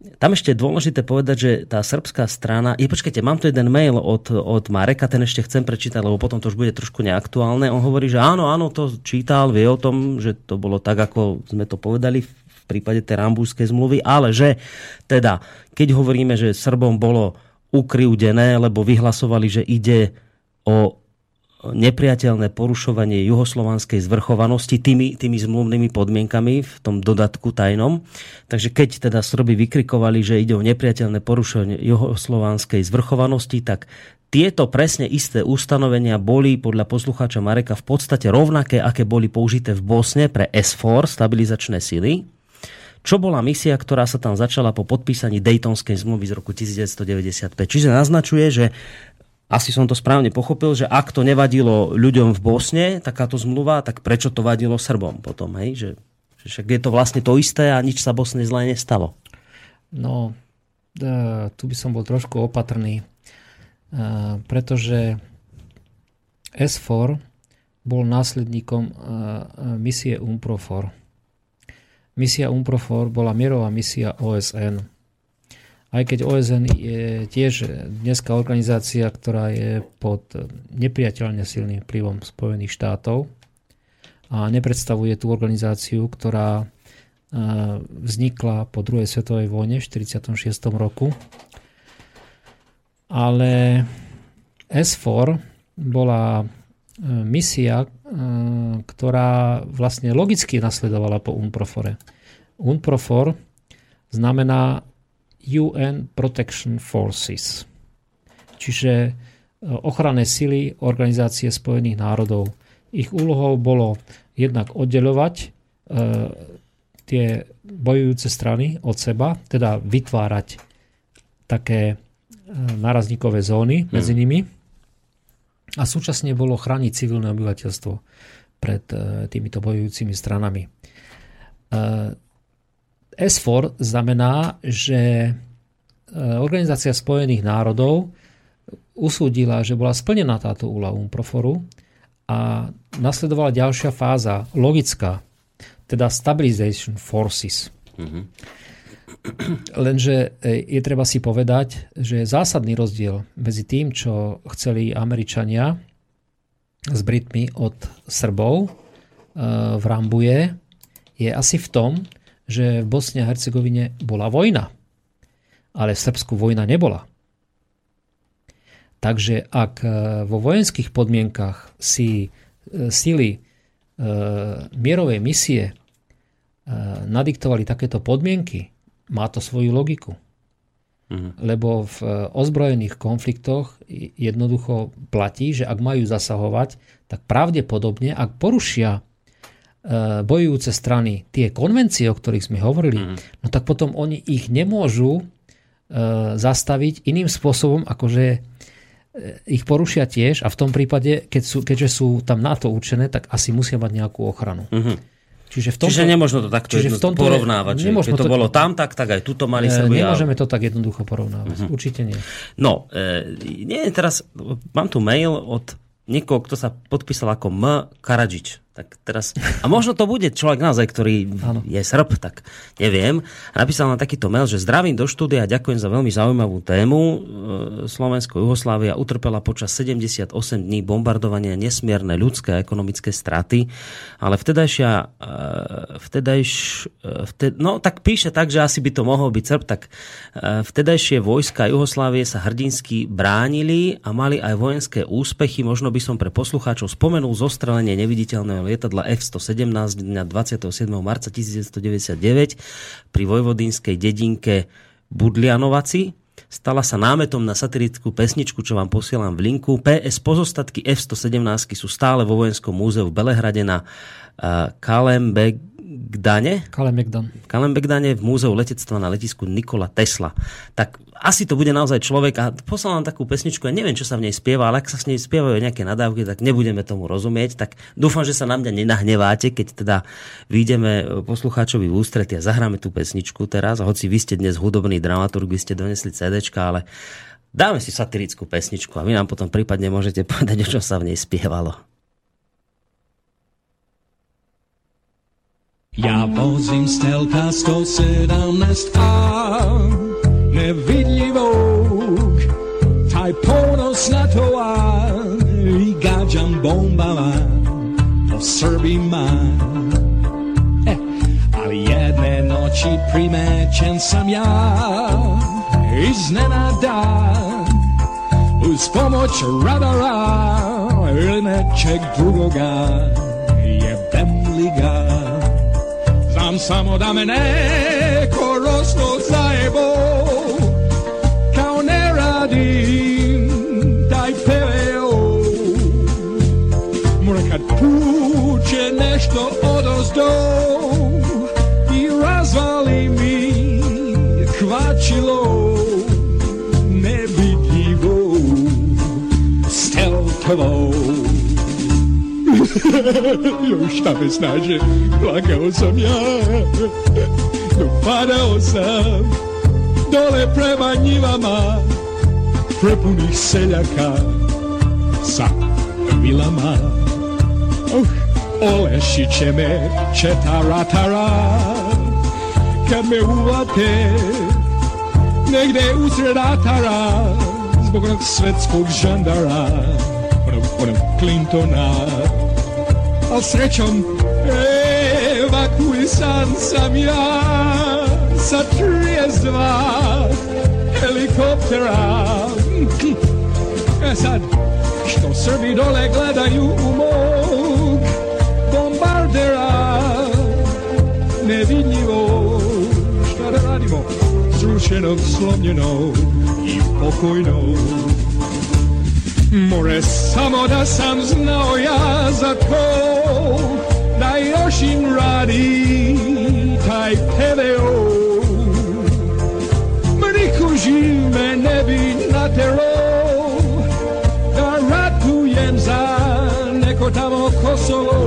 tam ešte je dôležité povedať, že tá srbská strana... Je, počkajte, mám tu jeden mail od, od Mareka, ten ešte chcem prečítať, lebo potom to už bude trošku neaktuálne. On hovorí, že áno, áno, to čítal, vie o tom, že to bolo tak, ako sme to povedali v prípade tej rambúskej zmluvy, ale že teda, keď hovoríme, že Srbom bolo ukriúdené, lebo vyhlasovali, že ide o nepriateľné porušovanie juhoslovanskej zvrchovanosti tými, tými zmluvnými podmienkami v tom dodatku tajnom. Takže keď teda Srby vykrikovali, že ide o nepriateľné porušovanie juhoslovanskej zvrchovanosti, tak tieto presne isté ustanovenia boli podľa poslucháča Mareka v podstate rovnaké, aké boli použité v Bosne pre S4, stabilizačné sily čo bola misia, ktorá sa tam začala po podpísaní Daytonskej zmluvy z roku 1995. Čiže naznačuje, že asi som to správne pochopil, že ak to nevadilo ľuďom v Bosne, takáto zmluva, tak prečo to vadilo Srbom potom, hej? Že, že však je to vlastne to isté a nič sa Bosne zle nestalo. No, e, tu by som bol trošku opatrný, e, pretože S4 bol následníkom e, misie UMPROFOR Misia UNPROFOR bola mierová misia OSN. Aj keď OSN je tiež dneska organizácia, ktorá je pod nepriateľne silným vplyvom Spojených štátov a nepredstavuje tú organizáciu, ktorá e, vznikla po druhej svetovej vojne v 1946 roku. Ale S4 bola misia, eh, ktorá vlastne logicky nasledovala po UNPROFORE. UNPROFOR znamená UN Protection Forces, čiže eh, ochranné sily Organizácie spojených národov. Ich úlohou bolo jednak oddeľovať e, tie bojujúce strany od seba, teda vytvárať také narazníkové zóny medzi mhm. nimi, a súčasne bolo chrániť civilné obyvateľstvo pred e, týmito bojujúcimi stranami. E, S4 znamená, že e, Organizácia spojených národov usúdila, že bola splnená táto úloha UNPROFORu a nasledovala ďalšia fáza, logická, teda Stabilization Forces. Mm-hmm. Lenže e, je treba si povedať, že je zásadný rozdiel medzi tým, čo chceli Američania s Britmi od Srbov e, v Rambuje, je asi v tom, že v Bosne a Hercegovine bola vojna. Ale v Srbsku vojna nebola. Takže ak e, vo vojenských podmienkach si sily mierovej misie nadiktovali takéto podmienky, má to svoju logiku. Mhm. Lebo v e, ozbrojených konfliktoch jednoducho platí, že ak majú zasahovať, tak pravdepodobne, ak porušia e, bojujúce strany tie konvencie, o ktorých sme hovorili, mm. no tak potom oni ich nemôžu e, zastaviť iným spôsobom, akože ich porušia tiež a v tom prípade, keď sú, keďže sú tam na to určené, tak asi musia mať nejakú ochranu. Mm-hmm. Čiže, v tomto, čiže nemôžno to takto čiže v tomto porovnávať. Je, keď to, to bolo tam, tak, tak aj tuto mali Srbia. Nemôžeme to tak jednoducho porovnávať. Uh-huh. Určite nie. No, e, nie, teraz mám tu mail od niekoho, kto sa podpísal ako M. Karadžič. Tak teraz, a možno to bude človek naozaj, ktorý ano. je Srb, tak neviem. Napísal na takýto mail, že zdravím do štúdia a ďakujem za veľmi zaujímavú tému. E, Slovensko-Juhoslávia utrpela počas 78 dní bombardovania nesmierne ľudské a ekonomické straty, ale vtedajšia, e, vtedajš, e, vted, no tak píše tak, že asi by to mohol byť Srb, tak vtedajšie vojska Juhoslávie sa hrdinsky bránili a mali aj vojenské úspechy. Možno by som pre poslucháčov spomenul zostrelenie neviditeľného lietadla F-117 dňa 27. marca 1999 pri vojvodínskej dedinke Budlianovaci. Stala sa námetom na satirickú pesničku, čo vám posielam v linku. PS pozostatky F-117 sú stále vo Vojenskom múzeu v Belehrade na uh, Kalembeg Gdane. Kalembegdan. Kalembegdane v múzeu letectva na letisku Nikola Tesla. Tak asi to bude naozaj človek a poslal nám takú pesničku, ja neviem, čo sa v nej spieva, ale ak sa s nej spievajú nejaké nadávky, tak nebudeme tomu rozumieť, tak dúfam, že sa na mňa nenahneváte, keď teda vyjdeme poslucháčovi v ústrety a zahráme tú pesničku teraz, hoci vy ste dnes hudobný dramaturg, vy ste donesli CDčka, ale dáme si satirickú pesničku a vy nám potom prípadne môžete povedať, o čom sa v nej spievalo. Ja vozím stelka 117 a nevidlivou taj ponosnatová i gađam bombama po Srbima. E, ali jedne noći primećen sam ja iznenada uz pomoć radara ili nečeg drugoga jebem li ga Znam samo da me neko Już tam snaže, plakao sam ja. Padao sam. Dole prema njivama, prepunih seljaka sa vilama. Uh, Olešiće me četaratara, kad me uvate negde usred ratara, zbog onog svetskog žandara, onog, onog Clintona, al srećom evakuisan sam ja sa 32 helikoptera. E sad, što Srbi dole gledaju u mog bombardera, nevidljivo, šta da radimo, srušenog, slomljenog i pokojnog. More samo da sam znao ja za to نیاشیم رادی تای پدیو منی کجیم نبی نترو دارد تویم زن nekotamo Kosovo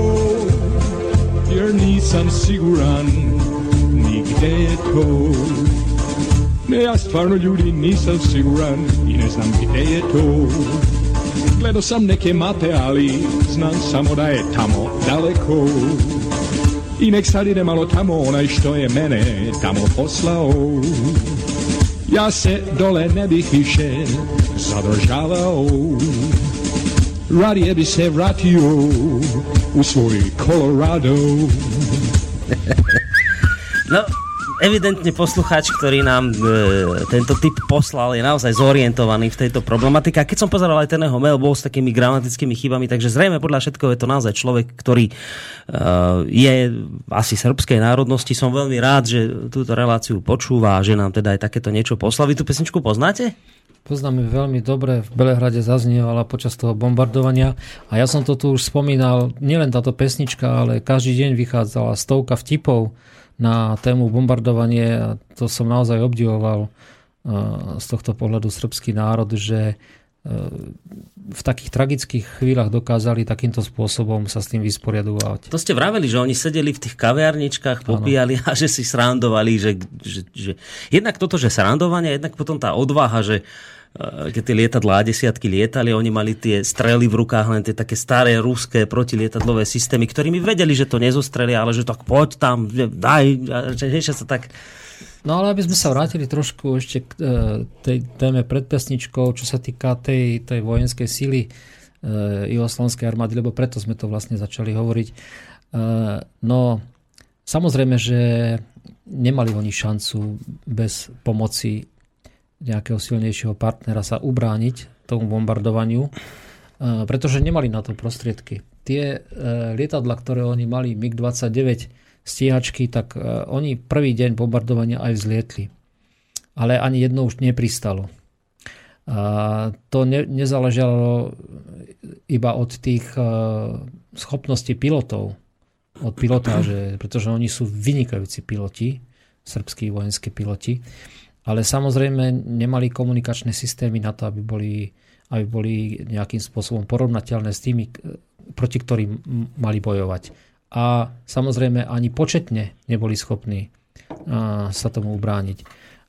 Jer nisam siguran nigde je to Ne, ja stvarno ljudi nisam siguran i ne znam gde je to Gledao sam neke mape, ali znam samo da je tamo daleko. I nek sad ide malo tamo onaj što je mene tamo poslao. Ja se dole ne bih više zadržavao. Radije bi se vratio u svoj Colorado. No, evidentne poslucháč, ktorý nám e, tento typ poslal, je naozaj zorientovaný v tejto problematike. A keď som pozeral aj ten jeho mail, bol s takými gramatickými chybami, takže zrejme podľa všetkého je to naozaj človek, ktorý e, je asi srbskej národnosti. Som veľmi rád, že túto reláciu počúva a že nám teda aj takéto niečo poslal. Vy tú pesničku poznáte? Poznáme veľmi dobre, v Belehrade zaznievala počas toho bombardovania a ja som to tu už spomínal, nielen táto pesnička, ale každý deň vychádzala stovka vtipov na tému bombardovanie to som naozaj obdivoval z tohto pohľadu srbský národ, že v takých tragických chvíľach dokázali takýmto spôsobom sa s tým vysporiadovať. To ste vraveli, že oni sedeli v tých kaviarničkách, popíjali ano. a že si srandovali, že, že, že jednak toto, že srandovanie, jednak potom tá odvaha, že e, keď tie lietadlá desiatky lietali, oni mali tie strely v rukách, len tie také staré ruské protilietadlové systémy, ktorými vedeli, že to nezostrelia, ale že tak poď tam, daj, že sa tak No ale aby sme sa vrátili trošku ešte k e, tej téme pred pesničkou, čo sa týka tej, tej vojenskej síly e, Jugoslovenskej armády, lebo preto sme to vlastne začali hovoriť. E, no, samozrejme, že nemali oni šancu bez pomoci nejakého silnejšieho partnera sa ubrániť tomu bombardovaniu, pretože nemali na to prostriedky. Tie lietadla, ktoré oni mali, MiG-29, stíhačky, tak e, oni prvý deň bombardovania aj vzlietli. Ale ani jedno už nepristalo. A to ne, nezáležalo iba od tých e, schopností pilotov, od pilotáže, pretože oni sú vynikajúci piloti, srbskí vojenskí piloti, ale samozrejme nemali komunikačné systémy na to, aby boli, aby boli nejakým spôsobom porovnateľné s tými, proti ktorým mali bojovať a samozrejme ani početne neboli schopní sa tomu ubrániť.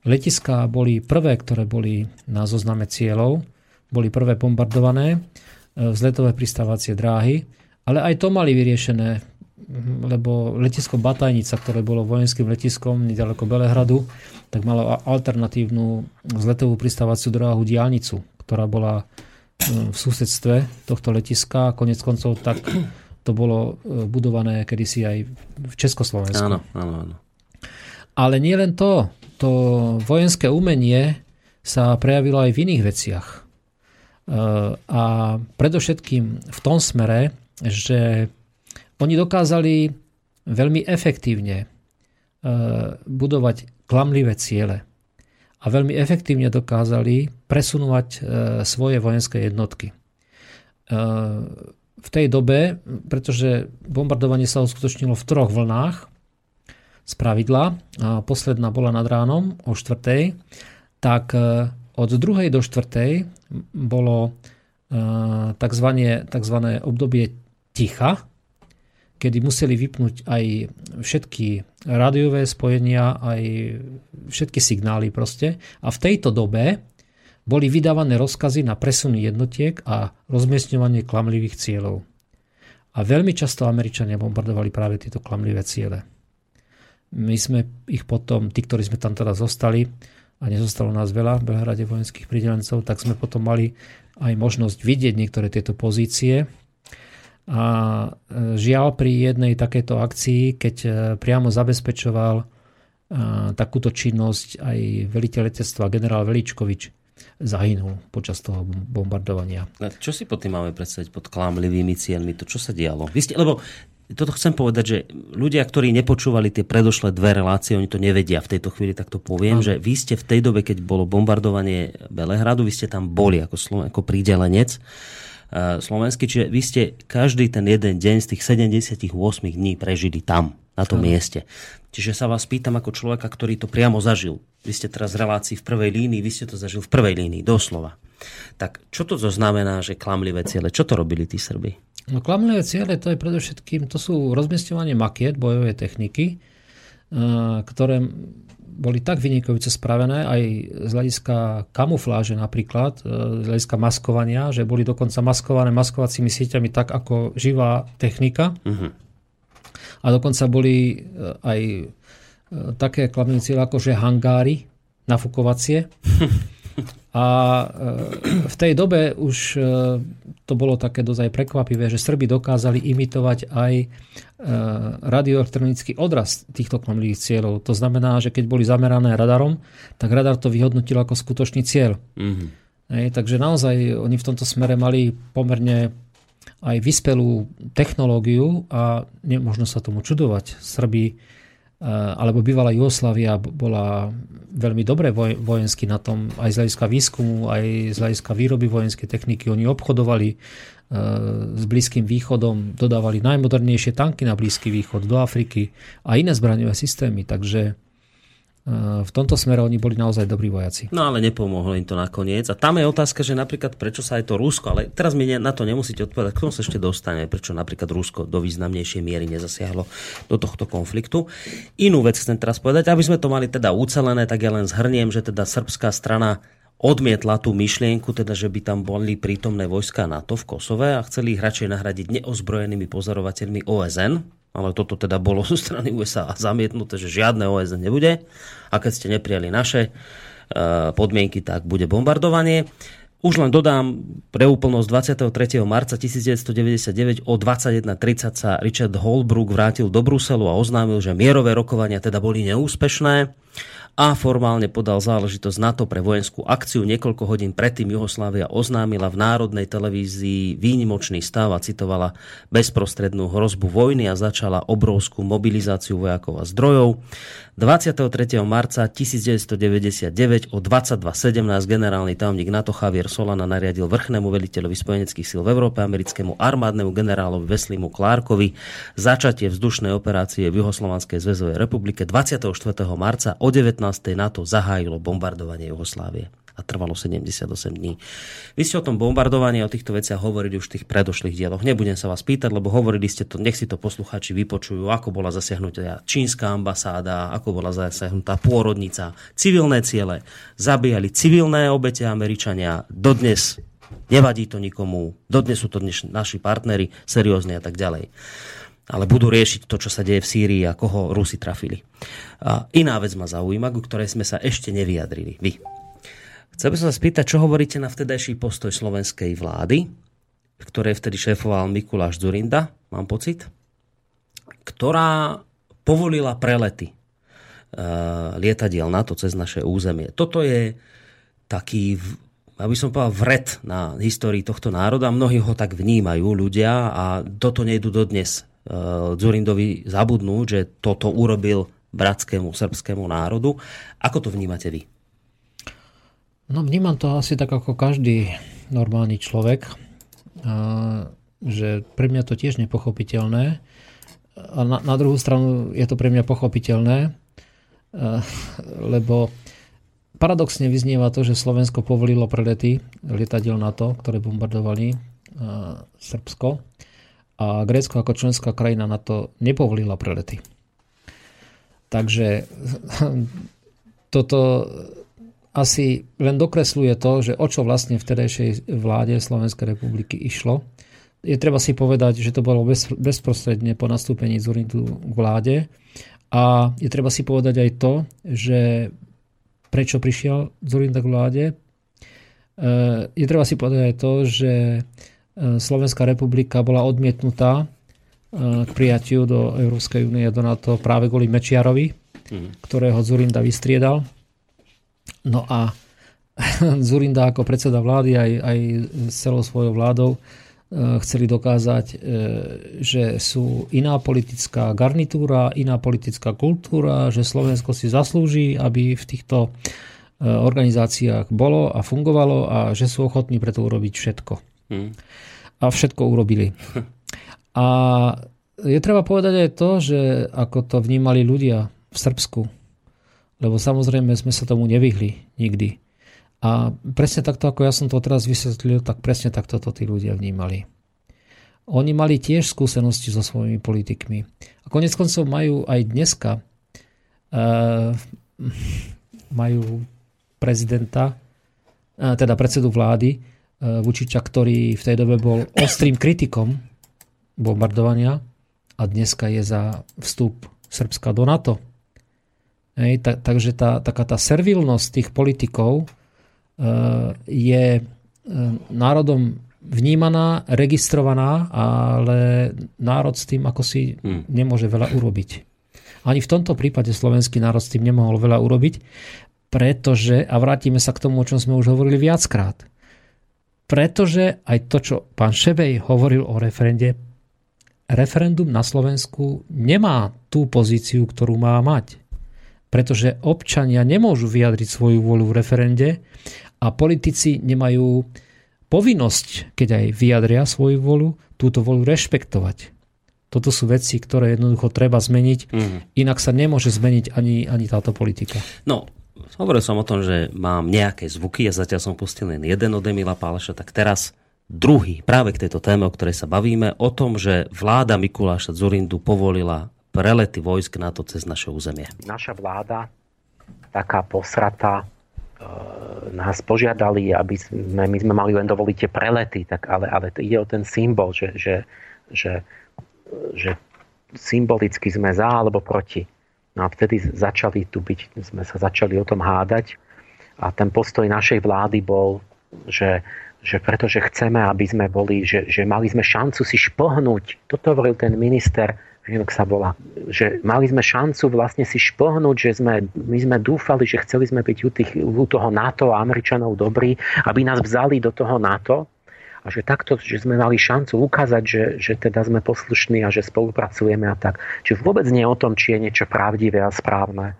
Letiská boli prvé, ktoré boli na zozname cieľov, boli prvé bombardované, e, vzletové pristávacie dráhy, ale aj to mali vyriešené, lebo letisko Batajnica, ktoré bolo vojenským letiskom nedaleko Belehradu, tak malo alternatívnu vzletovú pristávaciu dráhu diálnicu, ktorá bola e, v susedstve tohto letiska a konec koncov tak to bolo e, budované kedysi aj v Československu. Áno, áno, áno. Ale nie len to. To vojenské umenie sa prejavilo aj v iných veciach. E, a predovšetkým v tom smere, že oni dokázali veľmi efektívne e, budovať klamlivé ciele a veľmi efektívne dokázali presunúvať svoje vojenské jednotky v tej dobe, pretože bombardovanie sa uskutočnilo v troch vlnách z pravidla, a posledná bola nad ránom o štvrtej, tak e, od druhej do štvrtej bolo tzv. E, tzv. obdobie ticha, kedy museli vypnúť aj všetky rádiové spojenia, aj všetky signály proste. A v tejto dobe boli vydávané rozkazy na presuny jednotiek a rozmiestňovanie klamlivých cieľov. A veľmi často Američania bombardovali práve tieto klamlivé ciele. My sme ich potom, tí, ktorí sme tam teda zostali, a nezostalo nás veľa v Belhrade vojenských pridelencov, tak sme potom mali aj možnosť vidieť niektoré tieto pozície. A e, žiaľ pri jednej takejto akcii, keď e, priamo zabezpečoval e, takúto činnosť aj veliteľ letectva generál Veličkovič, zahynul počas toho bombardovania. Čo si pod tým máme predstaviť pod klámlivými cieľmi? To čo sa dialo? Vy ste, lebo toto chcem povedať, že ľudia, ktorí nepočúvali tie predošlé dve relácie, oni to nevedia v tejto chvíli, tak to poviem, Aha. že vy ste v tej dobe, keď bolo bombardovanie Belehradu, vy ste tam boli ako, ako prídelenec slovenský, čiže vy ste každý ten jeden deň z tých 78 dní prežili tam, na tom Aha. mieste. Čiže sa vás pýtam ako človeka, ktorý to priamo zažil. Vy ste teraz v relácii v prvej línii, vy ste to zažil v prvej línii, doslova. Tak čo to znamená, že klamlivé ciele? Čo to robili tí Srby? No klamlivé ciele to je predovšetkým, to sú rozmiestňovanie makiet bojovej techniky, eh, ktoré boli tak vynikajúce spravené aj z hľadiska kamufláže napríklad, eh, z hľadiska maskovania, že boli dokonca maskované maskovacími sieťami tak ako živá technika. Uh-huh a dokonca boli e, aj e, také klamné cieľe ako že hangáry nafukovacie. A e, v tej dobe už e, to bolo také dosť aj prekvapivé, že Srby dokázali imitovať aj e, radioelektronický odraz týchto klamlivých cieľov. To znamená, že keď boli zamerané radarom, tak radar to vyhodnotil ako skutočný cieľ. Mm-hmm. Hej, takže naozaj oni v tomto smere mali pomerne aj vyspelú technológiu a nemôžno sa tomu čudovať. Srby Eh, alebo bývalá Jugoslavia bola veľmi dobre vojensky na tom, aj z hľadiska výskumu, aj z hľadiska výroby vojenskej techniky. Oni obchodovali eh, s Blízkym východom, dodávali najmodernejšie tanky na Blízky východ, do Afriky a iné zbraňové systémy. Takže v tomto smere oni boli naozaj dobrí vojaci. No ale nepomohlo im to nakoniec. A tam je otázka, že napríklad prečo sa aj to Rusko, ale teraz mi na to nemusíte odpovedať, k tomu sa ešte dostane, prečo napríklad Rusko do významnejšej miery nezasiahlo do tohto konfliktu. Inú vec chcem teraz povedať, aby sme to mali teda ucelené, tak ja len zhrniem, že teda srbská strana odmietla tú myšlienku, teda, že by tam boli prítomné vojska NATO v Kosove a chceli ich radšej nahradiť neozbrojenými pozorovateľmi OSN, ale toto teda bolo zo strany USA zamietnuté, že žiadne OSN nebude. A keď ste neprijali naše e, podmienky, tak bude bombardovanie. Už len dodám pre úplnosť 23. marca 1999 o 21.30 sa Richard Holbrooke vrátil do Bruselu a oznámil, že mierové rokovania teda boli neúspešné a formálne podal záležitosť NATO pre vojenskú akciu. Niekoľko hodín predtým Juhoslávia oznámila v národnej televízii výnimočný stav a citovala bezprostrednú hrozbu vojny a začala obrovskú mobilizáciu vojakov a zdrojov. 23. marca 1999 o 22.17 generálny tajomník NATO Javier Solana nariadil vrchnému veliteľovi spojeneckých síl v Európe, americkému armádnemu generálovi Veslimu Clarkovi začatie vzdušnej operácie v Juhoslovanskej zväzovej republike 24. marca o 19. NATO zahájilo bombardovanie Jugoslávie a trvalo 78 dní. Vy ste o tom bombardovaní, o týchto veciach hovorili už v tých predošlých dieloch. Nebudem sa vás pýtať, lebo hovorili ste to, nech si to posluchači vypočujú, ako bola zasiahnutá čínska ambasáda, ako bola zasiahnutá pôrodnica, civilné ciele, zabíjali civilné obete Američania, dodnes nevadí to nikomu, dodnes sú to naši partnery, seriózne a tak ďalej ale budú riešiť to, čo sa deje v Sýrii a koho Rusi trafili. A iná vec ma zaujíma, ku ktorej sme sa ešte nevyjadrili. Vy. Chcel by som sa spýtať, čo hovoríte na vtedajší postoj slovenskej vlády, v ktorej vtedy šéfoval Mikuláš Zurinda, mám pocit, ktorá povolila prelety uh, lietadiel NATO cez naše územie. Toto je taký, aby som povedal, vred na histórii tohto národa. Mnohí ho tak vnímajú ľudia a toto nejdu dodnes Zurindovi zabudnúť, že toto urobil bratskému srbskému národu. Ako to vnímate vy? No vnímam to asi tak ako každý normálny človek, a, že pre mňa to tiež nepochopiteľné. A na, na druhú stranu je to pre mňa pochopiteľné, a, lebo paradoxne vyznieva to, že Slovensko povolilo prelety lietadiel NATO, ktoré bombardovali Srbsko a Grécko ako členská krajina na to nepovolila prelety. Takže toto asi len dokresluje to, že o čo vlastne v tedajšej vláde Slovenskej republiky išlo. Je treba si povedať, že to bolo bez, bezprostredne po nastúpení Zurindu k vláde a je treba si povedať aj to, že prečo prišiel Zurinda k vláde. E, je treba si povedať aj to, že Slovenská republika bola odmietnutá e, k prijatiu do Európskej únie do NATO práve kvôli Mečiarovi, mm. ktorého Zurinda vystriedal No a Zurinda ako predseda vlády aj, aj s celou svojou vládou e, chceli dokázať, že sú iná politická garnitúra, iná politická kultúra, že Slovensko si zaslúži, aby v týchto organizáciách bolo a fungovalo a že sú ochotní preto urobiť všetko. Hmm. A všetko urobili. A je treba povedať aj to, že ako to vnímali ľudia v Srbsku, lebo samozrejme sme sa tomu nevyhli nikdy. A presne takto, ako ja som to teraz vysvetlil, tak presne takto to tí ľudia vnímali. Oni mali tiež skúsenosti so svojimi politikmi. A konec koncov majú aj dneska uh, majú prezidenta, uh, teda predsedu vlády Vučiča, ktorý v tej dobe bol ostrým kritikom bombardovania a dneska je za vstup Srbska do NATO. Hej, ta, takže tá, taká tá servilnosť tých politikov je e, národom vnímaná, registrovaná, ale národ s tým ako si hmm. nemôže veľa urobiť. Ani v tomto prípade slovenský národ s tým nemohol veľa urobiť, pretože, a vrátime sa k tomu, o čom sme už hovorili viackrát, pretože aj to, čo pán Šebej hovoril o referende, referendum na Slovensku nemá tú pozíciu, ktorú má mať. Pretože občania nemôžu vyjadriť svoju vôľu v referende a politici nemajú povinnosť, keď aj vyjadria svoju volu, túto volu rešpektovať. Toto sú veci, ktoré jednoducho treba zmeniť, mm. inak sa nemôže zmeniť ani, ani táto politika. No, hovoril som o tom, že mám nejaké zvuky a zatiaľ som pustil len jeden od Emila Páleša, tak teraz druhý, práve k tejto téme, o ktorej sa bavíme, o tom, že vláda Mikuláša Zurindu povolila prelety vojsk na to cez naše územie. Naša vláda, taká posrata, E, nás požiadali, aby sme, my sme mali len dovoliť prelety, tak ale, ale ide o ten symbol, že, že, že, že symbolicky sme za alebo proti. No a vtedy začali tu byť, sme sa začali o tom hádať. A ten postoj našej vlády bol, že, že pretože chceme, aby sme boli, že, že mali sme šancu si špohnúť, toto hovoril ten minister jak sa volá, že mali sme šancu vlastne si špohnúť, že sme, my sme dúfali, že chceli sme byť u, tých, u toho NATO a Američanov dobrí, aby nás vzali do toho NATO a že takto, že sme mali šancu ukázať, že, že teda sme poslušní a že spolupracujeme a tak. Čiže vôbec nie o tom, či je niečo pravdivé a správne,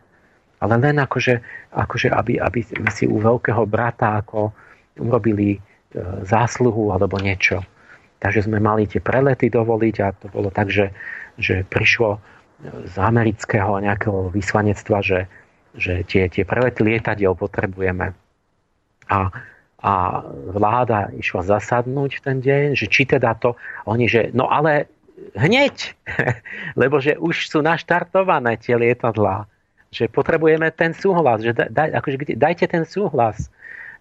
ale len akože, akože aby, aby sme si u veľkého brata ako urobili e, zásluhu alebo niečo. Takže sme mali tie prelety dovoliť a to bolo tak, že že prišlo z amerického nejakého vyslanectva, že, že tie, tie prelety lietadiel potrebujeme. A, a vláda išla zasadnúť v ten deň, že či teda to, oni, že no ale hneď, lebo že už sú naštartované tie lietadlá, že potrebujeme ten súhlas, že daj, akože, dajte ten súhlas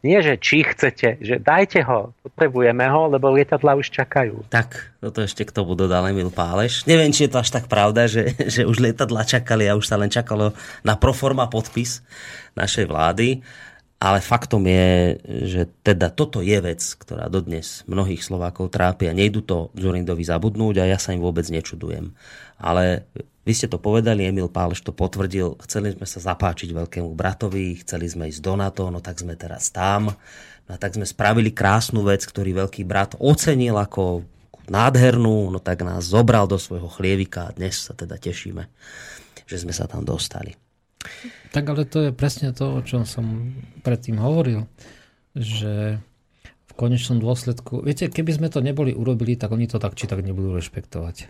nie, že či chcete, že dajte ho, potrebujeme ho, lebo lietadla už čakajú. Tak, toto ešte k tomu dodal Emil Páleš. Neviem, či je to až tak pravda, že, že už lietadla čakali a už sa len čakalo na proforma podpis našej vlády. Ale faktom je, že teda toto je vec, ktorá dodnes mnohých Slovákov trápi a nejdu to Zurindovi zabudnúť a ja sa im vôbec nečudujem. Ale vy ste to povedali, Emil Páleš to potvrdil, chceli sme sa zapáčiť veľkému bratovi, chceli sme ísť do NATO, no tak sme teraz tam. No tak sme spravili krásnu vec, ktorý veľký brat ocenil ako nádhernú, no tak nás zobral do svojho chlievika a dnes sa teda tešíme, že sme sa tam dostali. Tak ale to je presne to, o čom som predtým hovoril, že v konečnom dôsledku, viete, keby sme to neboli urobili, tak oni to tak či tak nebudú rešpektovať.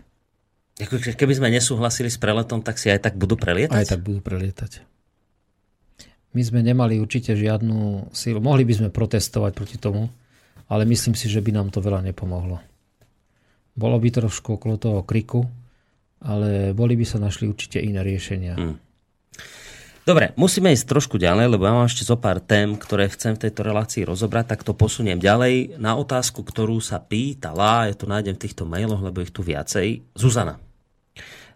Keby sme nesúhlasili s preletom, tak si aj tak budú prelietať? Aj tak budú prelietať. My sme nemali určite žiadnu sílu. Mohli by sme protestovať proti tomu, ale myslím si, že by nám to veľa nepomohlo. Bolo by trošku okolo toho kriku, ale boli by sa našli určite iné riešenia. Hmm. Dobre, musíme ísť trošku ďalej, lebo ja mám ešte zo pár tém, ktoré chcem v tejto relácii rozobrať, tak to posuniem ďalej na otázku, ktorú sa pýtala, ja to nájdem v týchto mailoch, lebo ich tu viacej, Zuzana.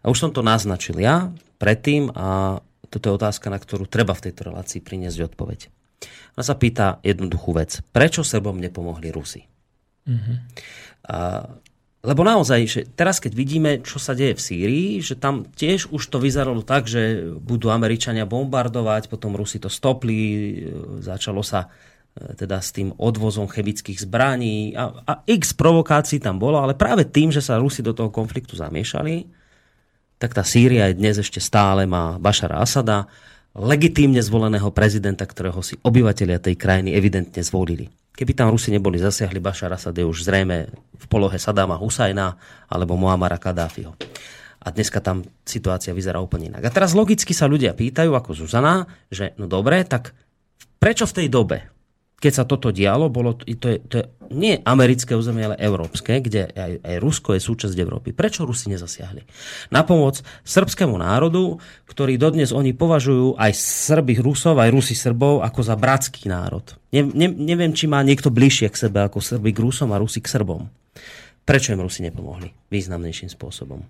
A už som to naznačil ja predtým a toto je otázka, na ktorú treba v tejto relácii priniesť odpoveď. Ona sa pýta jednoduchú vec. Prečo Srbom nepomohli Rusi? Mm-hmm. A, lebo naozaj, že teraz keď vidíme, čo sa deje v Sýrii, že tam tiež už to vyzeralo tak, že budú Američania bombardovať, potom Rusi to stopli, začalo sa e, teda s tým odvozom chemických zbraní a, a x provokácií tam bolo, ale práve tým, že sa Rusi do toho konfliktu zamiešali, tak tá Sýria aj dnes ešte stále má Bašara Asada, legitímne zvoleného prezidenta, ktorého si obyvateľia tej krajiny evidentne zvolili. Keby tam Rusi neboli zasiahli, Bašar Asad je už zrejme v polohe Sadama Husajna alebo Muamara Kadáfiho. A dneska tam situácia vyzerá úplne inak. A teraz logicky sa ľudia pýtajú, ako Zuzana, že no dobre, tak prečo v tej dobe, keď sa toto dialo, bolo, to, je, to je nie americké územie, ale európske, kde aj, aj Rusko je súčasť Európy. Prečo Rusi nezasiahli? Na pomoc srbskému národu, ktorý dodnes oni považujú aj Srby Rusov, aj Rusi Srbov ako za bratský národ. Ne, ne, neviem, či má niekto bližšie k sebe ako Srby k Rusom a Rusi k Srbom. Prečo im Rusi nepomohli významnejším spôsobom?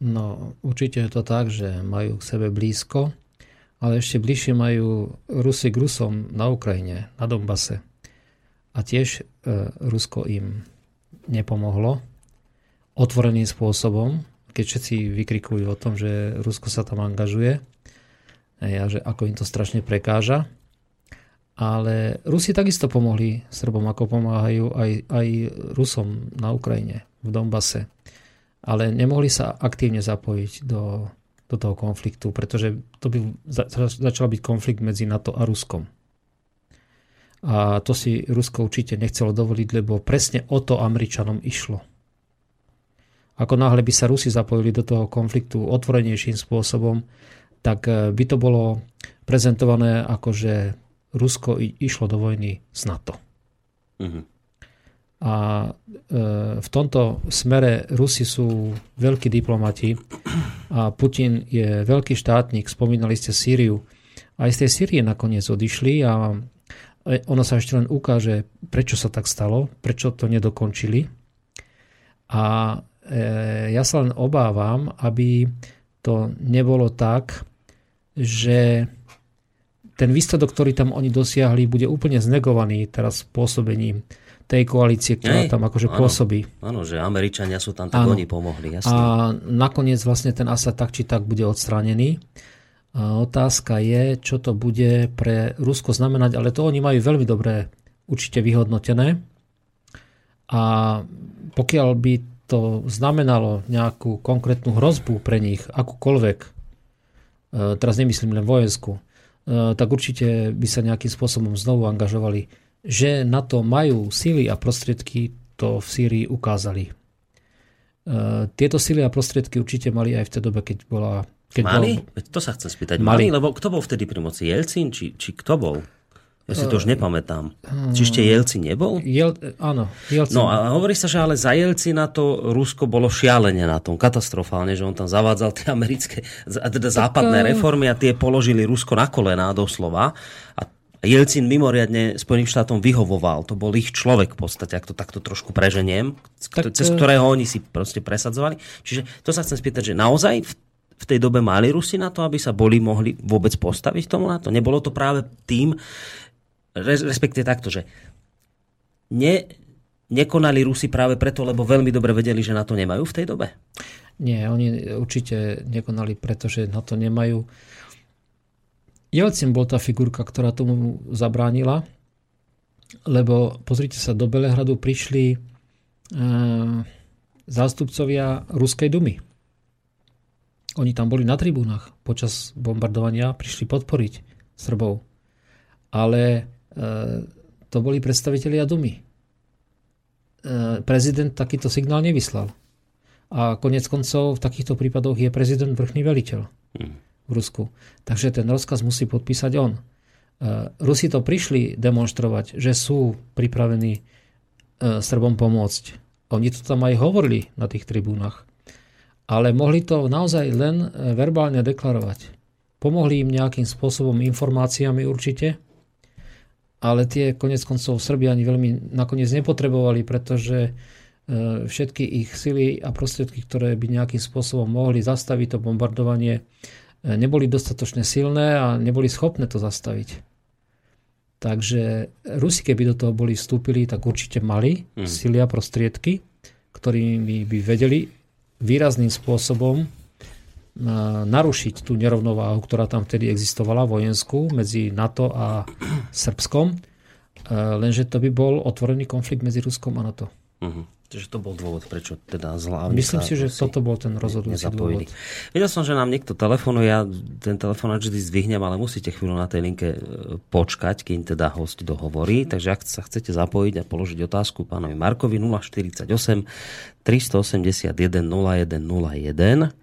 No, určite je to tak, že majú k sebe blízko ale ešte bližšie majú Rusy k Rusom na Ukrajine, na Donbase. A tiež e, Rusko im nepomohlo otvoreným spôsobom, keď všetci vykrikujú o tom, že Rusko sa tam angažuje a že ako im to strašne prekáža. Ale Rusi takisto pomohli Srbom, ako pomáhajú aj, aj Rusom na Ukrajine, v Donbase. Ale nemohli sa aktívne zapojiť do, do toho konfliktu, pretože to by za, začal byť konflikt medzi NATO a Ruskom. A to si Rusko určite nechcelo dovoliť, lebo presne o to Američanom išlo. Ako náhle by sa Rusi zapojili do toho konfliktu otvorenejším spôsobom, tak e, by to bolo prezentované ako, že Rusko išlo do vojny s NATO. Uh-huh. A e, v tomto smere Rusi sú veľkí diplomati a Putin je veľký štátnik. Spomínali ste Sýriu. Aj z tej Sýrie nakoniec odišli a e, ono sa ešte len ukáže, prečo sa tak stalo, prečo to nedokončili. A E, ja sa len obávam, aby to nebolo tak, že ten výsledok, ktorý tam oni dosiahli, bude úplne znegovaný teraz pôsobením tej koalície, ktorá Ej, tam akože áno, pôsobí. Áno, že Američania sú tam, tak áno. oni pomohli. Jasne. A nakoniec vlastne ten Asad tak či tak bude odstránený. A otázka je, čo to bude pre Rusko znamenať, ale to oni majú veľmi dobre určite vyhodnotené. A pokiaľ by to znamenalo nejakú konkrétnu hrozbu pre nich, akúkoľvek, e, teraz nemyslím len vojenskú, e, tak určite by sa nejakým spôsobom znovu angažovali. Že na to majú síly a prostriedky, to v Sýrii ukázali. E, tieto síly a prostriedky určite mali aj v tej dobe, keď bola... Keď mali? Bol... To sa chcem spýtať. Mali? mali? Lebo kto bol vtedy pri moci? Jelcin? Či, či kto bol? Ja si to už nepamätám. Či ešte Jelcin nebol? Jel, áno, Jelcin. No a hovorí sa, že ale za Jelcina to Rusko bolo šialene na tom, katastrofálne, že on tam zavádzal tie americké, teda západné tak, reformy a tie položili Rusko na kolená doslova. A Jelcin mimoriadne Spojeným štátom vyhovoval. To bol ich človek v podstate, ak to takto trošku preženiem, tak, cez ktorého oni si proste presadzovali. Čiže to sa chcem spýtať, že naozaj v v tej dobe mali Rusi na to, aby sa boli mohli vôbec postaviť tomu na to? Nebolo to práve tým, respektíve takto, že ne, nekonali Rusi práve preto, lebo veľmi dobre vedeli, že na to nemajú v tej dobe? Nie, oni určite nekonali, pretože na to nemajú. Jelcin bol tá figurka, ktorá tomu zabránila, lebo pozrite sa, do Belehradu prišli e, zástupcovia Ruskej dumy. Oni tam boli na tribúnach počas bombardovania, prišli podporiť Srbov. Ale to boli predstavitelia Dumy. E, prezident takýto signál nevyslal. A konec koncov v takýchto prípadoch je prezident vrchný veliteľ v Rusku. Takže ten rozkaz musí podpísať on. E, Rusi to prišli demonstrovať, že sú pripravení e, Srbom pomôcť. Oni to tam aj hovorili na tých tribúnach. Ale mohli to naozaj len verbálne deklarovať. Pomohli im nejakým spôsobom informáciami určite, ale tie konec koncov Srbiani veľmi nakoniec nepotrebovali, pretože e, všetky ich sily a prostriedky, ktoré by nejakým spôsobom mohli zastaviť to bombardovanie, e, neboli dostatočne silné a neboli schopné to zastaviť. Takže Rusi, keby do toho boli vstúpili, tak určite mali mm. sily a prostriedky, ktorými by vedeli výrazným spôsobom narušiť tú nerovnováhu, ktorá tam vtedy existovala vojenskú medzi NATO a Srbskom, lenže to by bol otvorený konflikt medzi Ruskom a NATO. Uh-huh. Takže to bol dôvod, prečo teda zlá. Myslím si, že toto bol ten rozhodujúci dôvod. Videl som, že nám niekto telefonuje, ja ten telefon vždy zdvihnem, ale musíte chvíľu na tej linke e, počkať, kým teda host dohovorí. Takže ak sa chcete zapojiť a položiť otázku pánovi Markovi 048 381 0101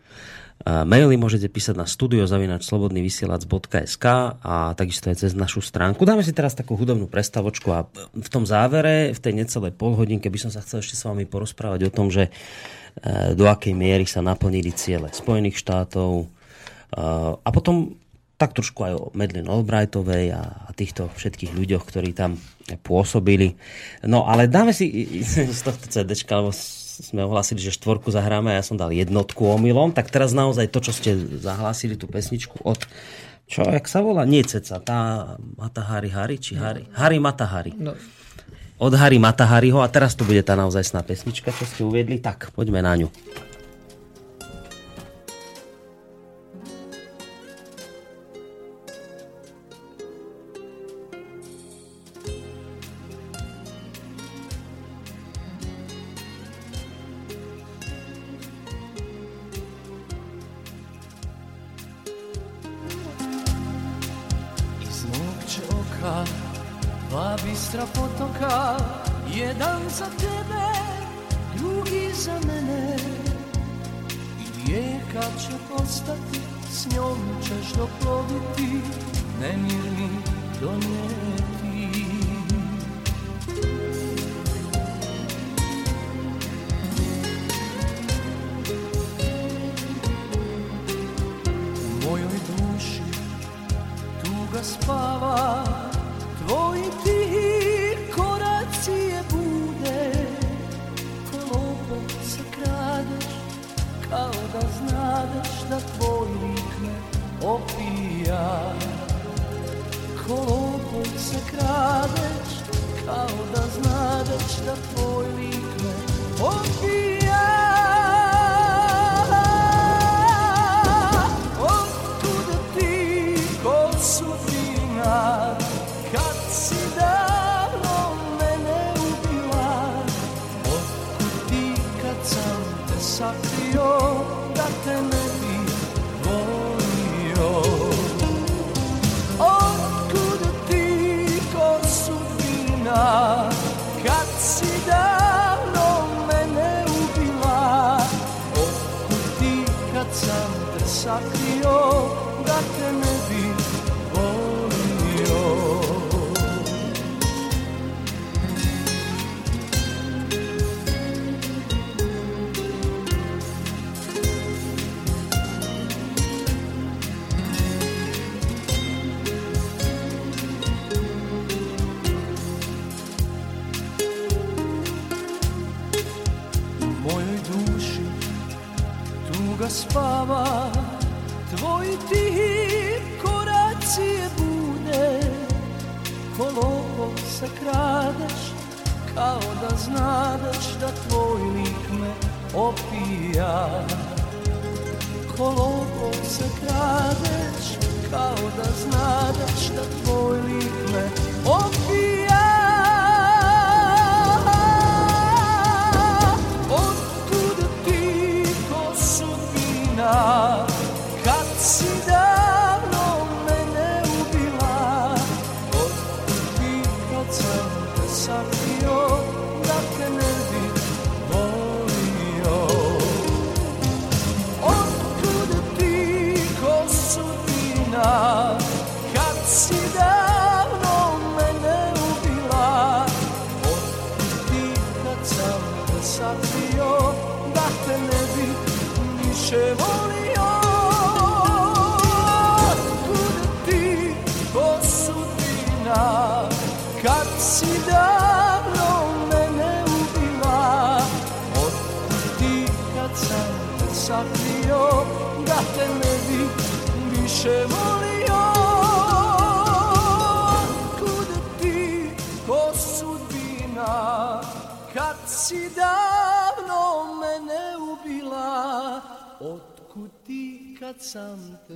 Maily môžete písať na studiozavinačslobodnyvysielac.sk a takisto aj cez našu stránku. Dáme si teraz takú hudobnú prestavočku a v tom závere, v tej necelej polhodinke by som sa chcel ešte s vami porozprávať o tom, že e, do akej miery sa naplnili ciele Spojených štátov e, a potom tak trošku aj o Medlin Albrightovej a týchto všetkých ľuďoch, ktorí tam pôsobili. No ale dáme si z tohto CDčka, lebo sme ohlásili, že štvorku zahráme a ja som dal jednotku omylom, tak teraz naozaj to, čo ste zahlásili, tú pesničku od Čo, jak sa volá? Nie Ceca, tá Matahari Hari, či Hari? Hari Matahari. No, Od Hari Matahariho a teraz tu bude tá naozajstná pesnička, čo ste uviedli. Tak, poďme na ňu.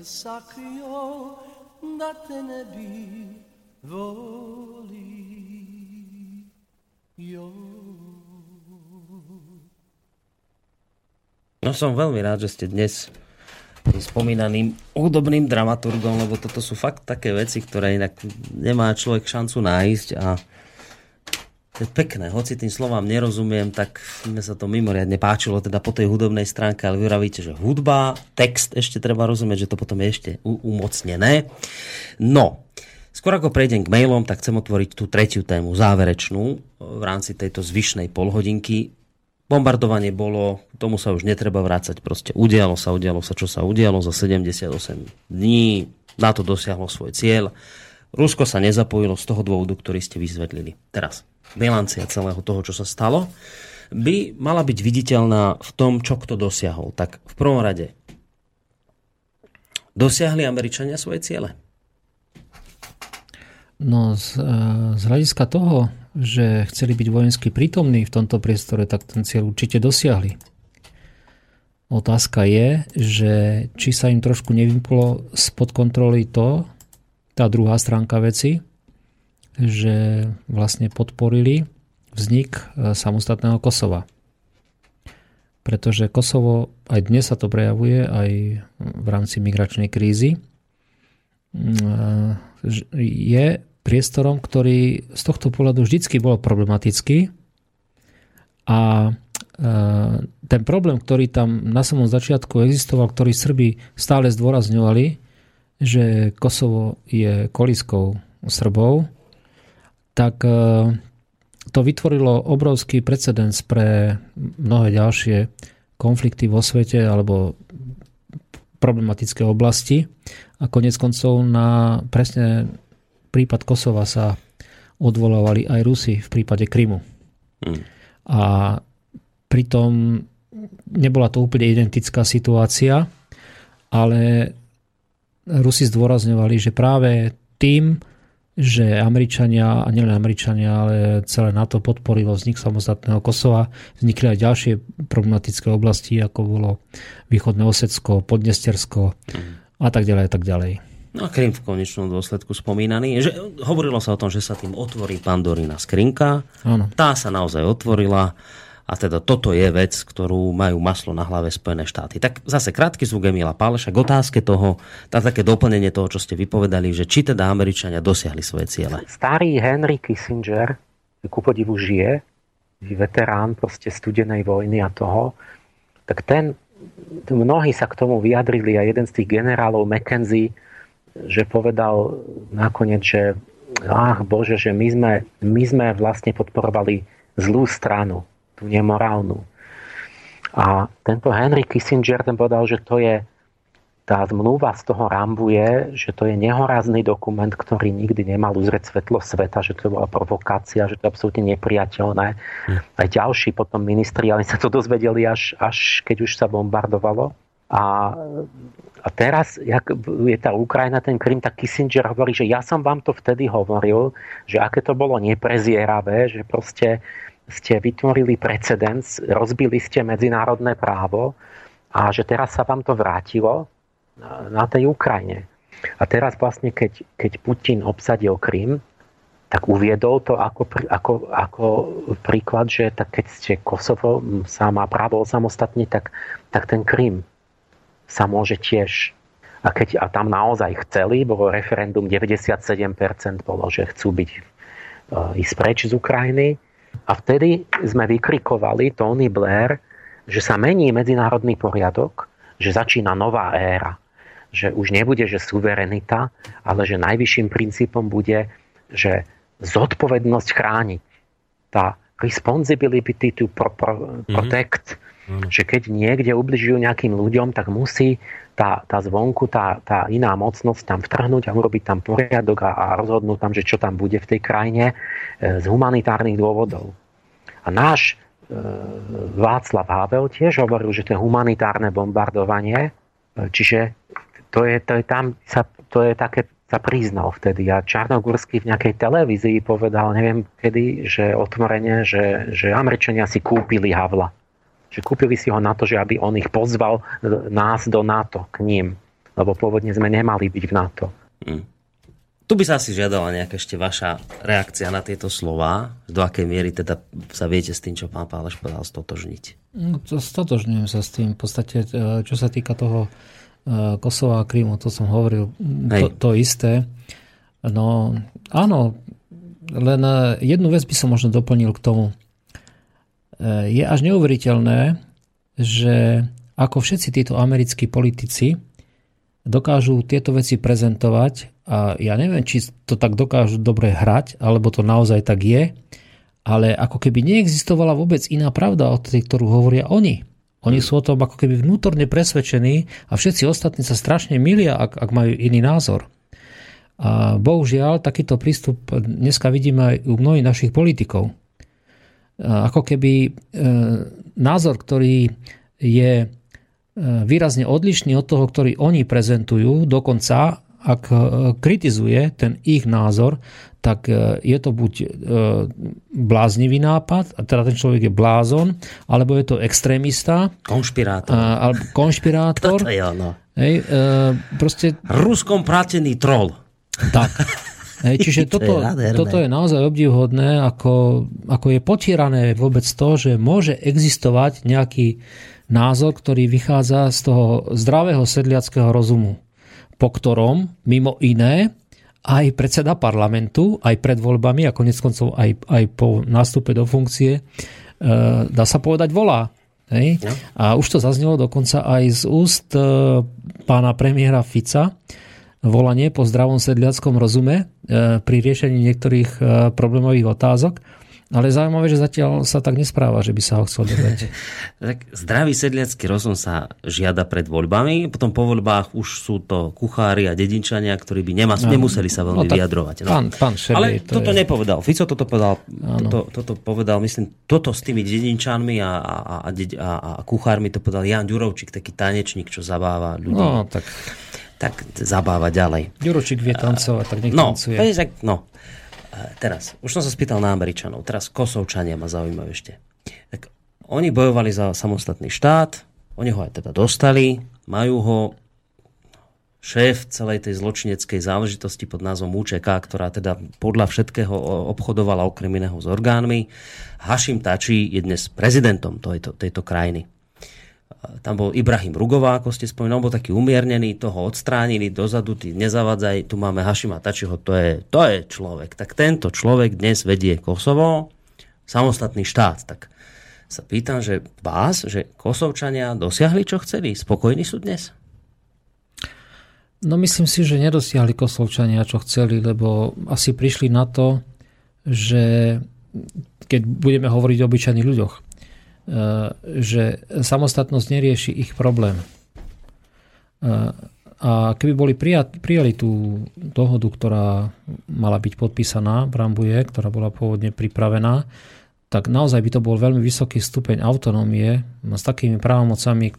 Te sakrio Da te ne bi volio No som veľmi rád, že ste dnes tým spomínaným hudobným dramaturgom, lebo toto sú fakt také veci, ktoré inak nemá človek šancu nájsť a to je pekné. Hoci tým slovám nerozumiem, tak mi sa to mimoriadne páčilo teda po tej hudobnej stránke, ale vy vravíte, že hudba, text ešte treba rozumieť, že to potom je ešte umocnené. No, skôr ako prejdem k mailom, tak chcem otvoriť tú tretiu tému, záverečnú, v rámci tejto zvyšnej polhodinky. Bombardovanie bolo, tomu sa už netreba vrácať, proste udialo sa, udialo sa, čo sa udialo za 78 dní, na to dosiahlo svoj cieľ. Rusko sa nezapojilo z toho dôvodu, ktorý ste vysvetlili. Teraz, bilancia celého toho, čo sa stalo, by mala byť viditeľná v tom, čo kto dosiahol. Tak v prvom rade, dosiahli Američania svoje ciele? No z, e, z hľadiska toho, že chceli byť vojensky prítomní v tomto priestore, tak ten cieľ určite dosiahli. Otázka je, že či sa im trošku nevyplo spod kontroly to, tá druhá stránka veci, že vlastne podporili vznik e, samostatného Kosova. Pretože Kosovo, aj dnes sa to prejavuje, aj v rámci migračnej krízy, je priestorom, ktorý z tohto pohľadu vždycky bol problematický a e, ten problém, ktorý tam na samom začiatku existoval, ktorý Srbi stále zdôrazňovali, že Kosovo je koliskou Srbov, tak e, to vytvorilo obrovský precedens pre mnohé ďalšie konflikty vo svete alebo problematické oblasti. A konec koncov na presne prípad Kosova sa odvolávali aj Rusi v prípade Krymu. Hmm. A pritom nebola to úplne identická situácia, ale Rusi zdôrazňovali, že práve tým, že Američania, a nielen Američania, ale celé NATO podporilo vznik samostatného Kosova, vznikli aj ďalšie problematické oblasti, ako bolo východné Osecko, Podnestersko a tak ďalej a tak ďalej. No a Krym v konečnom dôsledku spomínaný. Že, hovorilo sa o tom, že sa tým otvorí Pandorina skrinka. Áno. Tá sa naozaj otvorila. A teda toto je vec, ktorú majú maslo na hlave Spojené štáty. Tak zase krátky zvuk Emila Páleša k otázke toho, tá také doplnenie toho, čo ste vypovedali, že či teda Američania dosiahli svoje ciele. Starý Henry Kissinger, ku podivu žije, veterán proste studenej vojny a toho, tak ten, mnohí sa k tomu vyjadrili a jeden z tých generálov Mackenzie že povedal nakoniec, že ach Bože, že my sme, my sme vlastne podporovali zlú stranu, tú nemorálnu. A tento Henry Kissinger ten povedal, že to je tá zmluva z toho rambuje, že to je nehorázny dokument, ktorý nikdy nemal uzrieť svetlo sveta, že to bola provokácia, že to je absolútne nepriateľné. Hm. Aj ďalší potom ministri, ale sa to dozvedeli až, až keď už sa bombardovalo. A, a teraz, jak je tá Ukrajina, ten Krym, tak Kissinger hovorí, že ja som vám to vtedy hovoril, že aké to bolo neprezieravé, že proste ste vytvorili precedens, rozbili ste medzinárodné právo a že teraz sa vám to vrátilo na, tej Ukrajine. A teraz vlastne, keď, keď Putin obsadil Krym, tak uviedol to ako, ako, ako príklad, že tak keď ste Kosovo sa má právo osamostatniť, tak, tak ten Krym sa môže tiež a, keď, a tam naozaj chceli, bolo referendum 97% bolo, že chcú byť e, ísť preč z Ukrajiny. A vtedy sme vykrikovali Tony Blair, že sa mení medzinárodný poriadok, že začína nová éra. Že už nebude, že suverenita, ale že najvyšším princípom bude, že zodpovednosť chrániť. Tá responsibility to pro, pro, mhm. protect mm-hmm že keď niekde ubližujú nejakým ľuďom, tak musí tá, tá zvonku, tá, tá iná mocnosť tam vtrhnúť a urobiť tam poriadok a, a rozhodnúť tam, že čo tam bude v tej krajine e, z humanitárnych dôvodov. A náš e, Václav Havel tiež hovoril, že to je humanitárne bombardovanie, e, čiže to je, to je tam, sa, to je také sa priznal vtedy. A Čarnogórsky v nejakej televízii povedal, neviem kedy, že otvorene, že, že Američania si kúpili Havla že kúpili si ho na to, že aby on ich pozval nás do NATO, k ním. Lebo pôvodne sme nemali byť v NATO. Hmm. Tu by sa asi žiadala nejaká ešte vaša reakcia na tieto slova. Do akej miery teda sa viete s tým, čo pán Páleš povedal, stotožniť? No, to stotožňujem sa s tým. V podstate, e, čo sa týka toho e, Kosova a Krímu, to som hovoril, to, to isté. No, áno, len e, jednu vec by som možno doplnil k tomu. Je až neuveriteľné, že ako všetci títo americkí politici dokážu tieto veci prezentovať a ja neviem, či to tak dokážu dobre hrať, alebo to naozaj tak je, ale ako keby neexistovala vôbec iná pravda od tej, ktorú hovoria oni. Oni sú o tom ako keby vnútorne presvedčení a všetci ostatní sa strašne milia, ak, ak majú iný názor. A bohužiaľ, takýto prístup dneska vidíme aj u mnohých našich politikov ako keby e, názor, ktorý je výrazne odlišný od toho, ktorý oni prezentujú, dokonca ak e, kritizuje ten ich názor, tak e, je to buď bláznivý nápad, a teda ten človek je blázon, alebo je to extrémista. Konšpirátor. Alebo konšpirátor. Toto je ono. Hej, proste... Ruskom prátený troll. Tak. Hej, čiže toto, je toto je naozaj obdivhodné, ako, ako je potierané vôbec to, že môže existovať nejaký názor, ktorý vychádza z toho zdravého sedliackého rozumu, po ktorom, mimo iné, aj predseda parlamentu, aj pred voľbami a konec koncov aj, aj po nástupe do funkcie, e, dá sa povedať, volá. Hej? No. A už to zaznelo dokonca aj z úst e, pána premiéra Fica, volanie po zdravom sedliackom rozume e, pri riešení niektorých e, problémových otázok. Ale zaujímavé, že zatiaľ sa tak nespráva, že by sa ho chcel dodať. tak zdravý sedliacký rozum sa žiada pred voľbami, potom po voľbách už sú to kuchári a dedinčania, ktorí by nema, no, nemuseli sa veľmi no, vyjadrovať. No. Pán, pán Šerej, Ale to toto je... nepovedal. Fico toto povedal, toto, toto povedal, myslím, toto s tými dedinčanmi a, a, a, a, a kuchármi to povedal Jan Ďurovčík, taký tanečník, čo zabáva ľudí. No, tak tak zabáva ďalej. Ďuročík vie tancovať, tak nech no, tancuje. Tak, no, teraz, už som sa spýtal na Američanov, teraz Kosovčania ma zaujímajú ešte. Tak oni bojovali za samostatný štát, oni ho aj teda dostali, majú ho šéf celej tej zločineckej záležitosti pod názvom UČK, ktorá teda podľa všetkého obchodovala okrem iného s orgánmi. Hašim Tači je dnes prezidentom tejto, tejto krajiny tam bol Ibrahim Rugová, ako ste spomínali, bol taký umiernený, toho odstránili dozadu, ty nezavadzaj, tu máme Hašima Tačiho, to je, to je človek. Tak tento človek dnes vedie Kosovo, samostatný štát. Tak sa pýtam, že vás, že Kosovčania dosiahli, čo chceli? Spokojní sú dnes? No myslím si, že nedosiahli Kosovčania, čo chceli, lebo asi prišli na to, že keď budeme hovoriť o obyčajných ľuďoch, že samostatnosť nerieši ich problém. E, a keby boli prijat, prijali tú dohodu, ktorá mala byť podpísaná v Rambuje, ktorá bola pôvodne pripravená, tak naozaj by to bol veľmi vysoký stupeň autonómie s takými právomocami. E,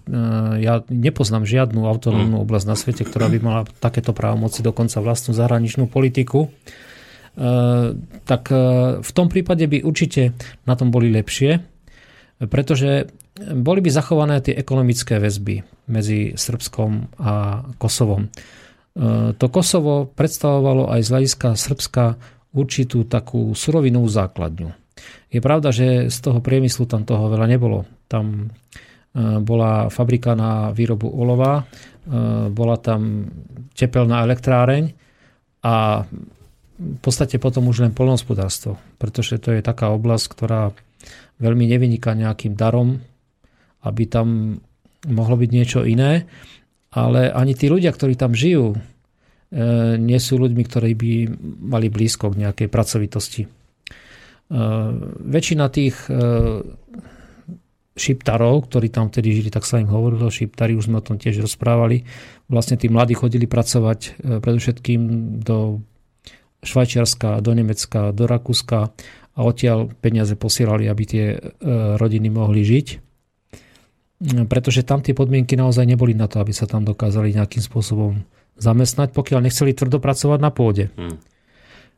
ja nepoznám žiadnu autonómnu oblasť na svete, ktorá by mala takéto právomoci, dokonca vlastnú zahraničnú politiku. Tak v tom prípade by určite na tom boli lepšie pretože boli by zachované tie ekonomické väzby medzi Srbskom a Kosovom. E, to Kosovo predstavovalo aj z hľadiska Srbska určitú takú surovinovú základňu. Je pravda, že z toho priemyslu tam toho veľa nebolo. Tam e, bola fabrika na výrobu olova, e, bola tam tepelná elektráreň a v podstate potom už len polnohospodárstvo, pretože to je taká oblasť, ktorá veľmi nevyniká nejakým darom, aby tam mohlo byť niečo iné, ale ani tí ľudia, ktorí tam žijú, e, nie sú ľuďmi, ktorí by mali blízko k nejakej pracovitosti. E, väčšina tých e, šiptarov, ktorí tam vtedy žili, tak sa im hovorilo, šiptari, už sme o tom tiež rozprávali, vlastne tí mladí chodili pracovať predovšetkým do Švajčiarska, do Nemecka, do Rakúska a odtiaľ peniaze posielali, aby tie e, rodiny mohli žiť. Pretože tam tie podmienky naozaj neboli na to, aby sa tam dokázali nejakým spôsobom zamestnať, pokiaľ nechceli tvrdo pracovať na pôde. Hmm.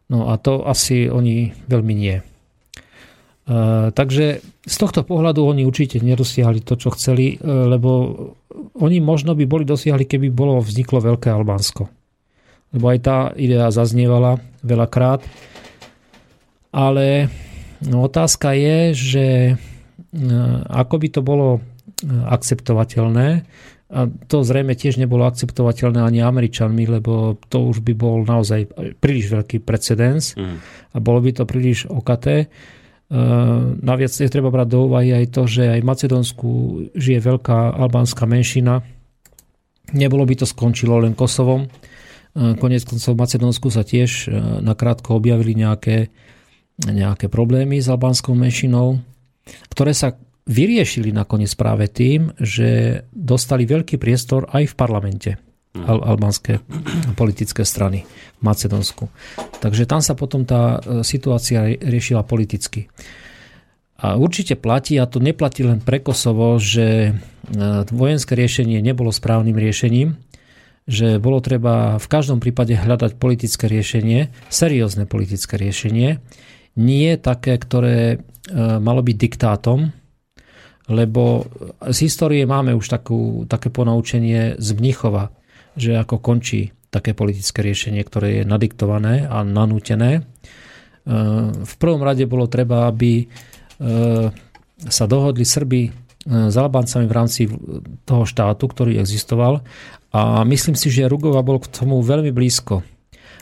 No a to asi oni veľmi nie. Uh, takže z tohto pohľadu oni určite nedosiahli to, čo chceli, uh, lebo oni možno by boli dosiahli, keby bolo vzniklo Veľké Albánsko. Lebo aj tá idea zaznievala veľakrát ale no, otázka je, že e, ako by to bolo e, akceptovateľné, a to zrejme tiež nebolo akceptovateľné ani Američanmi, lebo to už by bol naozaj príliš veľký precedens mm. a bolo by to príliš okaté. Uh, naviac je treba brať do úvahy aj to, že aj v Macedónsku žije veľká albánska menšina. Nebolo by to skončilo len Kosovom. Uh, konec koncov v Macedónsku sa tiež uh, nakrátko objavili nejaké nejaké problémy s albánskou menšinou, ktoré sa vyriešili nakoniec práve tým, že dostali veľký priestor aj v parlamente al- albánske politické strany v Macedónsku. Takže tam sa potom tá e, situácia riešila politicky. A určite platí, a to neplatí len pre Kosovo, že vojenské riešenie nebolo správnym riešením, že bolo treba v každom prípade hľadať politické riešenie, seriózne politické riešenie, nie také, ktoré e, malo byť diktátom, lebo z histórie máme už takú, také ponaučenie z Mnichova, že ako končí také politické riešenie, ktoré je nadiktované a nanútené. E, v prvom rade bolo treba, aby e, sa dohodli Srby s Albáncami v rámci toho štátu, ktorý existoval a myslím si, že Rugova bol k tomu veľmi blízko.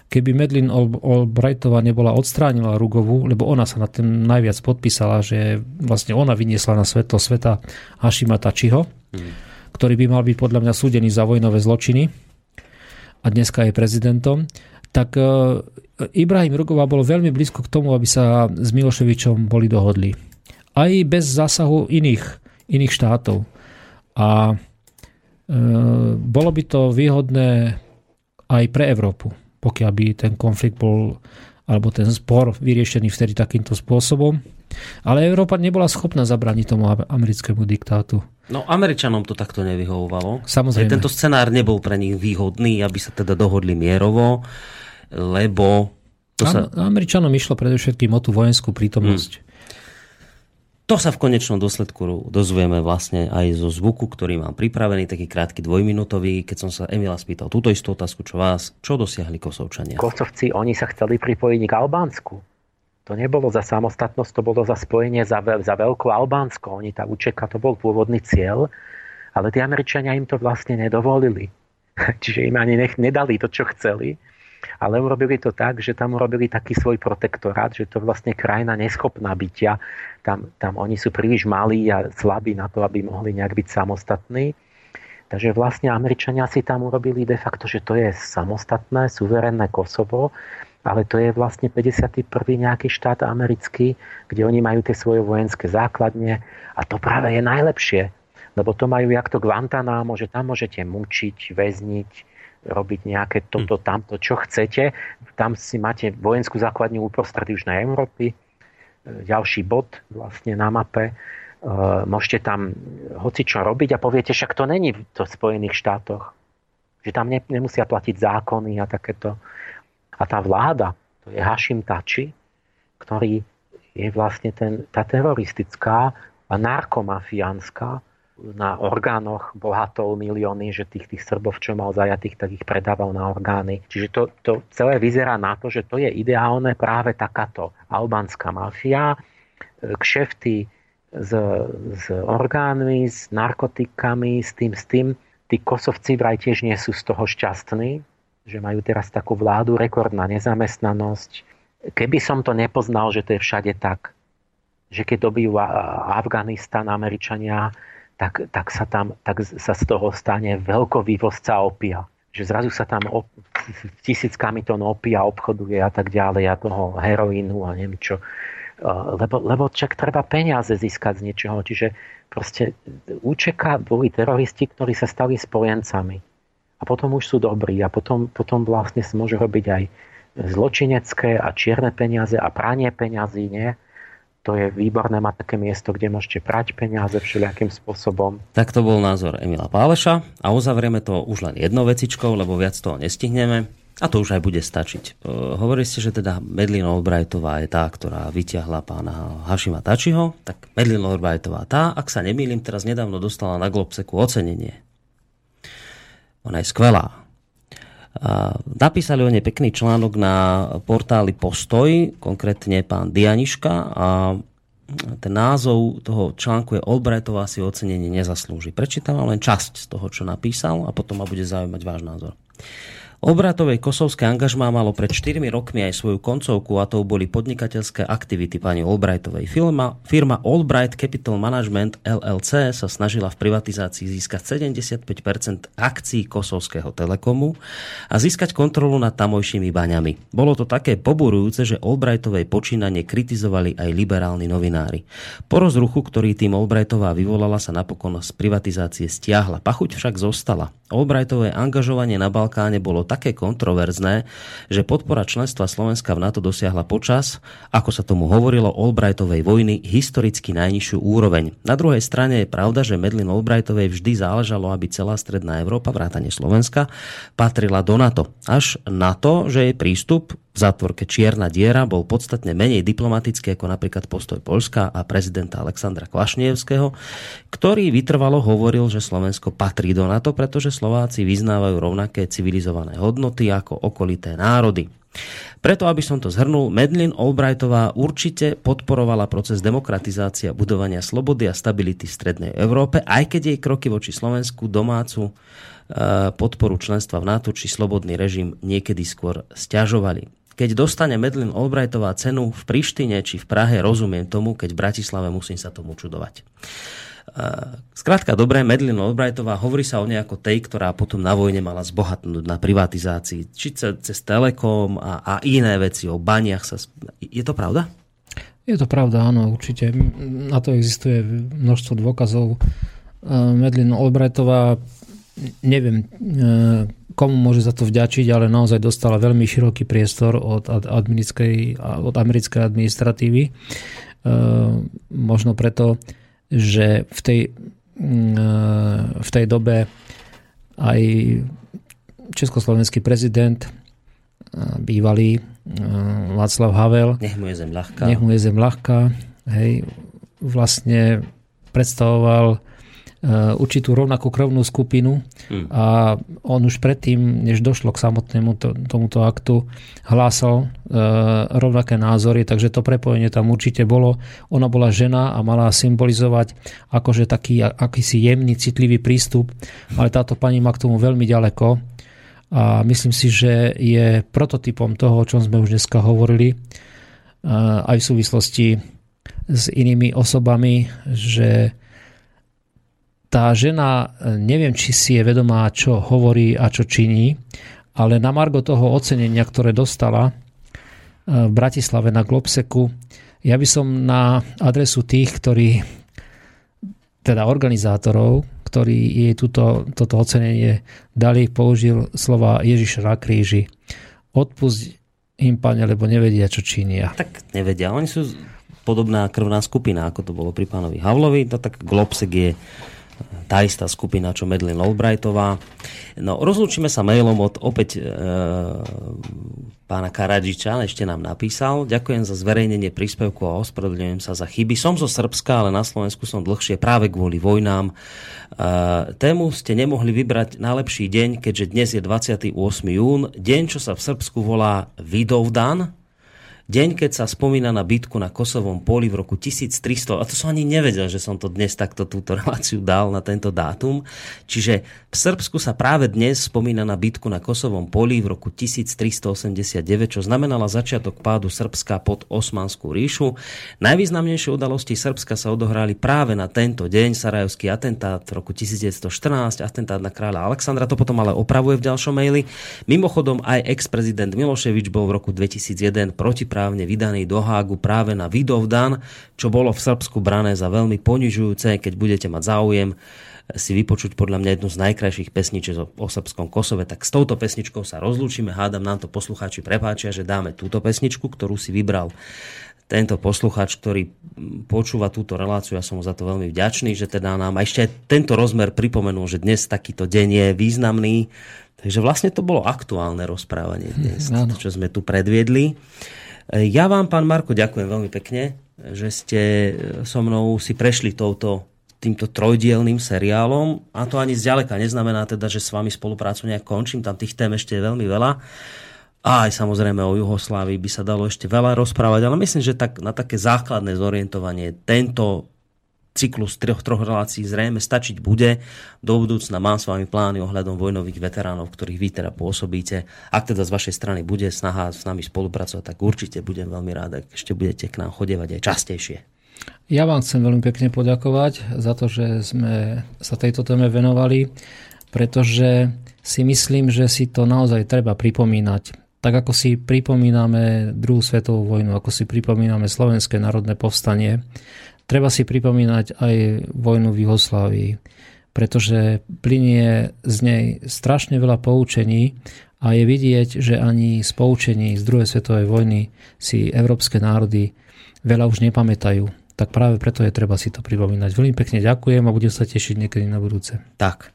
Keby Medlin Albrightová nebola odstránila Rugovu, lebo ona sa na ten najviac podpísala, že vlastne ona vyniesla na svetlo sveta Hashima Tačiho, hmm. ktorý by mal byť podľa mňa súdený za vojnové zločiny a dneska je prezidentom, tak e, Ibrahim Rugová bol veľmi blízko k tomu, aby sa s Miloševičom boli dohodli. Aj bez zásahu iných, iných štátov. A bolo by to výhodné aj pre Európu, pokiaľ by ten konflikt bol alebo ten spor vyriešený vtedy takýmto spôsobom. Ale Európa nebola schopná zabrániť tomu americkému diktátu. No Američanom to takto nevyhovovalo. Samozrejme. Tento scenár nebol pre nich výhodný, aby sa teda dohodli mierovo, lebo... To sa... Američanom išlo predovšetkým o tú vojenskú prítomnosť. Hmm to sa v konečnom dôsledku dozvieme vlastne aj zo zvuku, ktorý mám pripravený, taký krátky dvojminútový, keď som sa Emila spýtal túto istú otázku, čo vás, čo dosiahli Kosovčania? Kosovci, oni sa chceli pripojiť k Albánsku. To nebolo za samostatnosť, to bolo za spojenie za, za veľkú Albánsko. Oni tá učeka, to bol pôvodný cieľ, ale tí Američania im to vlastne nedovolili. Čiže im ani nech, nedali to, čo chceli ale urobili to tak, že tam urobili taký svoj protektorát, že to vlastne krajina neschopná bytia. Tam, tam oni sú príliš malí a slabí na to, aby mohli nejak byť samostatní. Takže vlastne Američania si tam urobili de facto, že to je samostatné, suverénne Kosovo, ale to je vlastne 51. nejaký štát americký, kde oni majú tie svoje vojenské základne a to práve je najlepšie, lebo to majú jak to Guantanamo, že tam môžete mučiť, väzniť, robiť nejaké toto, hm. tamto, čo chcete. Tam si máte vojenskú základňu uprostred Južnej Európy. E, ďalší bod vlastne na mape. E, môžete tam hoci čo robiť a poviete, však to není v to Spojených štátoch. Že tam ne, nemusia platiť zákony a takéto. A tá vláda, to je Hashim Tači, ktorý je vlastne ten, tá teroristická a narkomafiánska na orgánoch bohatol milióny, že tých, tých Srbov, čo mal zajatých, tak ich predával na orgány. Čiže to, to celé vyzerá na to, že to je ideálne práve takáto albánska mafia, e, kšefty s, s orgánmi, s narkotikami, s tým, s tým. Tí kosovci vraj tiež nie sú z toho šťastní, že majú teraz takú vládu, rekordná nezamestnanosť. Keby som to nepoznal, že to je všade tak, že keď dobijú Afganistan, Američania, tak, tak, sa tam, tak sa z toho stane veľkovývozca opia. Že zrazu sa tam op, tisíckami tón opia obchoduje a tak ďalej a toho heroínu a neviem čo. Lebo, lebo čak treba peniaze získať z niečoho. Čiže proste UČK boli teroristi, ktorí sa stali spojencami. A potom už sú dobrí a potom, potom vlastne sa môže robiť aj zločinecké a čierne peniaze a pranie peňazí, nie? To je výborné mať také miesto, kde môžete prať peniaze všelijakým spôsobom. Tak to bol názor Emila Páleša a uzavrieme to už len jednou vecičkou, lebo viac toho nestihneme. A to už aj bude stačiť. Uh, hovorili ste, že teda Medlin Albrightová je tá, ktorá vyťahla pána Hašima Tačiho. Tak Medlin Albrightová tá, ak sa nemýlim, teraz nedávno dostala na Globseku ocenenie. Ona je skvelá. Napísali o nej pekný článok na portáli Postoj, konkrétne pán Dianiška a ten názov toho článku je Albrightová si ocenenie nezaslúži. Prečítam len časť z toho, čo napísal a potom ma bude zaujímať váš názor. Obratovej kosovské angažmá malo pred 4 rokmi aj svoju koncovku a to boli podnikateľské aktivity pani Albrightovej. Firma, firma Albright Capital Management LLC sa snažila v privatizácii získať 75% akcií kosovského telekomu a získať kontrolu nad tamojšími baňami. Bolo to také poburujúce, že Albrightovej počínanie kritizovali aj liberálni novinári. Po rozruchu, ktorý tým Albrightová vyvolala, sa napokon z privatizácie stiahla. Pachuť však zostala. Albrightové angažovanie na Balkáne bolo také kontroverzné, že podpora členstva Slovenska v NATO dosiahla počas, ako sa tomu hovorilo, Albrightovej vojny historicky najnižšiu úroveň. Na druhej strane je pravda, že Medlin Albrightovej vždy záležalo, aby celá stredná Európa, vrátane Slovenska, patrila do NATO. Až na to, že jej prístup v zátvorke Čierna diera bol podstatne menej diplomatický ako napríklad postoj Polska a prezidenta Alexandra Kvašnievského, ktorý vytrvalo hovoril, že Slovensko patrí do NATO, pretože Slováci vyznávajú rovnaké civilizované hodnoty ako okolité národy. Preto, aby som to zhrnul, Medlin Albrightová určite podporovala proces demokratizácie a budovania slobody a stability v Strednej Európe, aj keď jej kroky voči Slovensku domácu e, podporu členstva v NATO či slobodný režim niekedy skôr stiažovali. Keď dostane Medlin Albrightová cenu v Prištine či v Prahe, rozumiem tomu, keď v Bratislave musím sa tomu čudovať. Skrátka, dobré, Medlin Albrightová hovorí sa o nej ako tej, ktorá potom na vojne mala zbohatnúť na privatizácii, či cez Telekom a, a iné veci, o baniach sa... Je to pravda? Je to pravda, áno, určite. Na to existuje množstvo dôkazov. Medlin Albrightová, neviem, komu môže za to vďačiť, ale naozaj dostala veľmi široký priestor od, americkej, od americkej administratívy. E, možno preto, že v tej, mm, e, v tej dobe aj československý prezident e, bývalý Václav Havel nech mu je zem ľahká, nech mu je zem ľahká hej, vlastne predstavoval určitú rovnakú krvnú skupinu hmm. a on už predtým, než došlo k samotnému to, tomuto aktu, hlásal e, rovnaké názory, takže to prepojenie tam určite bolo. Ona bola žena a mala symbolizovať akože taký akýsi jemný, citlivý prístup, ale táto pani má k tomu veľmi ďaleko a myslím si, že je prototypom toho, o čom sme už dneska hovorili, e, aj v súvislosti s inými osobami, že tá žena, e, neviem, či si je vedomá, čo hovorí a čo činí, ale na margo toho ocenenia, ktoré dostala e, v Bratislave na Globseku, ja by som na adresu tých, ktorí, teda organizátorov, ktorí jej túto, toto ocenenie dali, použil slova Ježiš na kríži. Odpusť im, pane, lebo nevedia, čo činia. Tak nevedia. Oni sú podobná krvná skupina, ako to bolo pri pánovi Havlovi. No tak Globsek je tá istá skupina, čo Medlin Albrightová. No, rozlúčime sa mailom od opäť e, pána Karadžiča, ešte nám napísal. Ďakujem za zverejnenie príspevku a ospravedlňujem sa za chyby. Som zo Srbska, ale na Slovensku som dlhšie práve kvôli vojnám. E, tému ste nemohli vybrať najlepší deň, keďže dnes je 28. jún, deň, čo sa v Srbsku volá Vidovdan, Deň, keď sa spomína na bitku na Kosovom poli v roku 1300, a to som ani nevedel, že som to dnes takto túto reláciu dal na tento dátum. Čiže v Srbsku sa práve dnes spomína na bitku na Kosovom poli v roku 1389, čo znamenala začiatok pádu Srbska pod Osmanskú ríšu. Najvýznamnejšie udalosti Srbska sa odohrali práve na tento deň, Sarajevský atentát v roku 1914, atentát na kráľa Alexandra, to potom ale opravuje v ďalšom maili. Mimochodom aj ex-prezident Miloševič bol v roku 2001 proti protiprávne vydaný do Hágu práve na Vidovdan, čo bolo v Srbsku brané za veľmi ponižujúce, keď budete mať záujem si vypočuť podľa mňa jednu z najkrajších pesničiek o srbskom Kosove, tak s touto pesničkou sa rozlúčime. Hádam nám to poslucháči prepáčia, že dáme túto pesničku, ktorú si vybral tento posluchač, ktorý počúva túto reláciu, ja som mu za to veľmi vďačný, že teda nám ešte tento rozmer pripomenul, že dnes takýto deň je významný. Takže vlastne to bolo aktuálne rozprávanie dnes, hm, čo sme tu predviedli. Ja vám, pán Marko, ďakujem veľmi pekne, že ste so mnou si prešli touto, týmto trojdielným seriálom. A to ani zďaleka neznamená teda, že s vami spoluprácu nejak končím. Tam tých tém ešte je veľmi veľa. A aj samozrejme o Juhoslávii by sa dalo ešte veľa rozprávať, ale myslím, že tak, na také základné zorientovanie tento cyklus troch, troch relácií zrejme stačiť bude. Do budúcna mám s vami plány ohľadom vojnových veteránov, ktorých vy teda pôsobíte. Ak teda z vašej strany bude snaha s nami spolupracovať, tak určite budem veľmi rád, ak ešte budete k nám chodevať aj častejšie. Ja vám chcem veľmi pekne poďakovať za to, že sme sa tejto téme venovali, pretože si myslím, že si to naozaj treba pripomínať. Tak ako si pripomíname druhú svetovú vojnu, ako si pripomíname slovenské národné povstanie, Treba si pripomínať aj vojnu v Juhoslávii. pretože plinie z nej strašne veľa poučení a je vidieť, že ani z poučení z druhej svetovej vojny si európske národy veľa už nepamätajú. Tak práve preto je treba si to pripomínať. Veľmi pekne ďakujem a budem sa tešiť niekedy na budúce. Tak.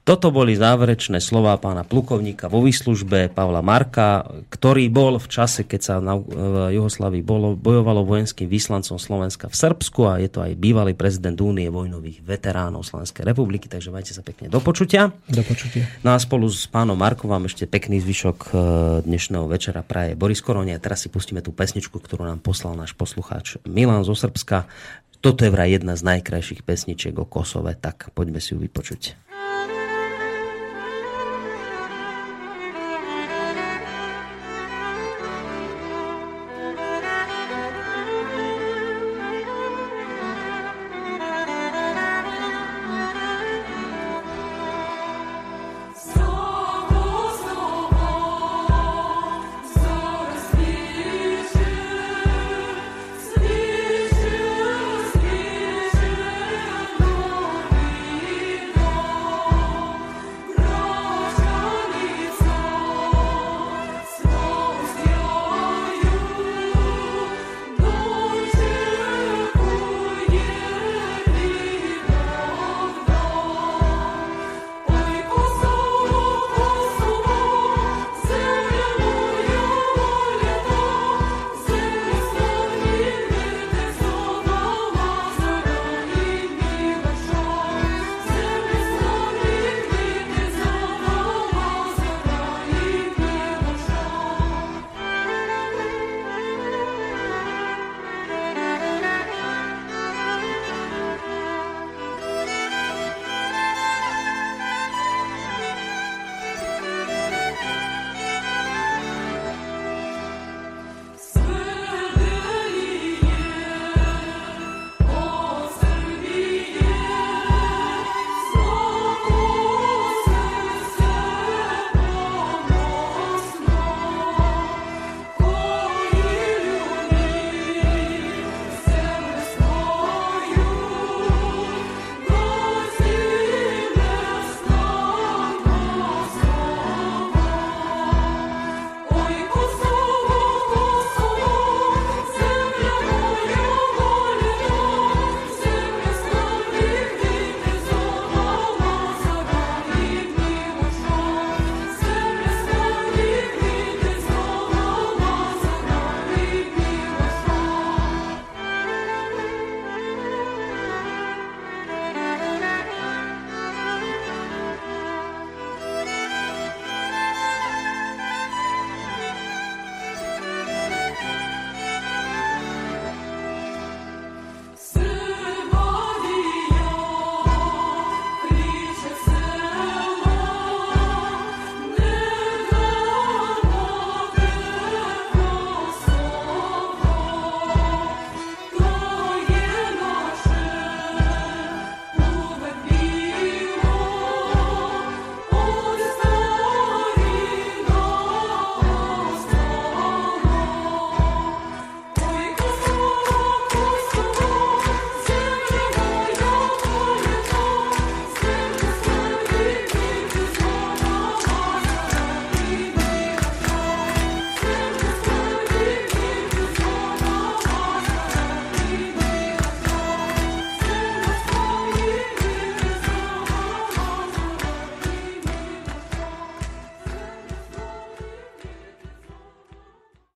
Toto boli záverečné slova pána plukovníka vo výslužbe Pavla Marka, ktorý bol v čase, keď sa na Jugoslavii bolo, bojovalo vojenským vyslancom Slovenska v Srbsku a je to aj bývalý prezident Únie vojnových veteránov Slovenskej republiky, takže majte sa pekne do počutia. Do počutia. No a spolu s pánom Markom vám ešte pekný zvyšok e, dnešného večera praje Boris Koroni a teraz si pustíme tú pesničku, ktorú nám poslal náš poslucháč Milan zo Srbska. Toto je vraj jedna z najkrajších pesničiek o Kosove, tak poďme si ju vypočuť.